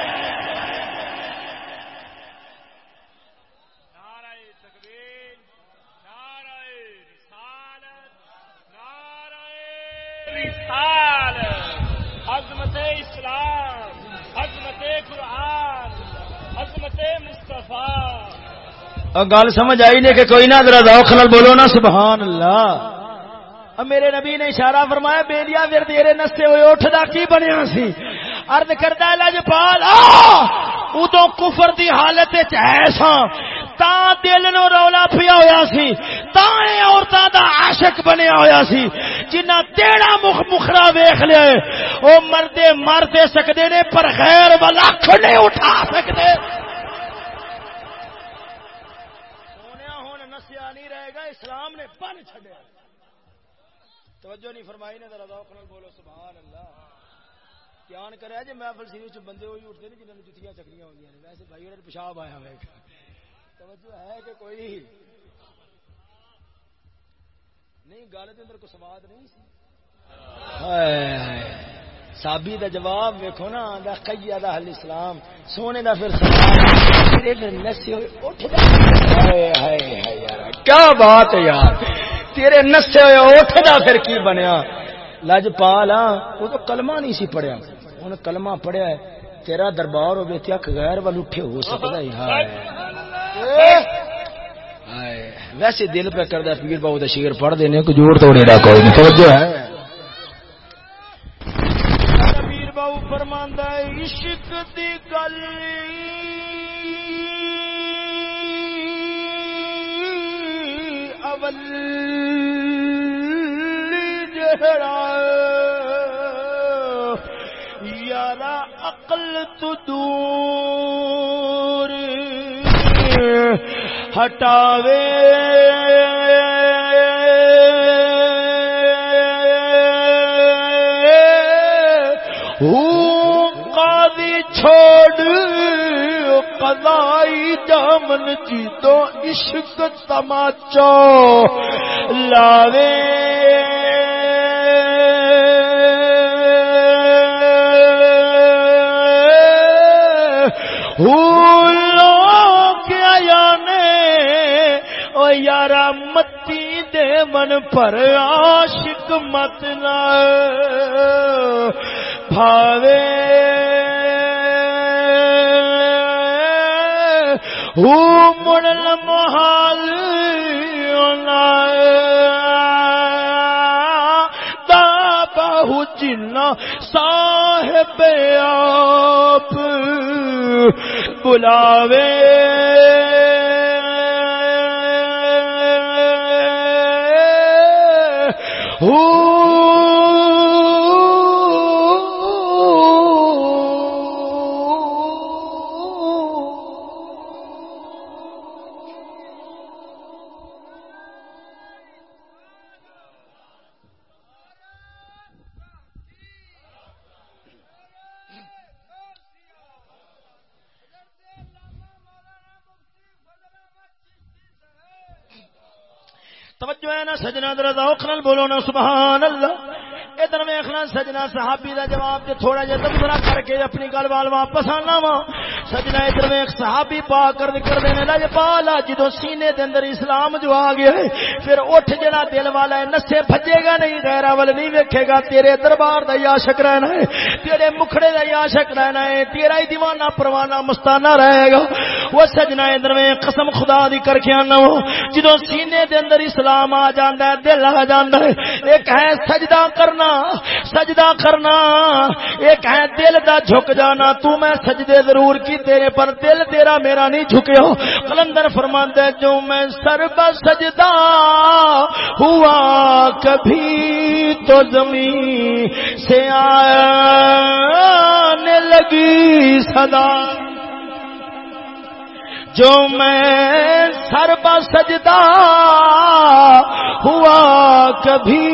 گل سمجھ آئی نہیں کہ کوئی نہ، ذرا روک نال بولو نا، سبحان اللہ۔ میرے نبی نے اشارہ فرمایا بیلیا پھر تیرے نسے ہوئے اٹھتا کی بنیا سی؟ ارد کرتا لجپال ادو کفر دی حالت ایسا ہاں۔ تا دل نو رولا پیا ہوا سی، تا عورتوں دا عاشق بنیا ہوا سی۔ جنہ تیڑا مخ مخرا ویخ لیا وہ مردے مر دے سکتے نے، پر خیر والا نہیں اٹھا سکدے۔ رہ گا، اسلام نے بن چڈیا توجہ نہیں فرمائی نے بولو سبحان اللہ دھیان کرے جی محفل شریف چ بندے وہی اٹھتے نہیں جنہوں نے جتیاں چکریاں ہوندیاں نے۔ ویسے بھائی انہوں نے پیشاب آیا ہوئے۔ توجہ ہے کہ کوئی نہیں۔ گل کے اندر کو سواد نہیں سی۔ سابی دا جواب ویکھو نا آندا قیا دا حل اسلام، سونے دا پھر سوال۔ تیرے نسے ہوئے، اٹھ جا۔ ہائے ہائے ہائے یار، کیا بات ہے یار۔ تیرے نسے ہوئے، اٹھ جا پھر کی بنیا۔ لج پالا ہاں، وہ تو کلمہ نہیں سی پڑھیا۔ انہیں کلمہ پڑھیا ہے، تیرا دربار ہوگی تیا غیر وال اٹھے، ہو سکتا ہے۔ ہائے۔ ویسے دل پہ کردہ پیر باؤ دا شیر پڑھ دینے کو جوڑ توڑے دا، کوئی نہیں۔ توجہ ہے پیر باؤ عشق دی گل۔ اول جہڑا یارا عقل تو دور۔ ہٹاوے۔ قضائی جامن جی تو عشق تماچو۔ لاوے۔ یارا متی دے من پر عاشق مت نہ۔ بھاوے۔ ہو مڑ محال باہو جنا صاحب آپ بلاوے۔ توجہ تھوڑا جہا تبصرہ کر کے اپنی گل وال واپس آنا وا۔ سجنا ادھر میں صحابی پا کر نکل دینے لج پالا جدو سینے دے اندر اسلام جو آ گیا ہے، پھر اٹھ جڑا دل والا ہے، نسے بھجے گا نہیں غیرہ ول نہیں ویکھے گا۔ تیرے دربار دا عاشق رہنا ہے، تیرے مکھڑے دا عاشق رہنا ہے، تیرا ہی دیوانہ پروانہ مستانہ رہے گا۔ وہ سجنا ادھر ویخ قسم خدا دی کر کے آنا وا جدو سینے دے اندر اسلام آ جاندا ہے، دل آ جاندا ہے۔ ایک ہے سجدہ کرنا سجدہ کرنا۔ ایک ہے دل دا جھک جانا۔ تو میں سجدے ضرور کی تیرے پر دل تیرا میرا نہیں جھکیا کلندر فرماندے جو میں سر سجدہ ہوا، کبھی تو زمین سے آنے لگی صدا۔ جو میں سر سجدہ ہوا کبھی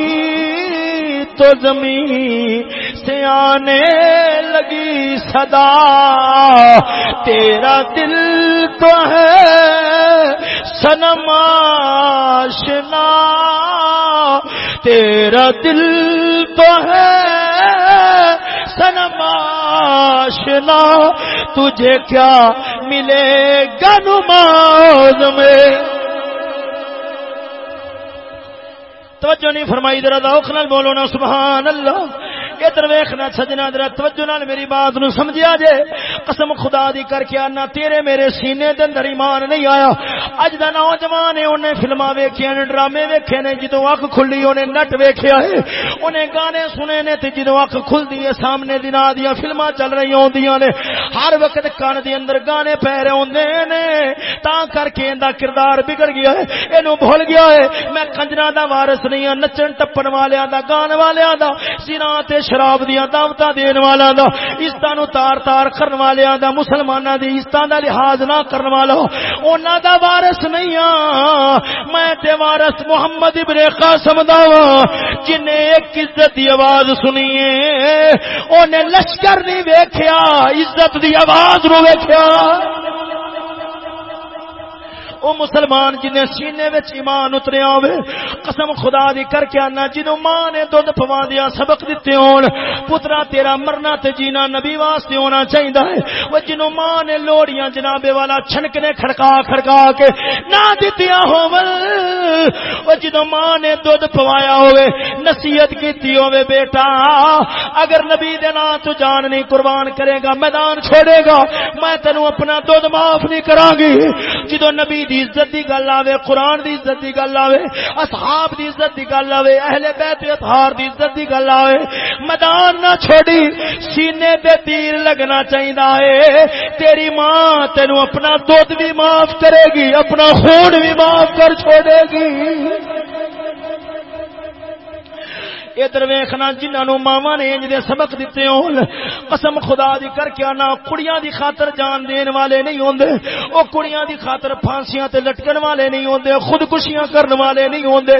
تو زمین سے آنے لگی صدا۔ تیرا دل تو ہے سنم آشنا تیرا دل تو ہے سنم آشنا تجھے کیا ملے گا نماز میں؟ توجہ نہیں فرمائی، ذرا ذوق نال بولو نا، سبحان اللہ۔ ادھر ویکھنا سجنا، ذرا توجہ نال میری بات نو سمجھیا جے۔ قسم خدا دی کر کے انا تیرے میرے سینے دے اندر ایمان نہیں آیا۔ اج دا نوجوان ہے اونے فلماں ویکھیاں نے، ڈرامے ویکھے نے، جدوں اکھ کھلی اونے نٹ ویکھیا ہے۔ اونے گانے سنے نے تے جدوں اکھ کھلدی ہے، سامنے دنا دیاں فلماں چل رہی ہوندیاں نے۔ ہر وقت کان دے اندر گانے پہ رہے ہوندے نے۔ تا کر کے ایندا کردار بگڑ گیا ہے، اینو بھول گیا ہے۔ میں کنجراں دا وارث نہیں ہاں نچن، ٹپن والیاں دا، گان والیاں دا سنا تے شراب دیاں دعوتاں دین والا دا، عزتاں نو تار تار کرن والیاں دا، مسلماناں دی عزتاں دا لحاظ نہ کرن والا انہاں دا وارث نہیں ہاں میں تے وارث محمد ابن قاسم دا جن نے ایک عزت دی آواز سنی ہے۔ اونے لشکر نہیں ویکھیا، عزت دی آواز نو ویکھیا۔ او مسلمان جنہیں سینے وچ ایمان اتریا ہوئے، قسم خدا دی کر کے آنا، جنہوں ماں نے دودھ پوا دیا، سبق دیتے ہون، پترا تیرا مرنا تے جینا نبی واسطے ہونا چاہیے ہے۔ وہ جنہوں ماں نے لوڑیاں جنابے والا چھنکنے کھڑکا کھڑکا کے نہ دتیاں ہوون وہ جدوں ماں نے دودھ پوایا ہوئے، نصیحت کیتی ہوئے، بیٹا، اگر نبی دے نام تو جان نہیں قربان کرے گا، میدان چھوڑے گا، میں تینوں اپنا دودھ معاف نہیں کراں گی جدوں نبی دی عزت دی گل آوے، قرآن دی عزت دی گل آوے، اصحاب دی عزت دی گل آوے، اہل بیت اطہار دی عزت دی گل آوے۔ میدان نہ چھوڑی، سینے تے تیر لگنا چاہیے تیری ماں تینو اپنا دودھ بھی معاف کرے گی، اپنا خون بھی معاف کر چھوڑے گی۔ ادھر ویخنا جنہوں ماوا نے انج دے سبق دیتے ہون۔ قسم خدا دی کر کے آنا، کڑیاں دی خاطر جان دین والے نہیں ہوندے۔ او کڑیاں دی خاطر پھانسیاں تے لٹکن والے نہیں ہوندے، خودکشیاں کرن والے نہیں ہوندے۔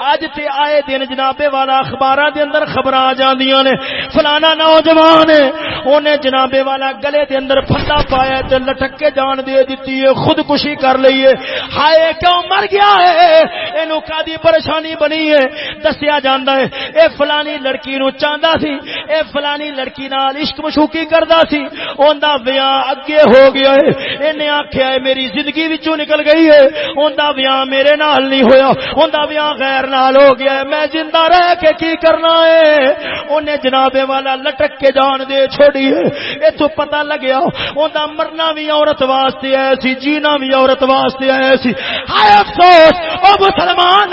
اج تے آئے دن جنابے والا اخباراں دے اندر خبراں آ جاندیاں نے۔ فلانا نوجوان اونے جنابے والا گلے دے اندر پھٹا پایا تے لٹک کے جان دے دتی ہے، خودکشی کر لئی ہے۔ ہائے، کیوں مر گیا ہے؟ اینو کادی پریشانی بنی ہے؟ دسیا جاندا ہے۔ اے فلانی لڑکی نو چاہندا سی، اے فلانی لڑکی نال عشق مشوقی کردا سی اوندا بیاہ اگے ہو گیا ہے۔ اینے آکھیا ہے، میری زندگی وچوں نکل گئی ہے۔ اوندا بیاہ میرے نال نہیں ہویا۔ اوندا بیاہ غیر نال ہو گیا ہے۔ میں زندہ رہ کے کی کرنا ہے؟ اونے جناب والا لٹک کے جان دے چھوڑی ہے۔ ایتھوں پتہ لگیا اوندا مرنا بھی عورت واسطے ہے سی جینا بھی عورت واسطے ہے سی ہائے افسوس، او مسلمان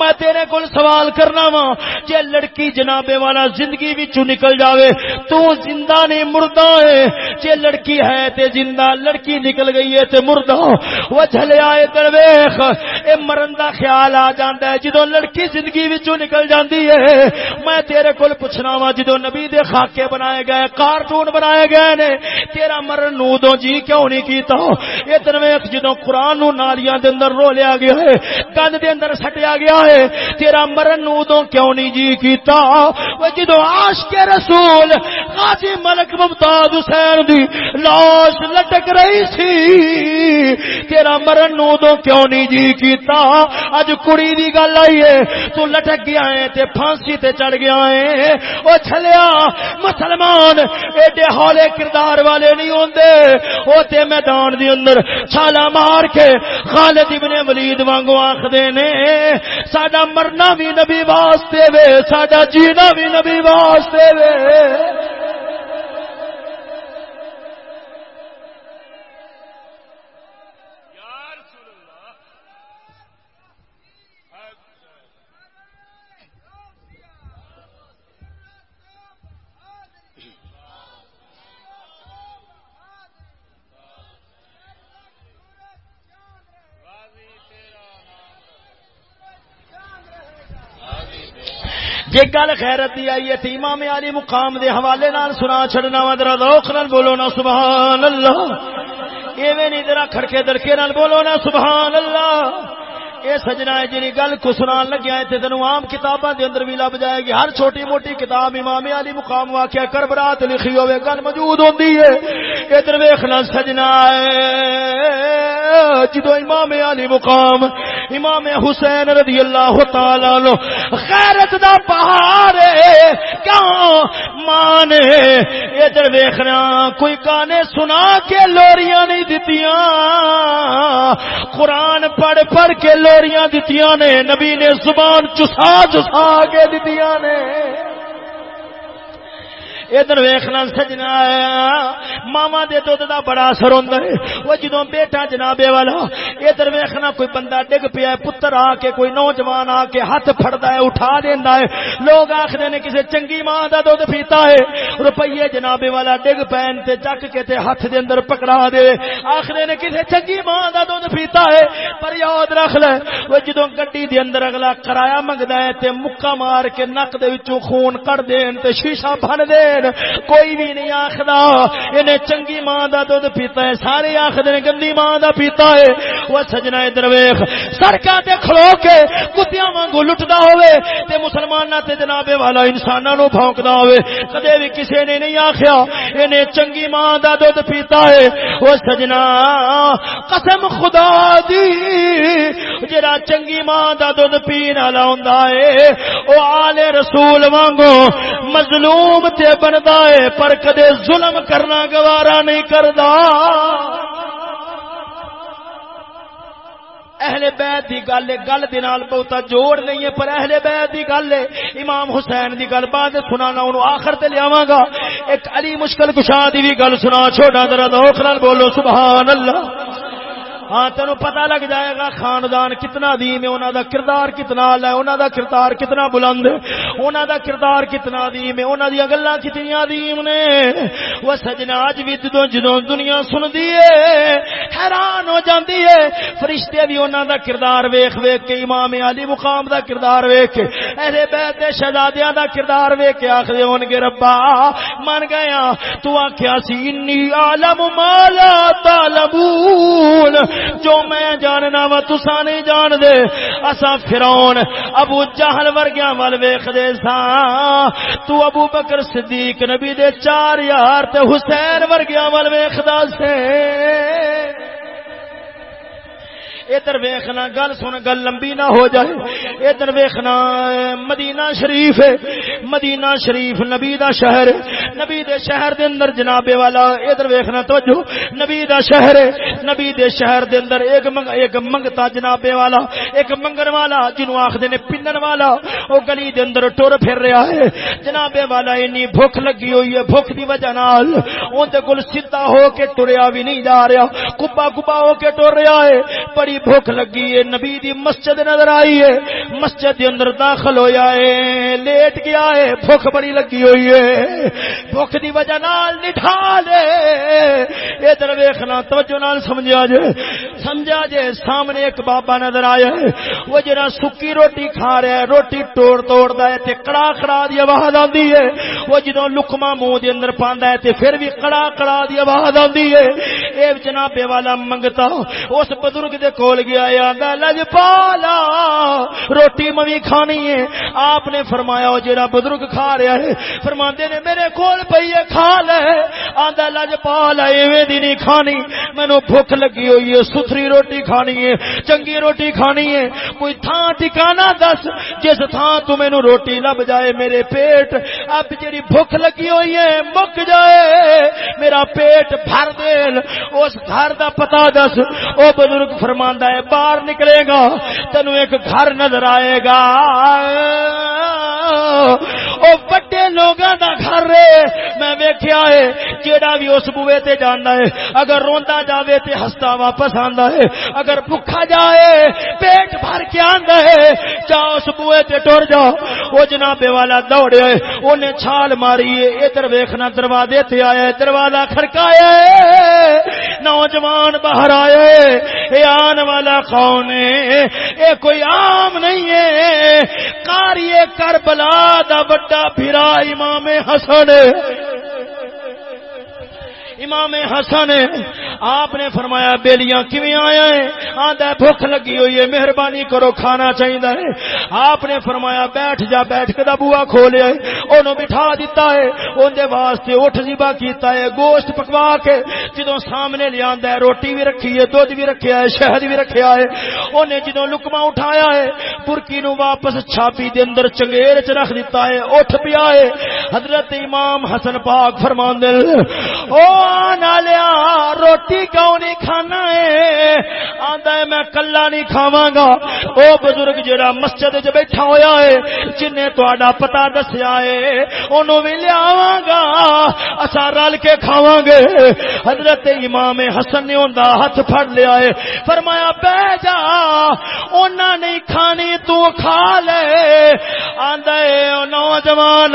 میں تیرے کول سوال کرنا وا جے لڑکی جنابے والا زندگی وچوں نکل جاوے، تو زندہ نہیں، مردہ ہے۔ جے لڑکی ہے تے زندہ، لڑکی نکل گئی ہے تے مردہ۔ وہ جھلے آئے درویخ اے مرن دا خیال آ جاندا ہے۔ جدوں لڑکی زندگی وچوں نکل جاندی ہے، میں تیرے کول پوچھنا وا، جدوں نبی دے خاکے بنائے گئے، کارٹون بنائے گئے نے، تیرا مرن نو دو جی کیوں نہیں کیتا؟ اے درویخ جدوں قرآن نو نالیاں دے اندر رو لیا گیا ہے گند دے اندر سٹیا گیا ہے، تیرا مرن نو دو کیوں نہیں جی کیتا، وہ جدو عاشق رسول غازی ملک ممتاز حسین دی لاش لٹک رہی سی، تیرا مرن نو دو کیوں نہیں جی کیتا؟ اج کڑی دی گل آئی ہے، تو لٹک گیا ہے تے پھانسی تے چڑھ گیا ہے۔ او چھلیا، مسلمان، ایڈے ہولے کردار والے نہیں ہوندے۔ او تے میدان دی اندر چھالا مار کے خالد ابن ولید وانگو آکھدے نے، ساڈا مرنا بھی نبی واسطے وے ساڈا جینا بھی نبی واسطے وے۔ جے گل خیرت دی آئی ہے، تے امام علی مقام دے حوالے نال سنا چھڑنا وا، ذرا ذوق نال بولو نا، سبحان اللہ۔ ایویں نہیں، ذرا کھڑکے دڑکے نال بولو نا، سبحان اللہ۔ اے سجنا ہے جی گل کو سنان لگیا ہے تے تینوں عام کتاباں دے اندر بھی لب جائے گی۔ ہر چھوٹی موٹی کتاب امام علی مقام واقعہ کربلا تے لکھی ہوے گل موجود ہوندی ہے۔ ادھر ویکھنا سجنا ہے جدو امام علی مقام امام حسین رضی اللہ تعالی لو غیرت دا پہاڑ کیوں؟ ماں نے ادھر ویکھنا، کوئی گانے سنا کے لوریاں نہیں دتیاں۔ قرآن پڑھ پڑھ کے لوریاں دتیاں نے، نبی نے زبان چسا چسا کے دتیاں نے۔ ادھر ویخنا سجنا ماوا دے دھد دا بڑا اثر ہوندا ہے۔ وہ جدوں بیٹا جنابے والا، ادھر ویخنا کوئی بندہ ڈگ پیا ہے، پتر آ کے، کوئی نوجوان آ کے ہاتھ پھڑدا ہے، اٹھا دیندا ہے۔ لوگ آکھدے نے کسے چنگی ماں دا دودھ پیتا ہے۔ روپیے جنابے والا ڈگ پین تے چک کے تے ہاتھ دے اندر پکڑا دے۔ آکھدے نے کسے چنگی ماں دا دودھ پیتا ہے، پر یاد رکھ لے۔ وہ جدوں گڈی دے اندر اگلا کرایہ منگدا ہے تے مکا مار کے نک دے وچوں خون کڈ دین تے شیشہ بھن دین کوئی بھی نہیں آخدا، انہیں چنگی ماں دا دودھ پیتا ہے۔ سارے آخر نے گندی ماں دا پیتا ہے۔ وہ سجنا ادھر ویخ سڑکاں تے کھلو کے کتیاں وانگو لٹدا ہوے تے مسلماناں تے جناب والا انساناں نو بھونکدا ہوے کدے بھی کسے نے نہیں آکھیا اینے چنگی ماں دا دودھ پیتا ہے۔ وہ سجنا، قسم خدا دی، جڑا چنگی ماں دا دودھ پین والا ہوندا ہے، او آل رسول وانگو مظلوم تے بندا ہے، پر کدے ظلم کرنا گوارا نہیں کردا۔ اہل بیت دی گل گل دے نال بہتا جوڑ نہیں ہے، پر اہل بیت دی گل ہے۔ امام حسین دی گل بعد سنانا، انہوں آخر تے لیاواں گا۔ ایک علی مشکل کشا دی بھی گل سنا، چھوٹا ذرا دوخ نال بولو، سبحان اللہ۔ ہاں تینو پتہ لگ جائے گا خاندان کتنا عظیم ہے انہوں دا کردار کتنا ہے انہوں دا کردار کتنا بلند ہے انہوں دا کردار کتنا عظیم ہے انہوں دی گلاں کتنی عظیم نے۔ وہ سجنا اج بھی جدوں جدوں دنیا سندی ہے، حیران ہو جاندی ہے۔ فرشتے بھی انہوں دا کردار ویکھ ویکھ کے، امام علی مقام دا کردار ویکھ کے، اہل بیت دے شہزادیاں دا کردار ویکھ کے آکھدے ہون گے، ربا، من گیا، تو آکھیا سی، انی عالم ما لا تعلمون۔ جو میں جاننا وا تسا نہیں جان دے اسا فرعون، ابو جہل ورگیاں ول ویکھ دے سا تو ابو بکر صدیق، نبی دے چار یار تے حسین ورگیاں ول ویکھدا سے ادھر ویخنا، گل سن، گل لمبی نہ ہو جائے۔ ادھر ویخنا، مدینہ شریف ہے۔ مدینہ شریف نبی دا شہر نبی دے شہر دے اندر جناب والا، ادھر ویخنا، توجہ۔ نبی دا شہر ہے۔ نبی دے شہر دے اندر ایک منگ، ایک منگتا جناب والا، ایک منگن والا جنوں آخدے نے پنن والا۔ او گلی دے اندر ٹر پھر رہا ہے۔ جناب والا انی بھوک لگی ہوئی ہے بھوک دی وجہ نال۔ اون دے کول سیدھا ہو کے ٹریا بھی نہیں جا رہا۔ کبا کبا ہو کے ٹر رہا ہے۔ بڑی بھوک لگی ہے، نبی دی مسجد نظر آئی ہے۔ مسجد دے اندر داخل ہویا ہے، لیٹ گیا ہے، بھوک بڑی لگی ہوئی ہے۔ بھوک دی وجہ نال نٹھا لے ادھر ویکھنا، توجہ نال سمجھا جے۔ سمجھا جے، سامنے ایک بابا نظر آیا ہے۔ وہ جڑا سکی روٹی کھا رہا ہے، روٹی توڑ توڑدا ہے تے کڑا کڑا دی آواز آندی ہے۔ وہ جدوں لقمہ منہ دے اندر پاندا ہے تے پھر بھی کڑا کڑا دی آواز آندی ہے۔ اے جناب والا منگتا اس بزرگ دے کول گیا آندا لج پالا روٹی موی کھانی ہے۔ آپ نے فرمایا، او جڑا بزرگ کھا رہا ہے، فرماندے نے، میرے کول پئی ہے، کھا لے۔ آندا، لجپالا، ایویں دی نہیں کھانی۔ مینوں بھوک لگی ہوئی ہے، ستھری روٹی کھانی ہے، چنگی روٹی کھانی ہے۔ کوئی تھاں ٹھکانہ دس، جس تھاں تو مینوں روٹی لب جائے، میرے پیٹ۔ اب جڑی بھوک لگی ہوئی ہے، مک جائے۔ میرا پیٹ بھر دے۔ اس گھر دا پتہ دس۔ او بزرگ فرماندا ہے، باہر نکلے گا، تینو ایک گھر نظر آئے گا۔ او بڑے لوگاں دا گھر ہے۔ میں ویکھیا ہے، جیڑا بھی اس بوئے تے جاندا ہے۔ اگر روندا جاوے تے ہستا واپس آندا ہے۔ اگر بھکھا جائے، پیٹ بھر کے آندا ہے۔ جا اس بوئے تے ٹر جا۔ او جناب والا دوڑے اونے چھال ماری ہے۔ ادھر ویکھنا دروازے تے آیا ہے، دروازہ کھڑکایا ہے۔ نوجوان باہر آئے، اے آن والا کون ہے، اے کوئی عام نہیں ہے۔ کاری کربلا دا بڑا پھرا امام حسن۔ امام حسن، آپ نے فرمایا، بیلیاں کیویں آیا ہے آندا بھوک لگی ہوئی ہے، مہربانی کرو، کھانا چاہیدا ہے۔ آپ نے فرمایا، بیٹھ جا، بیٹھ کے دا بوا کھولیا ہے اونوں بٹھا دیتا ہے۔ اون دے واسطے اٹھ ذبح کیتا ہے، گوشت پکوا کے۔ جدوں سامنے لے ہے، روٹی بھی رکھی ہے، دودھ بھی رکھیا ہے، شہد بھی رکھیا ہے۔ اونے جدوں لقمہ اٹھایا ہے برکی نو واپس چھاپی دے اندر چنگیر چ رکھ دیتا ہے، اٹھ پیا ہے۔ حضرت امام حسن پاک فرماندے، او ایمان نالیا روٹی کیوں نہیں کھانا ہے؟ آندا ہے، میں کلا نہیں کھاواں گا۔ او بزرگ جڑا مسجد وچ بیٹھا ہویا ہے جن تہاڈا پتہ دسیا ہے، اونوں بھی لیاواں گا۔ اسا رل کے کھاواں گے۔ حضرت امام حسن نے اوندا ہاتھ پھڑ لیا ہے۔ فرمایا بیٹھ جا انہاں نہیں کھانی، تو کھا لے۔ آندا ہے، او نوجوان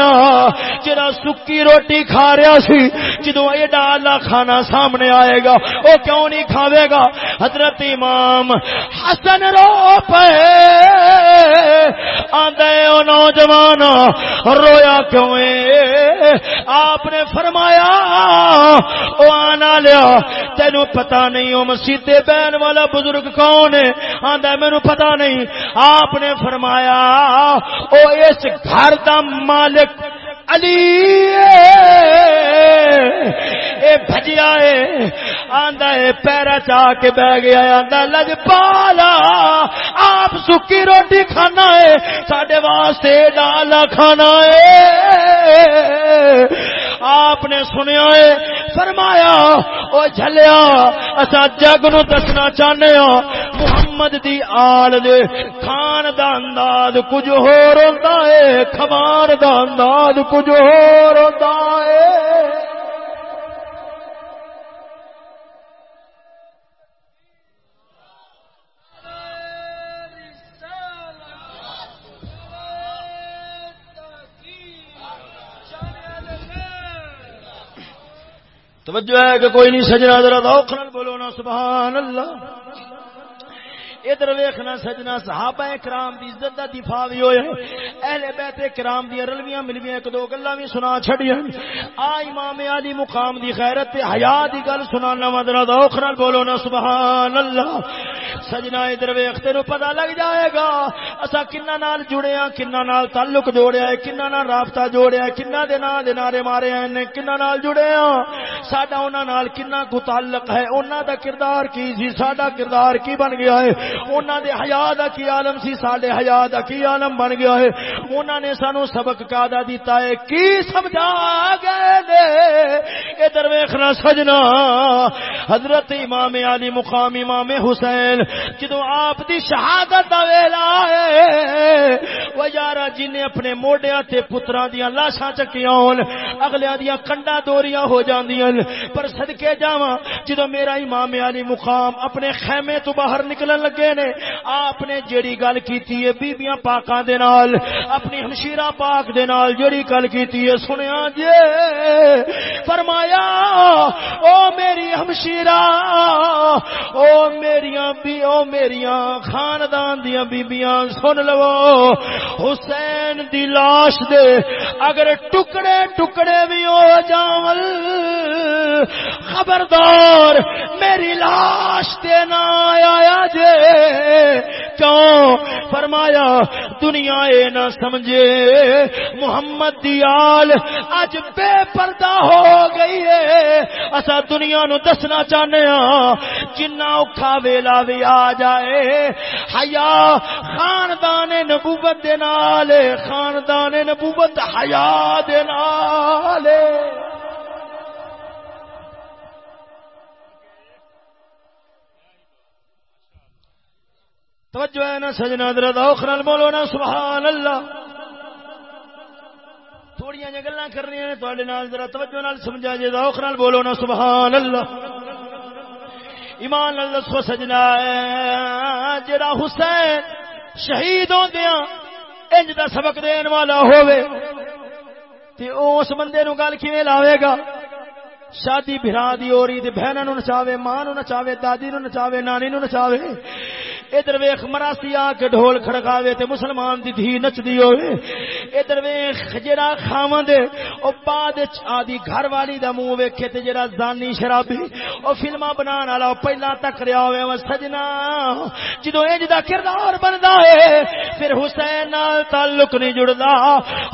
جڑا سکی روٹی کھا رہا سی، جدوں ایڈا اللہ کھانا سامنے آئے گا، وہ کیوں نہیں کھاوے گا؟ حضرت امام حسن رو پے۔ آدھے او نوجوان، رویا کیوں ہے آپ نے فرمایا، او آنا لیا تینوں پتا نہیں او مسجد بہن والا بزرگ کون ہے۔ آندا مینوں پتا نہیں۔ آپ نے فرمایا، او اس گھر دا مالک علی اے بھجیا ہے آندا ہے پیرا چا کے بہ گیا آندا لج پالا، آپ سکی روٹی کھانا ہے ساڈے واسطے دال کھانا ہے آپ نے سنیا ہے فرمایا، او جھلیا اسا جگ نو دسنا چاہنے ہاں محمد دی آل دے، کھان دا انداز کچھ ہور ہوندا ہے کھوان دا انداز کچھ ہور ہوندا ہے توجہ ہے کہ کوئی نہیں سجنا، ذرا ذوق بولو نا، سبحان اللہ۔ ادھر ویکھنا سجنا صحابہ کرام دی عزت دا دفاع بھی ہوئے۔ اہل بیت کرام دی رلویاں ملویاں ایک دو گلاں بھی سنا چھڑیاں آ امام علی مقام دی غیرت تے حیا دی گل سنانا مدرا ذوق نال بولو نا، سبحان اللہ۔ سجنا ادھر ویکھ، تینو پتہ لگ جائے گا۔ اسا کننا نال جڑے ہاں کننا نال تعلق جوڑیا ہے کننا نال رابطہ جوڑیا ہے کننا دے نال دے نعرے مارے ہیں نے نال جڑے ہاں۔ ساڈا انہاں نال کنا کو تعلق ہے؟ انہاں دا کردار کی سی؟ ساڈا کردار کی بن گیا ہے؟ انہاں دے حیا دا کی عالم سی، ساڈے حیا دا کی عالم بن گیا ہے۔ انہاں نے سانو سبق کادا دیتا ہے۔ کی سمجھا گئے نے؟ ادھر ویکھنا سجنا۔ حضرت امام علی مقام امام حسین جدو آپ دی شہادت دا ویلا ہے یارا جن اپنے موڈیاں تے پتراں دیاں لاشاں چکیاں ہون، اگلیاں دیاں کنڈا دوریاں ہو جاندیاں پر صدکے جاواں جدو میرا امام علی مقام اپنے خیمے تو باہر نکلن لگے نے آپ نے جیڑی گل کیتی ہے بیبیاں پاکاں دے نال، اپنی ہمشیرہ پاک دے نال جیڑی گل کیتی ہے، سنیا جے۔ فرمایا، او میری ہمشیرہ، او میریاں بی، او میریاں خاندان دیاں بیبیاں، سن لو۔ حسین دی لاش دے اگر ٹکڑے ٹکڑے بھی ہو جاول خبردار، میری لاش تے نہ آیا جے۔ کیوں؟ فرمایا، دنیا اے نہ سمجھے، محمد دی آل اج بے پردہ ہو گئی ہے اسا دنیا نو دسنا چاہنے ہاں جنہ اوکھا ویلا بھی آ جائے۔ حیا، خاندان نبوت دے نال، خاندان نبوت حیا دے نال۔ توجہ ہے نا، سجنا درد اوکھرل بولو نا، سبحان اللہ۔ تھوڑی جی گلا کرنی نے تھوڑے نال ذرا توجہ نال سمجھا جے اوکھ بولو نا، سبحان اللہ۔ ایمان اللہ سو سجنا جڑا حسین شہید ہوندیاں، انج دا سبق دین والا ہووے۔ تے او اس بندے نو گل کیویں لاوے گا؟ شادی بھرا دی ہو رہی تے بہناں نو نچاوے، ماں نو نچاوے، دادی نو نچاوے، نانی نو نچاوے۔ ادھر ویخ مراسی آ کے ڈھول کھڑکاوے تے مسلمان دی دھی نچدی ہوئے۔ ادھر ویخ جڑا خاوند او بعد آدی گھر والی دا منہ ویکھے تے جڑا زانی شرابی۔ او فلماں بنان والا پہلا تک رہیا ہوئے، او سجنا۔ جدوں انج دا کردار بندا ہے، پھر حسین نال تعلق نہیں جڑدا۔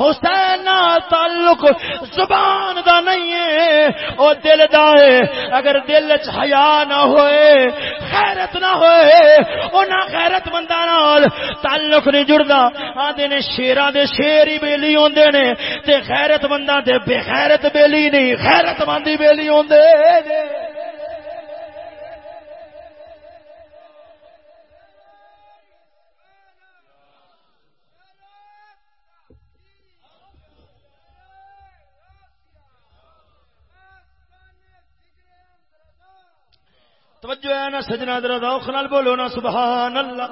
حسین نال تعلق زبان دا نہیں ہے۔ او دل دا ہے، اگر دل چ حیا نہ ہوئے، خیرت نہ ہوئے او نہ غیرت بندہ نال تعلق نہیں جڑدا۔ آندے نے شیراں دے شیر ہی بیلی ہوندے نے، تے غیرت بندہ تے بے غیرت بیلی نہیں غیرت مندی بیلی ہوندے۔ توجہ ہے نا سجنا در روخ نال بولو نا سبحان اللہ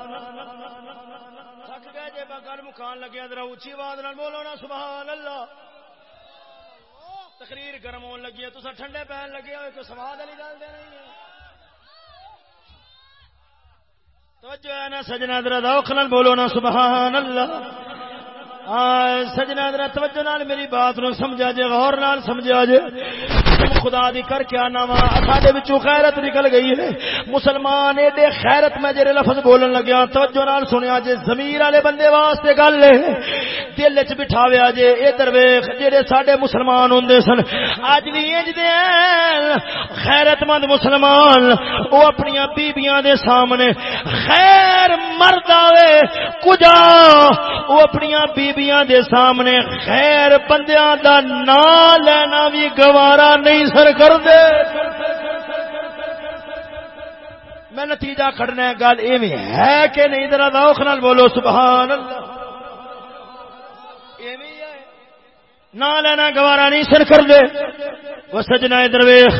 تھک گئے جے بغیر مکان لگیا ذرا اونچی آواز نال بولو نا سبحان اللہ تقریر گرم ہون لگی ہے تسا ٹھنڈے پہن لگے ہوئے، کوئی سواد والی گل دے نہیں ہے توجہ ہے نا، سجنا در روخ نال بولو نا سبحان اللہ سجنا ذرا توجہ نال میری بات نو سمجھا جے، غور نال سمجھا جے۔ خدا دی کر کے آنا وا، ساڈے وچوں غیرت نکل گئی ہے۔ مسلمان ایڈے خیرت میں جڑے لفظ بولن لگیا توجہ نال سنیا جے، ضمیر والے بندے واسطے گل ہے۔ دل وچ بٹھاویا جے ادھر ویکھ جڑے ساڈے مسلمان ہوندے سن اج بھی انج دے ہیں۔ غیرت مند مسلمان، او اپنی بیبییاں دے سامنے خیر مرد آوے۔ کجا؟ او اپنی بیبییاں دے سامنے خیر بندیاں دا نام لینا بھی گوارا نہیں سر کر دے میں نتیجہ کھڑنا ہے، گل ایویں ہے کہ نہیں؟ ذرا ذوق نال بولو، سبحان اللہ۔ ایویں ہے۔ نہ لینا گوارا نہیں سر کر دے وہ سجنا درویش۔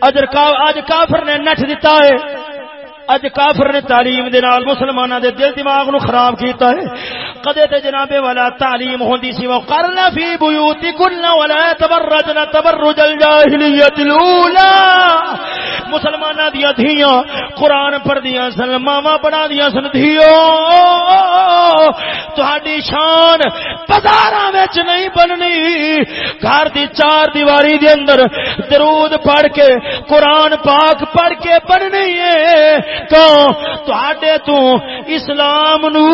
اجر کا اج کافر نے نٹ دیتا ہے۔ اج کافر نے تعلیم دے نال مسلماناں دے دل دماغ نو خراب کیتا ہے۔ کدے تے جناب والا تعلیم ہوندی سی، وہ کرنا فی بیوتکن ولا تبرجن تبرج الجاہلیت الاولى مسلماناں دی دھیاں قران پڑھدیاں سن، ماما پڑھا دیاں سن دھیو تہاڈی شان بازاراں وچ نہیں بننی. گھر دی چار دیواری دے اندر درود پڑھ کے، قرآن پاک پڑھ کے بننی ہے۔ تے تو اسلام نو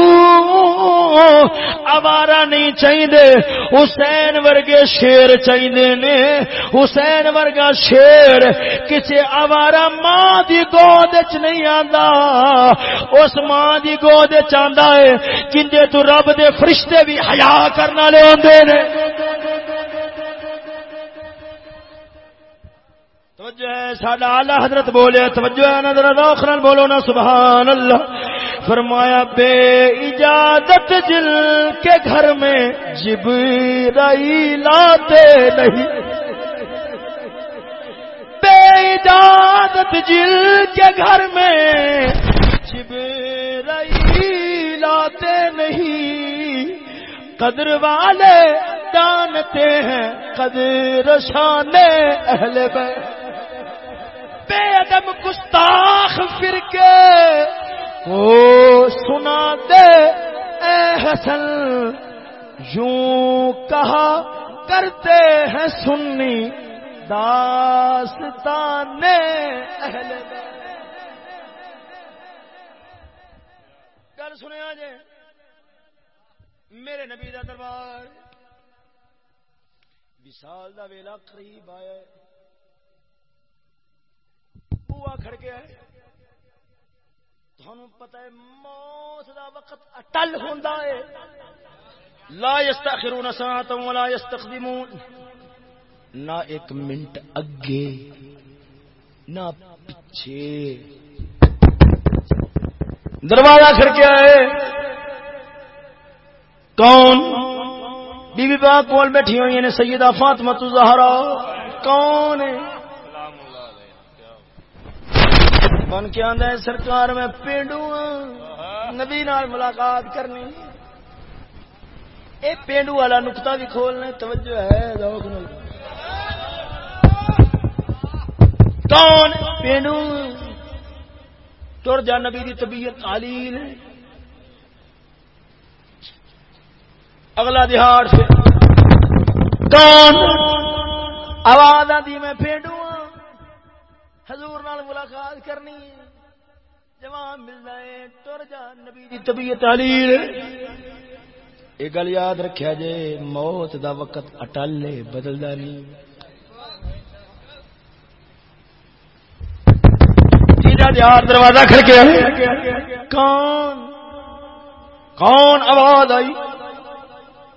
آوارا نہیں چاہیے حسین ورگے شیر چاہیے نے۔ حسین ورگا شیر کسی آوارا ماں دی گود چ نہیں آندا۔ اس ماں دی گود چاہتا ہے۔ جندے تو رب دے فرشتے بھی حیا کرنے والے آدھے نے۔ توجہ ہے، ساڈا اعلی حضرت بولے، توجہ ہے، نظر بولو نا، سبحان اللہ۔ فرمایا، بے اجازت جل کے گھر میں جبرائیل آتے نہیں۔ بے اجازت جل کے گھر میں جبرائیل آتے نہیں۔ قدر والے جانتے ہیں، قدر شان اہل بیت۔ بے ادب گستاخ پھر کے او سنا دے، اے حسن، یوں کہا کرتے ہیں سنی داستان اہل گل سنیا جے میرے نبی دا دربار، وصال دا ویلا قریب آیا۔ ہے بوا کھڑ گیا ہے۔ تھانوں پتہ ہے موت دا وقت اٹل ہوندا ہے۔ لا یستاخرون ساعتا ولا یستقدمون نہ ایک منٹ اگے، نہ پیچھے۔ دروازہ کھڑکیا ہے کون؟ بی بی پاک کول بیٹھی ہوئی ہیں، سیدہ فاطمہ زہرا۔ کون ہے؟ بن کے آدھا ہے، سرکار میں پینڈو ہاں نبی نال ملاقات کرنی اے پینڈو والا نقطہ بھی کھولنے توجہ ہے، ذوق نال۔ کون پینڈو تر جا نبی دی طبیعت علیل اگلا دہاڑ سے کون؟ آواز آدھی میں پینڈو ہاں حضور نال ملاقات کرنی ہے۔ جوان ملنا ہے، تر جا نبی دی طبیعت علیل یہ گل یاد رکھیا جے، موت دا وقت اٹل ہے، بدلدا نہیں۔ تیجا دیار دروازہ کھڑکیا کون؟ کون آواز آئی؟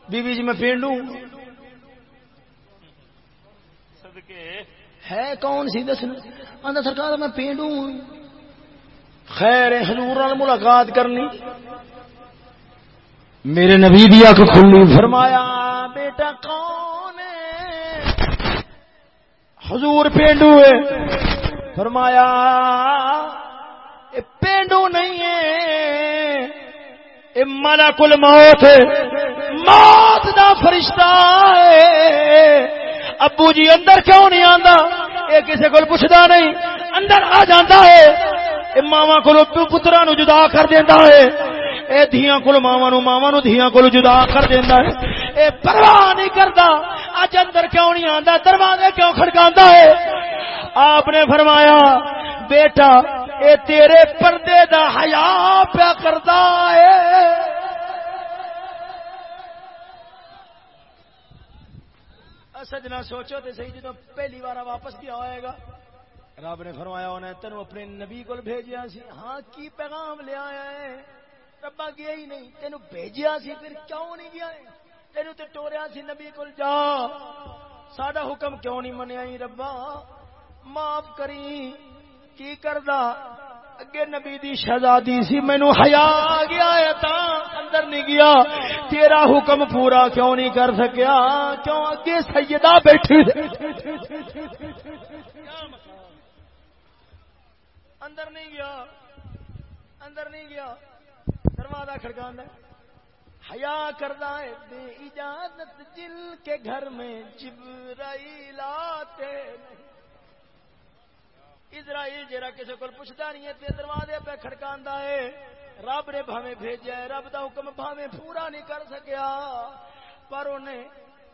بی بی جی میں پینڈوں صدقے ہے کون سی دسنا آندا سرکار میں پینڈوں ہوں۔ خیر ہے، حضور نال ملاقات کرنی۔ میرے نبی دی اکھ کھلی۔ فرمایا بیٹا کون ہے؟ حضور پینڈو ہے۔ فرمایا اے پینڈو نہیں ہے۔ اے ملک الموت ہے۔ موت دا فرشتہ ہے۔ ابو جی اندر کیوں نہیں آندا؟ اے کسے کول پوچھدا نہیں۔ اندر آ جاندا ہے۔ اے ماواں کولو پتراں نو جدا کر دیندا ہے۔ اے دھیاں کول ماواں نو ماواں نو دھیاں کول جدا کر دیندا ہے۔ اے پرواہ نہیں کردا۔ اج اندر کیوں نہیں آندا؟ دروازے کیوں کھڑکاندا ہے؟ آپ نے فرمایا، بیٹا، اے تیرے پردے دا حیا پیا کردا ہے۔ سجنا سوچو تے صحیح جدو پہلی بار واپس گیا ہوئے گا۔ رب نے فرمایا انہیں تینوں اپنے نبی کو بھیجیا سی۔ ہاں کی پیغام لیا ہے؟ ربا گیا ہی نہیں، تینوں بھیجیا سی، پھر کیوں نہیں گیا ہے؟ تینوں تے ٹوریا سی نبی کو جا۔ ساڈا حکم کیوں نہیں منیا ربا معاف کری۔ کی کردا؟ اگے نبی دی شہزادی سی مینو حیا آ گیا ہے تا اندر نہیں گیا۔ تیرا حکم پورا کیوں نہیں کر سکیا؟ کیوں اگے سیدہ بیٹھی؟ اندر نہیں گیا۔ اندر نہیں گیا۔ دروازہ کھڑکانا حیا کردا ہے، بے اجازت جل کے گھر میں جبرائیل آتے نہیں۔ اسرائیل جرا کسی کو پوچھتا نہیں ہے، تے دروازے پہ کھڑکاندا ہے۔ رب نے بھاوے بھیجا ہے، رب دا حکم بھاوے پورا نہیں کر سکیا۔ پر انہیں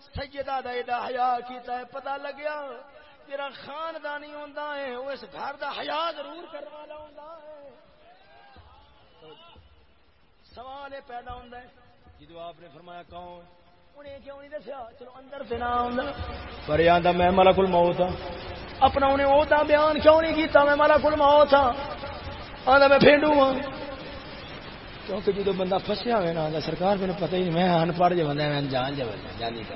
سیدہ دا ایڈا حیا کیتا ہے، پتہ لگیا تیرا خاندانی ہوندا ہے وہ اس گھر دا حیا ضرور کرنے والا ہوندا ہے۔ سوال پیدا ہوندا ہے، جدو آپ نے فرمایا کون؟ پر میں ملک الموت ہوں اپنا انہیں وہ بیان کیوں نہیں کیتا؟ میں مالا کل موت ہاں۔ آدھا میں پھینڈوں ہاں۔ کیونکہ جدو بندہ فسیا ہوئے نا سرکار میرے پتہ ہی نہیں میں ان پڑھ بندہ میں جان جو بندہ جانی کر۔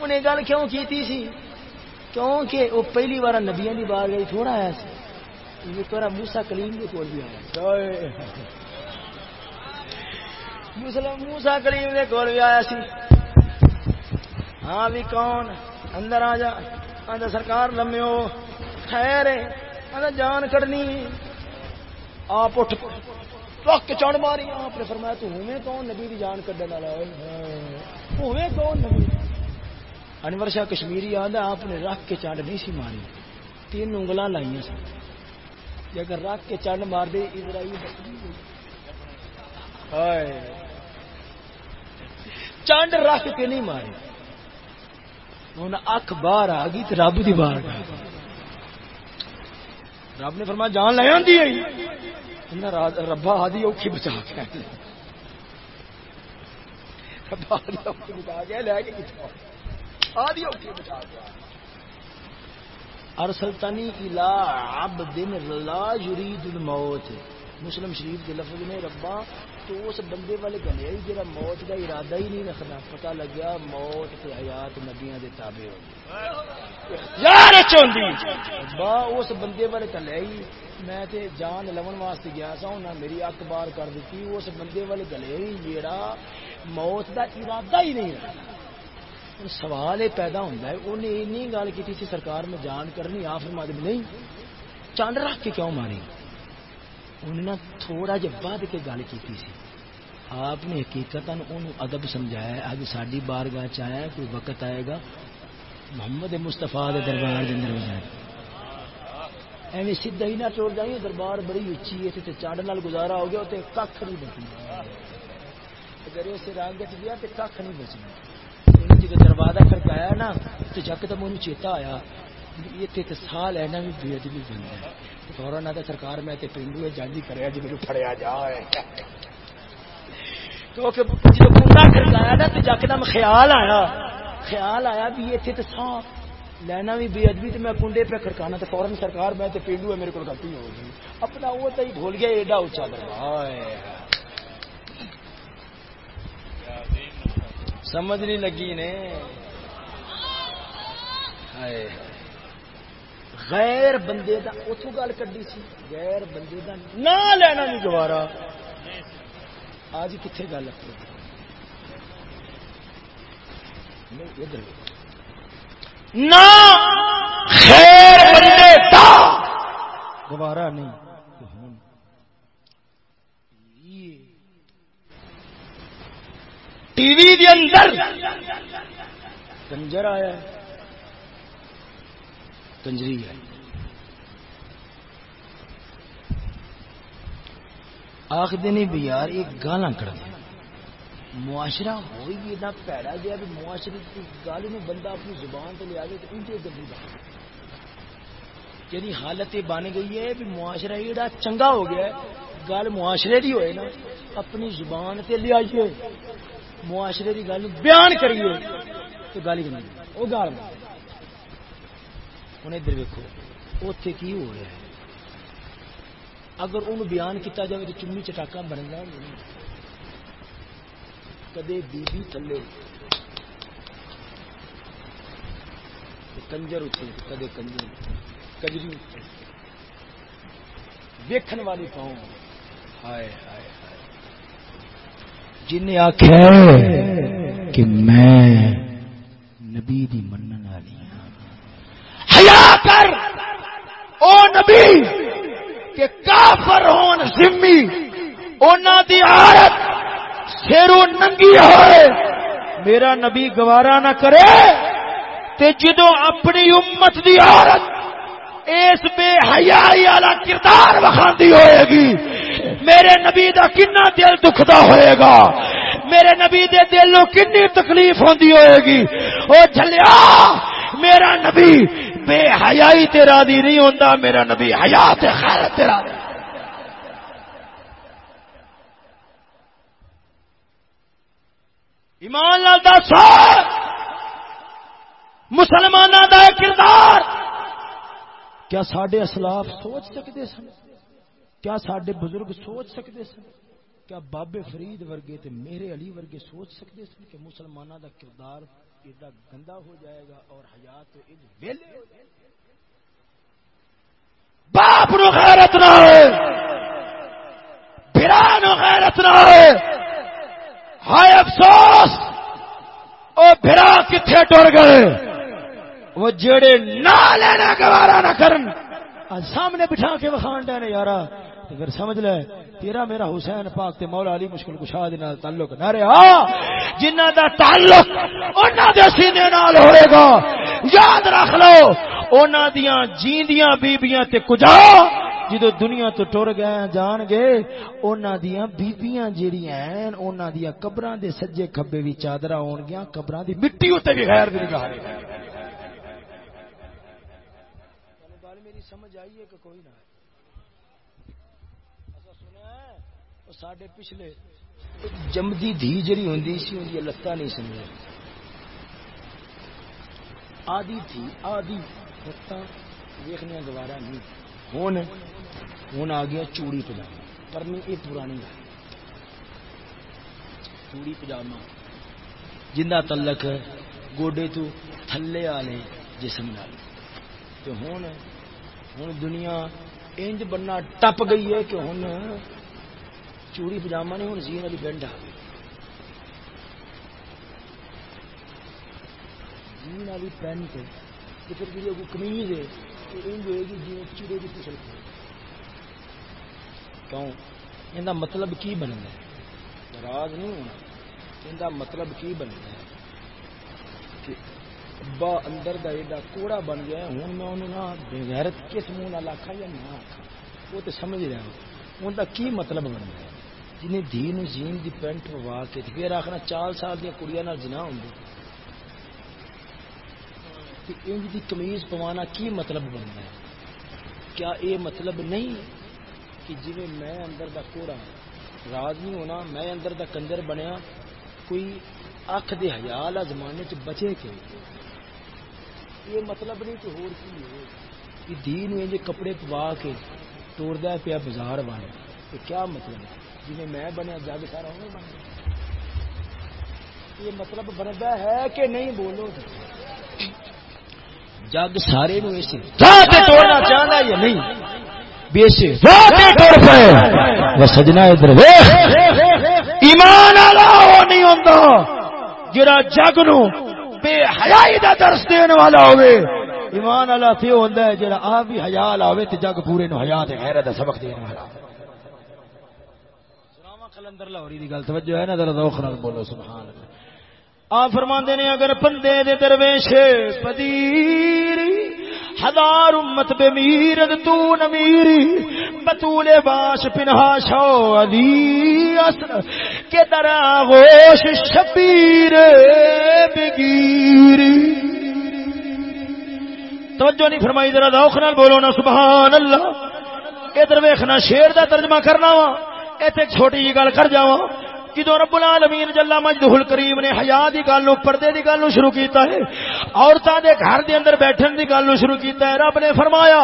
انہیں گل کیوں کیتی سی؟ کیونکہ وہ پہلی بار نبیاں دی بار گئی تھوڑا آیا سی۔ موسا کلیم کے کول بھی آیا۔ موسا کلیم کے کول بھی آیا سی۔ ہاں بھی کون؟ اندر آ جا۔ آدھا سرکار لمیو خیر آدھا جان کڑنی آپ اٹھ۔ رک چڑھ ماری۔ آپ نے فرمایا تو ہوئے کون؟ نبی دی جان کڈنے والا ہوئے کون نبی؟ انور شاہ کشمیری آدھا آپ نے رکھ کے چڑھ نہیں سی ماری۔ تین انگل لائی سن۔ جی اگر رکھ کے چڑھ مار دے، ادھر چانڈ رکھ کے نہیں ماری ہوں اک باہر آ گئی تو رب کی باہر رب نے فرمایا، جان لے آتی ہے ربا آدھی اوکھی بچا کے ارسلتنی الى عبد لا يريد الموت۔ مسلم شریف کے لفظ میں ربا تو اس بندے والے گلے جا موت کا ارادہ ہی نہیں رکھنا پتا لگیا موت تے حیات نبیاں دے تابع ہو اس بندے والے ہی میں تے جان لون واسطے گیا سا انہاں میری اک بار کر دیتی اس بندے والے گلے ہی جیڑا موت دا ارادہ ہی نہیں رکھنا۔ سوال یہ پیدا ہوتا ہے انہیں اینی گل کی تھی سرکار میں جان کرنی آ فرما نہیں۔ چانڈ رکھ کے کیوں ماری؟ انہیں تھوڑا جہ بد کے گل کی سی۔ آپ نے حقیقت ادب سمجھایا اب ساری بارگاہ چیا کوئی وقت آئے گا؟ محمد مستفا دربار کے اندر جائے ایویں سیدھا ہی نہ ٹوٹ جائیں دربار بڑی اچھی ہے چڑھ نال گزارا ہو گیا تو کھ نہیں بچنا۔ اگر اس رنگ چ گیا تو کھ نہیں بچنا۔ جب دروازہ کھڑکایا نا تو جک تو مجھے چیتا آیا یہ سال لینا بھی بے ادبی بنتا ہے۔ فورن آتا سرکار میں پینڈو جانجی کرے جی میرے پڑیا جا تو جب کنڈا کھڑکایا نا، تو جکدم خیال آیا۔ خیال آیا بھی اتنے تو سا لینا بھی بے ادبی تو میں کنڈے پہ کھڑکانا تو فورن سرکار میں پینڈو ہے میرے کو غلطی ہو گئی۔ اپنا وہ تو ہی بھول گیا، ایڈا اچا دربار سمجھ نہیں لگی نے۔ غیر بندے دا اتو گل کڈی سی، غیر بندے دا نہ لینا نہیں گوارا آج کتنے گل نہ خیر بندے دا۔ گوارا نہیں ٹی وی دے اندر۔ کنجر آیا۔ ہے کنجری ہے۔ آخر نہیں بھی یار یہ گالاں کر دیں معاشرہ ہوئی بھی اتنا پیڑا گیا بھی معاشرے کی گل میں بندہ اپنی زبان تو لیا تو انٹے گلی بات۔ یعنی حالت یہ بن گئی ہے بھی معاشرہ جڑا چنگا ہو گیا ہے۔ گل معاشرے دی ہوئے نا، اپنی زبان تے لے آئیے۔ معاشرے دی گل بیان کریے۔ تو گل ہی وہ گال ہوں ادھر ویکو اتے کی ہو رہا ہے؟ اگر ان بیان کیتا جائے تو چمی چٹاکا بننا کدے بی بی تھلے کنجر اتنے کدے کنجر۔ کجری اتنے ویکھن والی قوم ہائے ہائے ہائے۔ جن آخیا کہ میں نبی دی منن والی ہوں حیا کر او نبی، کہ کافر ہون ذمی اونا دی عادت سیرو ننگی ہوئے۔ میرا نبی گوارا نہ کرے، تے جدو اپنی امت دی عورت اس بے حیائی والا کردار وکھاندی ہوئے گی، میرے نبی دا کنا دل دکھدا ہوئے گا۔ میرے نبی دے دل نو کنی تکلیف ہوندی ہوئے گی۔ او جھلیا، میرا نبی بے حیائی تیرا دی نہیں ہوندا، میرا نبی حیا خیر تیرا دی۔ ایمان لال دس۔ مسلمان دا کردار۔ کیا سڈے اسلاف سوچ سکتے سن؟ کیا سڈے بزرگ سوچ سکتے سن؟ کیا بابے فرید ورگے تے میرے علی ورگے سوچ سکتے سن کہ مسلمانوں دا کردار ایڈا گندا ہو جائے گا اور حیات ویلے باپ نو غیرت نہ ہوئے برا نو غیرت نہ ہوئے ہائے افسوس۔ او بھرا کتنے ٹر گئے۔ وہ جڑے نہ لینا گوارا نہ کرن۔ سامنے بٹھا کے وکھان ڈے یارا۔ اگر سمجھ لے، تیرا میرا حسین پاک تے مولا علی مشکل کشا دے نال تعلق نہ رہا۔ جنہ دا تعلق انہاں دے سینے نال ہوئے گا۔ یاد رکھ لو، انہاں دیاں جیندیاں بیبییاں تے کجا جدو دنیا تو ٹر گئے جان گے۔ انہاں دیاں بیبییاں جیڑیاں ہیں، انہاں دیاں قبراں دے سجے کھبے وی چادراں ہون گیاں، قبراں دی مٹی اوتے بھی غیر دی نگاہ۔ نہیں میری سمجھ آئی ہے کہ کوئی نہ؟ سڈے پچھلے جمدی دھی جی ہوں سی ان لتاں نہیں سمجھ آدھی تھی، آدھی لتاں ویخنیا گوارا نہیں۔ ہوں ہوں آ گیا چوڑی پجامہ۔ پر نہیں یہ پرانی گل۔ چوڑی پجامہ۔ جنہ تلک گوڈے تو تھلے والے جسم نال۔ تو ہوں ہوں دنیا انج بننا ٹپ گئی ہے کہ ہوں چوڑی پجامہ نہیں، ہوں زین والی پینٹ آ گئی جین والی پینٹ پھر جی کمیز ہے انج ہوئے گی جی چوڑے کی پسل کیوں؟ یہ مطلب کی بننا ہے؟ راز نہیں ہونا۔ یہ مطلب کی بننا ہے؟ کہ ابا اندر دا ایڈا کوڑا بن گیا ہوں میں انہوں نہ بغیرت کس منہ نہ آخا یا نہ آخا وہ تو سمجھ رہا ہوں ان کا کی مطلب بن گیا جنہیں دھی نو جین دی پینٹ پوا کے پھر آخنا چار سال دیا کڑیاں نال جنا ہوں انج دی کمیز پوانا کی مطلب بننا ہے؟ کیا یہ مطلب نہیں کہ جی میں اندر دا کوڑا راز نہیں ہونا، میں اندر دا کنجر بنیا، کوئی اکھ دے حیال زمانے چ بچے کے؟ یہ مطلب نہیں کہ ہور کی ہے؟ کہ دین میں جو کپڑے پوا کے توڑتا پیا بازار والے، تو کیا مطلب ہے؟ جی میں بنیا جگ سارا ہوں بن یہ مطلب بنتا ہے کہ نہیں بولو۔ جگ سارے نو اسے توڑنا چاہتا یا نہیں؟ سجنا ادھر ایمان والا وہ نہیں ہوتا جڑا جگ نو بے حیائی دا درس دین والا ہوئے ایمان والا تے ہوندا ہے جڑا آ بھی حیا والا ہوئے تے جگ پورے نو حیا تے غیرت دا سبق دین والا۔ سلام کلندر لاہوری دی گل، توجہ ہے نا، ذرا ذوق نال بولو، سبحان اللہ۔ آ فرماندے نے، اگر بندے دے درویش پدیر ہزار امت بے میرد تو نمیری بطول باش پنہا شو علی اصر کے در آغوش شبیر بگیری توجہ نہیں فرمائی، ذرا دوخ نال بولو نا، سبحان اللہ۔ ادھر ویخنا شیر دا ترجمہ کرنا وا۔ ایتھے چھوٹی جی گل کر جاواں۔ جدو رب العالمین جلا مجدہ الکریم نے حیا دی گل نو، پردے دی گل نو شروع کیتا ہے، عورتاں دے گھر دے اندر بیٹھن دی گل نو شروع کیتا ہے، رب نے فرمایا،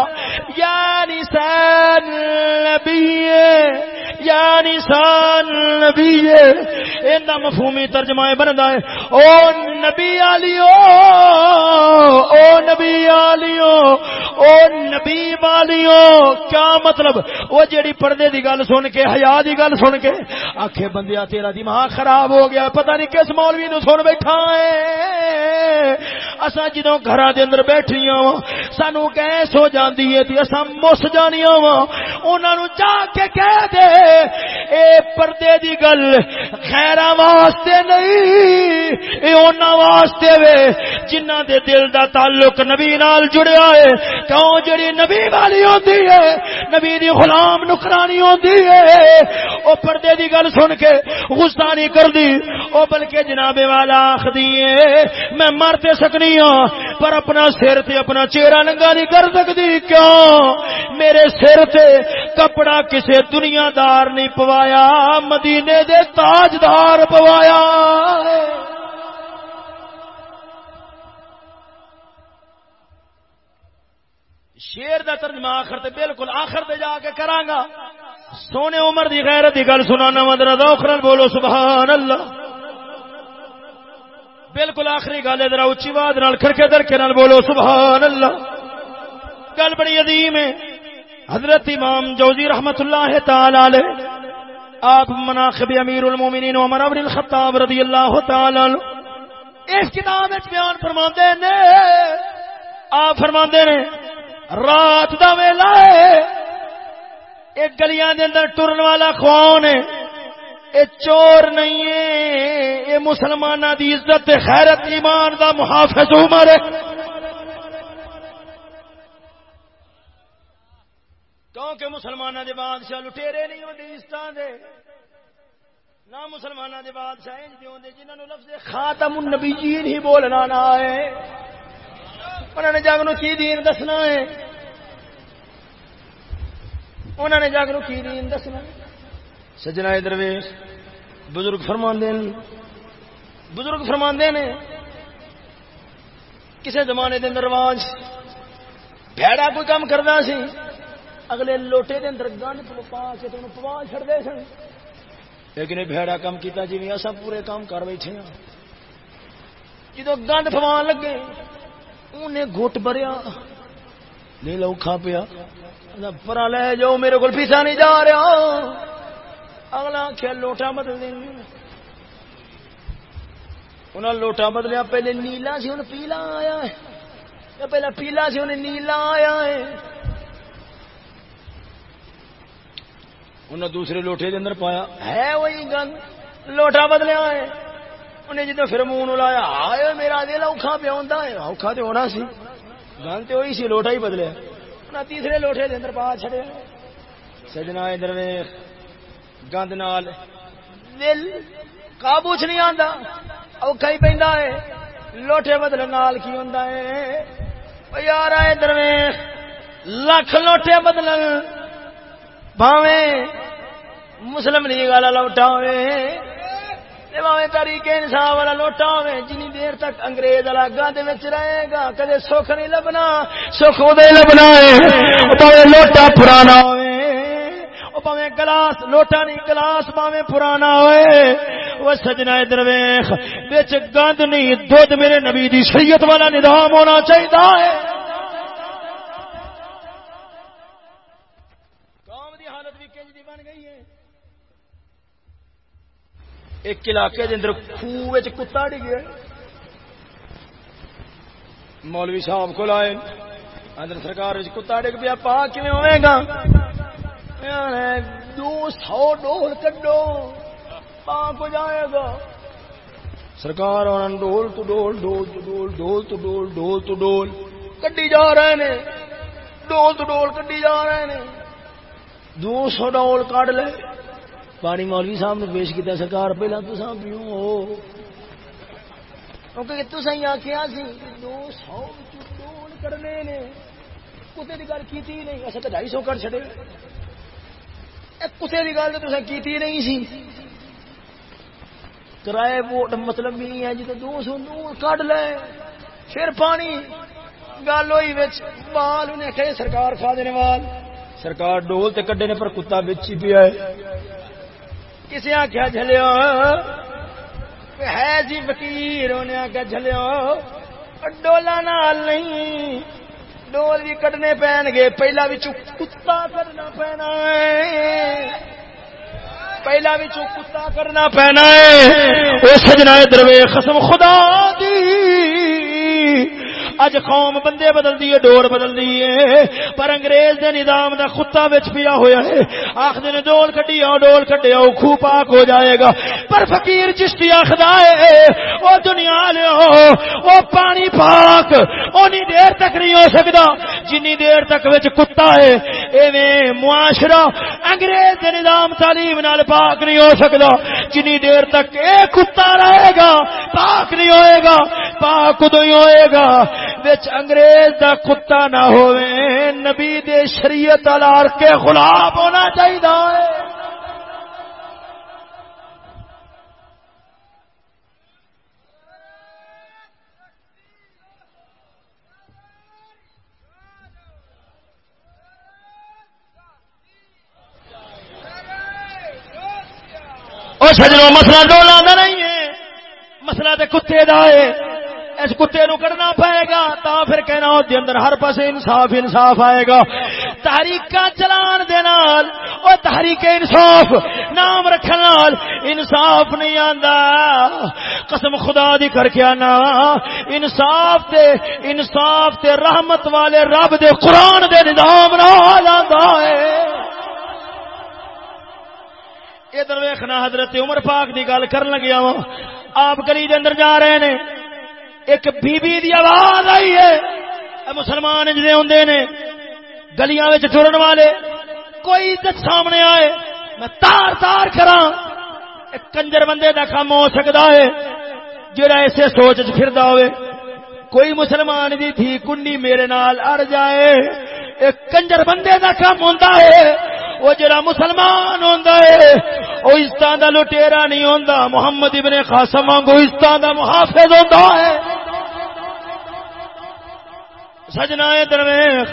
یا نساء نبی، یا نساء نبی، ایندا مفہومی ترجمہ بندا ہے، او نبی علیو او نبی علیو او نبی والیو کیا مطلب؟ وہ جیڑی پردے دی گل سن کے، حیا دی گل سن کے، آکھے بندیا تیرا میرا دماغ خراب ہو گیا، پتہ نہیں کس مولوی نو سن بیٹھا ہے۔ اسا جدوں گھراں دے اندر بیٹھیاں وا سانو گیس ہو جاندی ہے تے اسا مس جانیاں وا انہاں نو جا کے کہہ دے، اے پردے دی گل خیراں واسطے نہیں، اے انہاں واسطے وے۔ جنہاں دے دل دا تعلق نبی نال جڑیا ہے، کیوں جڑی نبی والی ہوندی ہے؟ نبی دی غلام نکرانی ہوندی ہے۔ او پردے دی گل سن کے غصہ نہیں کر دی۔ او بلکہ جناب والا آخدی میں مر تے سکنی ہاں پر اپنا سر تے اپنا چہرہ ننگا نہیں کر سکتی۔ کیوں؟ میرے سر تے کپڑا کسے دنیا دار نہیں پوایا، مدینے دے تاجدار پوایا۔ شیر دا ترجمہ آخر تے بالکل آخر تے جا کے کرانگا سونے عمر دی غیرت دی گل سنانا مدر دوخرن بولو، سبحان اللہ۔ بالکل آخری گل ادھر اچھی بات نال، کھڑکے درکے نال بولو، سبحان اللہ۔ گل بڑی عظیم ہے۔ حضرت امام جوزی رحمت اللہ تعالی علیہ، آپ مناقب امیر المومنین عمر ابن الخطاب رضی اللہ تعالی عنہ۔ اس کتاب وچ بیان فرماندے نے، آپ فرماندے نے رات دا ویلا ہے۔ ایک گلیاں دے اندر ٹرن والا کون ہے۔ اے چور نہیں ہے۔ اے مسلمانہ دی عزت خیرت ایمان دا محافظ عمر ہے۔ کیونکہ مسلمانہ دے بادشاہ لٹیرے نہیں ہوندے عزتاں دے۔ نہ مسلمانہ دے بادشاہ انج دے ہوندے جنہاں نو لفظ خاتم النبیین ہی بولنا نہ آئے۔ انہوں نے جگ نو کی دین دسنا ہے؟ انہوں نے جگ نو کی دین دسنا سجنا درویش، بزرگ فرما بزرگ فرما نے کسی زمانے دن رواج بھڑا کوئی کام کرتا سی، اگلے لوٹے دے اندر گند پا کے تو پوا چڑتے سن۔ لیکن یہ بھڑا کام کیتا جی اصا پورے کام کر بیٹھے ہاں۔ جدو گند پوان لگے انہیں گھٹ بریا نہیں لو کھا پیا۔ پرا لے جاؤ، میرے کو پیچھا نہیں جا رہا۔ اگلا آخیا لوٹا بدل دیں انہیں لوٹا بدلیا، پہلے نیلا سی انہیں پیلا آیا ہے۔ پہلے پیلا سی انہیں نیلا آیا ہے۔ انہیں دوسرے لوٹے کے اندر پایا۔ ہے وہی گند۔ لوٹا بدلیا ہے۔ انہیں جدو پھر منہ لایا۔ آئے میرا دل اوکھا پیا ہوتا ہے۔ اوکھا تو ہونا سی۔ گند تو وہی سی، لوٹا ہی بدلیا۔ انہیں تیسرے لوٹے کے اندر پا چڑیا سجنا ادھر ویخ گند نال۔ دل قابو چ نہیں آتا اوکھا ہی پہنتا ہے۔ لوٹے بدل نال کی ہوتا ہے؟ یار ادھر لکھ لوٹے بدل بھاویں، مسلم لیگ والا لوٹا ہوئے والا لوٹا جنی دیر تک انگریز والا رہے گا، کدے سکھ نہیں لبنا، سکھ لبنا ہے۔ لوٹا پرانا پاویں گلاس لوٹا نہیں گلاس پاویں پرانا ہوئے۔ وہ سجنا درویخ بچ گند نہیں، دھد میرے نبی دی شریعت والا نظام ہونا چاہیے ایک علاقے کے اندر خوہ کتا ڈگیا مولوی صاحب کو لائے اندر سرکار کتا ڈگ پیا پا کیون گا؟ دو سو ڈول کڈو پا کو جائے گا؟ سرکار ڈول تو ڈول ڈول تو ڈول ڈول تو ڈول ڈول تو ڈول۔ کڈی جا رہے نے۔ ڈول تو ڈول کڈی جا رہے نے۔ دو سو ڈول کڈ لے۔ پانی مولوی صاحب نے پیش کیا سرکار پہلا تو سا پیو کیونکہ تو سی آخیا سی دو سو ڈول کڈنے نے۔ کتے کی گل کی نہیں اصل تو ڈھائی سو کر چڑے کتے کی گل تو کی نہیں سی۔ کرائے ووٹ مطلب بھی نہیں ہے جی تو دو سو ڈول کڈ لے۔ پھر پانی۔ گل ہوئی بچ بال انہیں کہ سرکار کھا دینے وال سرکار ڈول تے کڈے نے، پر کتا بچ ہی پیا کسی آخیا جلیا ہے جی فکیر انہیں آخیا جلیا ڈولا نال نہیں، ڈول بھی کڈنے پین گے۔ پہلا بھی کتا کرنا پینا ہے۔ پہلا بھی کتا کرنا پینا ہے۔ وہ سجنا دروے خسم خدا دی۔ اج قوم بندے بدل دیے ڈور بدل دیے پر انگریز دے نظام دا خطہ وچ پیا ہویا ہے۔ آخر نے ڈول کٹی آؤ، ڈول کٹے آؤ خو پاک ہو جائے گا۔ پر فقیر چشتی آخدا ہے، او دنیا لو، او پانی پاک اونی دیر تک نہیں ہو سکتا جنی دیر تک وچ کتا ہے، ایویں معاشرہ انگریز دے نظام تعلیم نال پاک نہیں ہو سکتا جنی دیر تک اے کتا رہے گا، پاک نہیں ہوئے گا، پاک ادو ہی ہوئے گا۔ انگریز دا کتا نہ ہوئے، نبی دے شریعت الار کے خلاف ہونا چاہیے سجنوں مسئلہ ڈولا نہیں ہے۔ مسئلہ تے کتے دا ہے۔ اس کتے نو کرنا پائے گا، تا پھر کہنا دے اندر ہر پاس انصاف انصاف آئے گا۔ تحریک چلان دے نال، او تحریک انصاف، نام رکھن نال انصاف نہیں آندا۔ قسم خدا دی کر کے آنا۔ انصاف تے انصاف تے رحمت والے رب دے قرآن دے نظام نال آندا ہے۔ ادھر ویخنا حضرت عمر پاک دی گل کر لگیا وا آپ گلی دے اندر جا رہے نے۔ ایک بی بی دی آواز آئی ہے۔ اے مسلمان جڑے ہوں نے، گلیاں وچ ٹرن والے، کوئی عزت سامنے آئے، میں تار تار کرا کنجر بندے دا کام ہو سکتا ہے، جڑا ایسے سوچ وچ پھردا ہوئے۔ کوئی مسلمان دی تھی کنڈی میرے نال اڑ جائے، ایک کنجر بندے دا کام ہوندا ہے۔ وہ جڑا مسلمان ہوندا ہے او عزتاں دا لٹیرا نہیں ہوندا۔ محمد ابن قاسم وانگو عزتاں دا محافظ ہوندا ہے۔ سجنا درویش،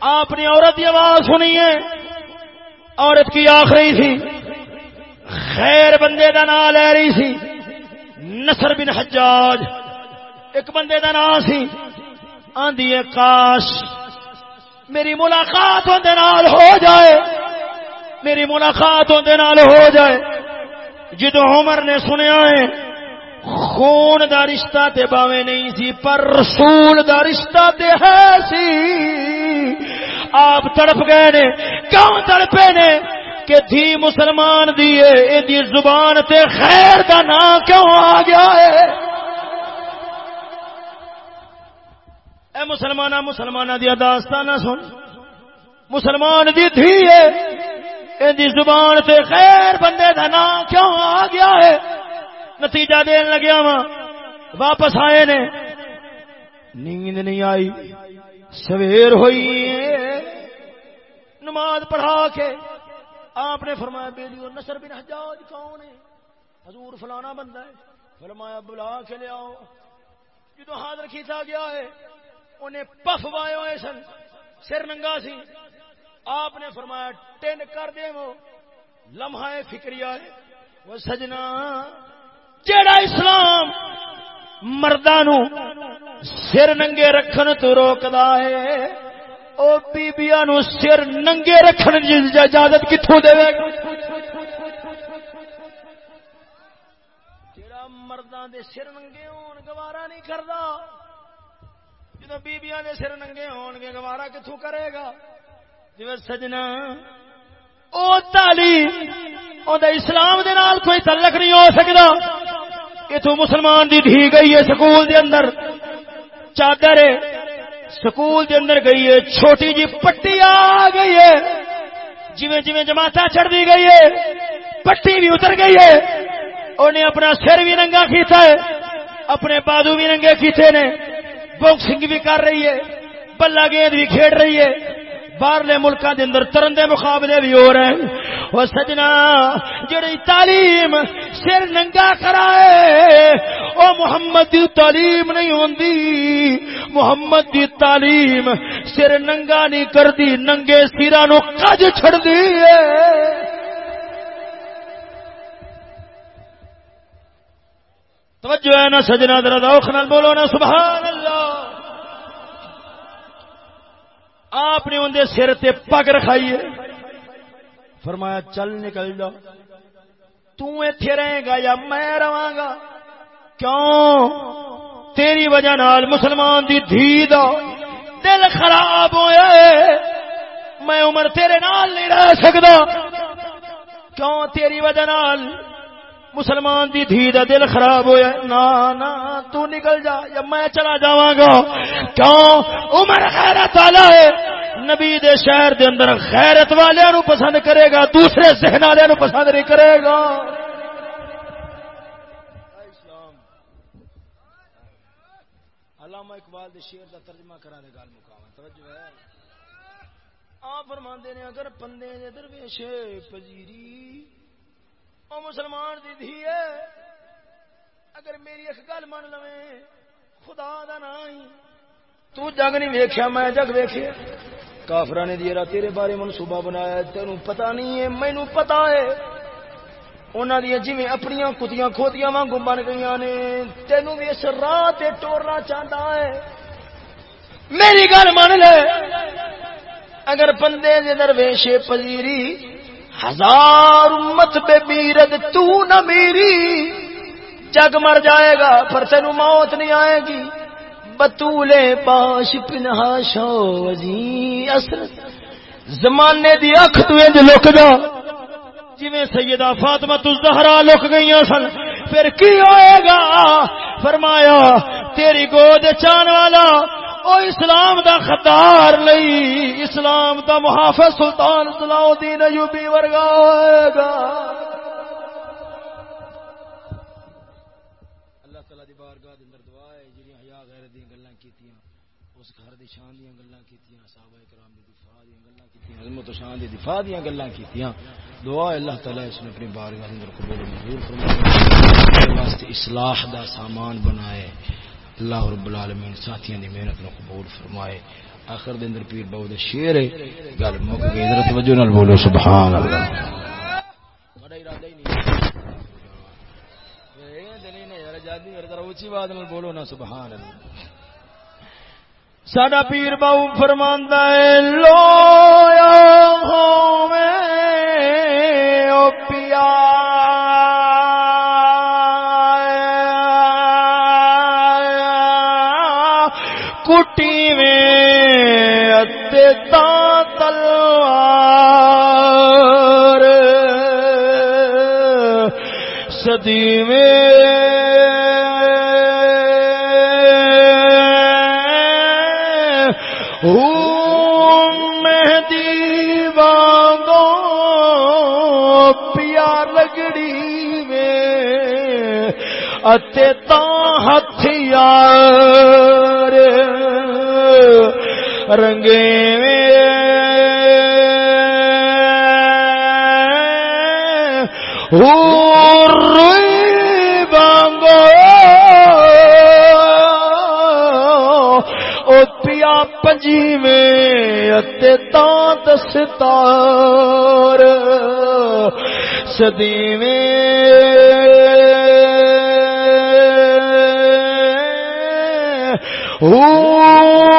آپ نے عورت کی آواز سنی ہے۔ عورت کی آخری تھی خیر بندے دا نام لے رہی سی۔ نصر بن حجاج۔ ایک بندے دا نام سی۔ آندھی کاش۔ میری ملاقات نال ہو جائے۔ میری ملاقات نال ہو جائے۔ جدو عمر نے سنیا ہے، خون دا رشتہ تے باوے نہیں سی، پر رسول دا رشتہ تے ہے سی۔ آپ تڑپ گئے نے، کیوں تڑپے نے؟ کہ تھی مسلمان دیے دی زبان تے خیر دا نام کیوں آ گیا ہے؟ اے مسلمانہ مسلمانہ دیا داستانہ سن۔ مسلمان دی تھی ہے۔ دی زبان تے خیر بندے دا نام کیوں آ گیا ہے؟ نتیجہ دین لگیا وا۔ واپس آئے نے۔ نیند نہیں آئی۔ سویر ہوئی نماز پڑھا کے آپ نے فرمایا بیلی نصر بن حجاج کون ہے؟ حضور فلانا بندہ ہے۔ فرمایا، بلا کے لے آؤ۔ جدو حاضر کیتا گیا ہے انہیں پف وائے ہوئے سن۔ سر ننگا سی۔ آپ نے فرمایا ٹین کر دے وہ۔ لمحہ فکری ہے وہ سجنا، جیڑا اسلام مردوں سر ننگے رکھن تو روکدا ہے، او بیبیاں نو سر ننگے رکھن دی اجازت کتھوں دے جیڑا مرداں دے سر ننگے ہون، گوارا نہیں کردا۔ جدو بیبیاں دے سر ننگے ہون گے گوارا کتھوں کرے گا جویں سجنا او تعلیم او دا اسلام دے نال کوئی تعلق نہیں ہو سکدا اتو مسلمان دی ڈھی گئی ہے سکول دے اندر چادر سکول دے اندر گئی ہے چھوٹی جی پٹی آ گئی ہے جویں جویں جماعت چڑھ دی گئی ہے پٹی بھی اتر گئی ہے انہیں اپنا سر بھی ننگا کیتا ہے اپنے بادو بھی ننگے کیتے نے باکسنگ بھی کر رہی ہے بلا گیند بھی کھیڑ رہی ہے، باہرلے ملکوں دے اندر ترن دے مقابلے بھی ہو رہے ہیں۔ وہ سجنا، جڑی تعلیم سر ننگا کرائے او محمد دی تعلیم نہیں ہوندی۔ محمد دی تعلیم سر ننگا نہیں کردی، ننگے سیرا نو کج چھڑ دی ہے۔ توجہ ہے نا سجنا درد اوکھنا بولو نا سبحان اللہ آپ نے اندر سر تے پگ رکھائی ہے فرمایا، چل نکل جا۔ تے رہے گا یا میں رہا گا؟ کیوں؟ تیری وجہ نال مسلمان دی دھی دا دل خراب ہویا ہے میں عمر تیرے نال نہیں رہ سکتا کیوں؟ تیری وجہ نال مسلمان دی دھی دا دل خراب ہویا نا نا، تو نکل جا، یا میں چلا جاواں گا۔ کیوں؟ عمر غیرت والا ہے۔ نبی دے شہر دے اندر غیرت والے نو پسند کرے گا، دوسرے ذہن والے نو پسند نہیں کرے گا۔ علامہ اقبال دے شعر دا ترجمہ کرا دے گل مکاواں۔ توجہ ہے۔ آپ فرماندے نے، اگر پندے دے درویش پذیری او مسلمان دی دھی ہے۔ اگر میری ایک گل من لو خدا دا نا تو جگ نہیں ویکھیا، میں جگ ویکھیا۔ کافر نے دیا تیرے بارے منصوبہ بنایا تینوں پتہ نہیں ہے، مینو پتا ہے۔ انہوں دیا جی اپنی کتیاں کھوتیاں وانگو بن گئی نے تینوں بھی اس راہ ٹورنا چاہتا ہے۔ میری گل من لے۔ اگر بندے درویش پذیری ہزار امت بے میرد تو نہ میری۔ جگ مر جائے گا پر تین موت نہیں آئے گی۔ بتولے پاش پنہا شو اثر۔ زمانے دی اکھ تو انج لک جا جویں سیدہ فاطمہ تو زہرا لک گئیاں سن۔ پھر کی ہوئے گا؟ فرمایا، تیری گود چان والا او اسلام دا خطار لئی، اسلام دا محافظ سلطان صلاح الدین ایوبی ورگا ہوئے گا۔ اللہ تعالی دی بارگاہ دے اندر دعا ہے جڑی حیا دی گلاں کیتیاں، اس گھر دی شان دی گلاں کیتیاں، صحابہ کرام دی دفاع دی گلاں کیتیاں عظمت و شان دی دفاع دی گلاں کیتیاں۔ دعا اللہ تعالی اس نے اپنی بارگاہ دے اندر قبول منظور فرمائے واسطے اصلاح دا سامان بنائے اللہ رب العالمین ساتھیاں دی محنت نو قبول فرمائے۔ آخر دے اندر پیر بہو دے شعر ہے۔ گل موک گئی، ذرا توجہ نال بولو، سبحان اللہ۔ بڑا ارادہ ہی نہیں۔ دلی نے یار جادی ذرا اونچی آواز نال بولو نا، سبحان اللہ۔ ساڈا پیر بہو فرماندا ہے، لویا ہوے او پیا صدی مہدی وانگو پیا لگڑی میں اتے تا ہتھیار رنگے روئی دستار صدی میں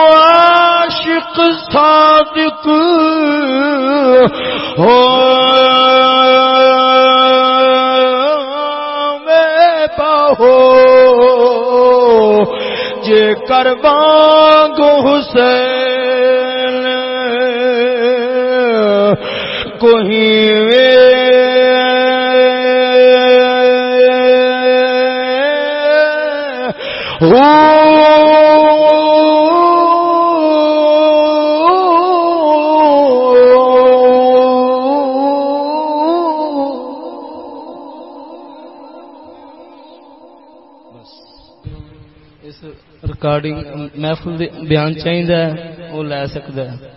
عاشق صادق۔ ہو میں باہو جے کر بانگو حسین۔ کہیں ریکارڈنگ محفل بیان چاہیے وہ لے سکتا ہے۔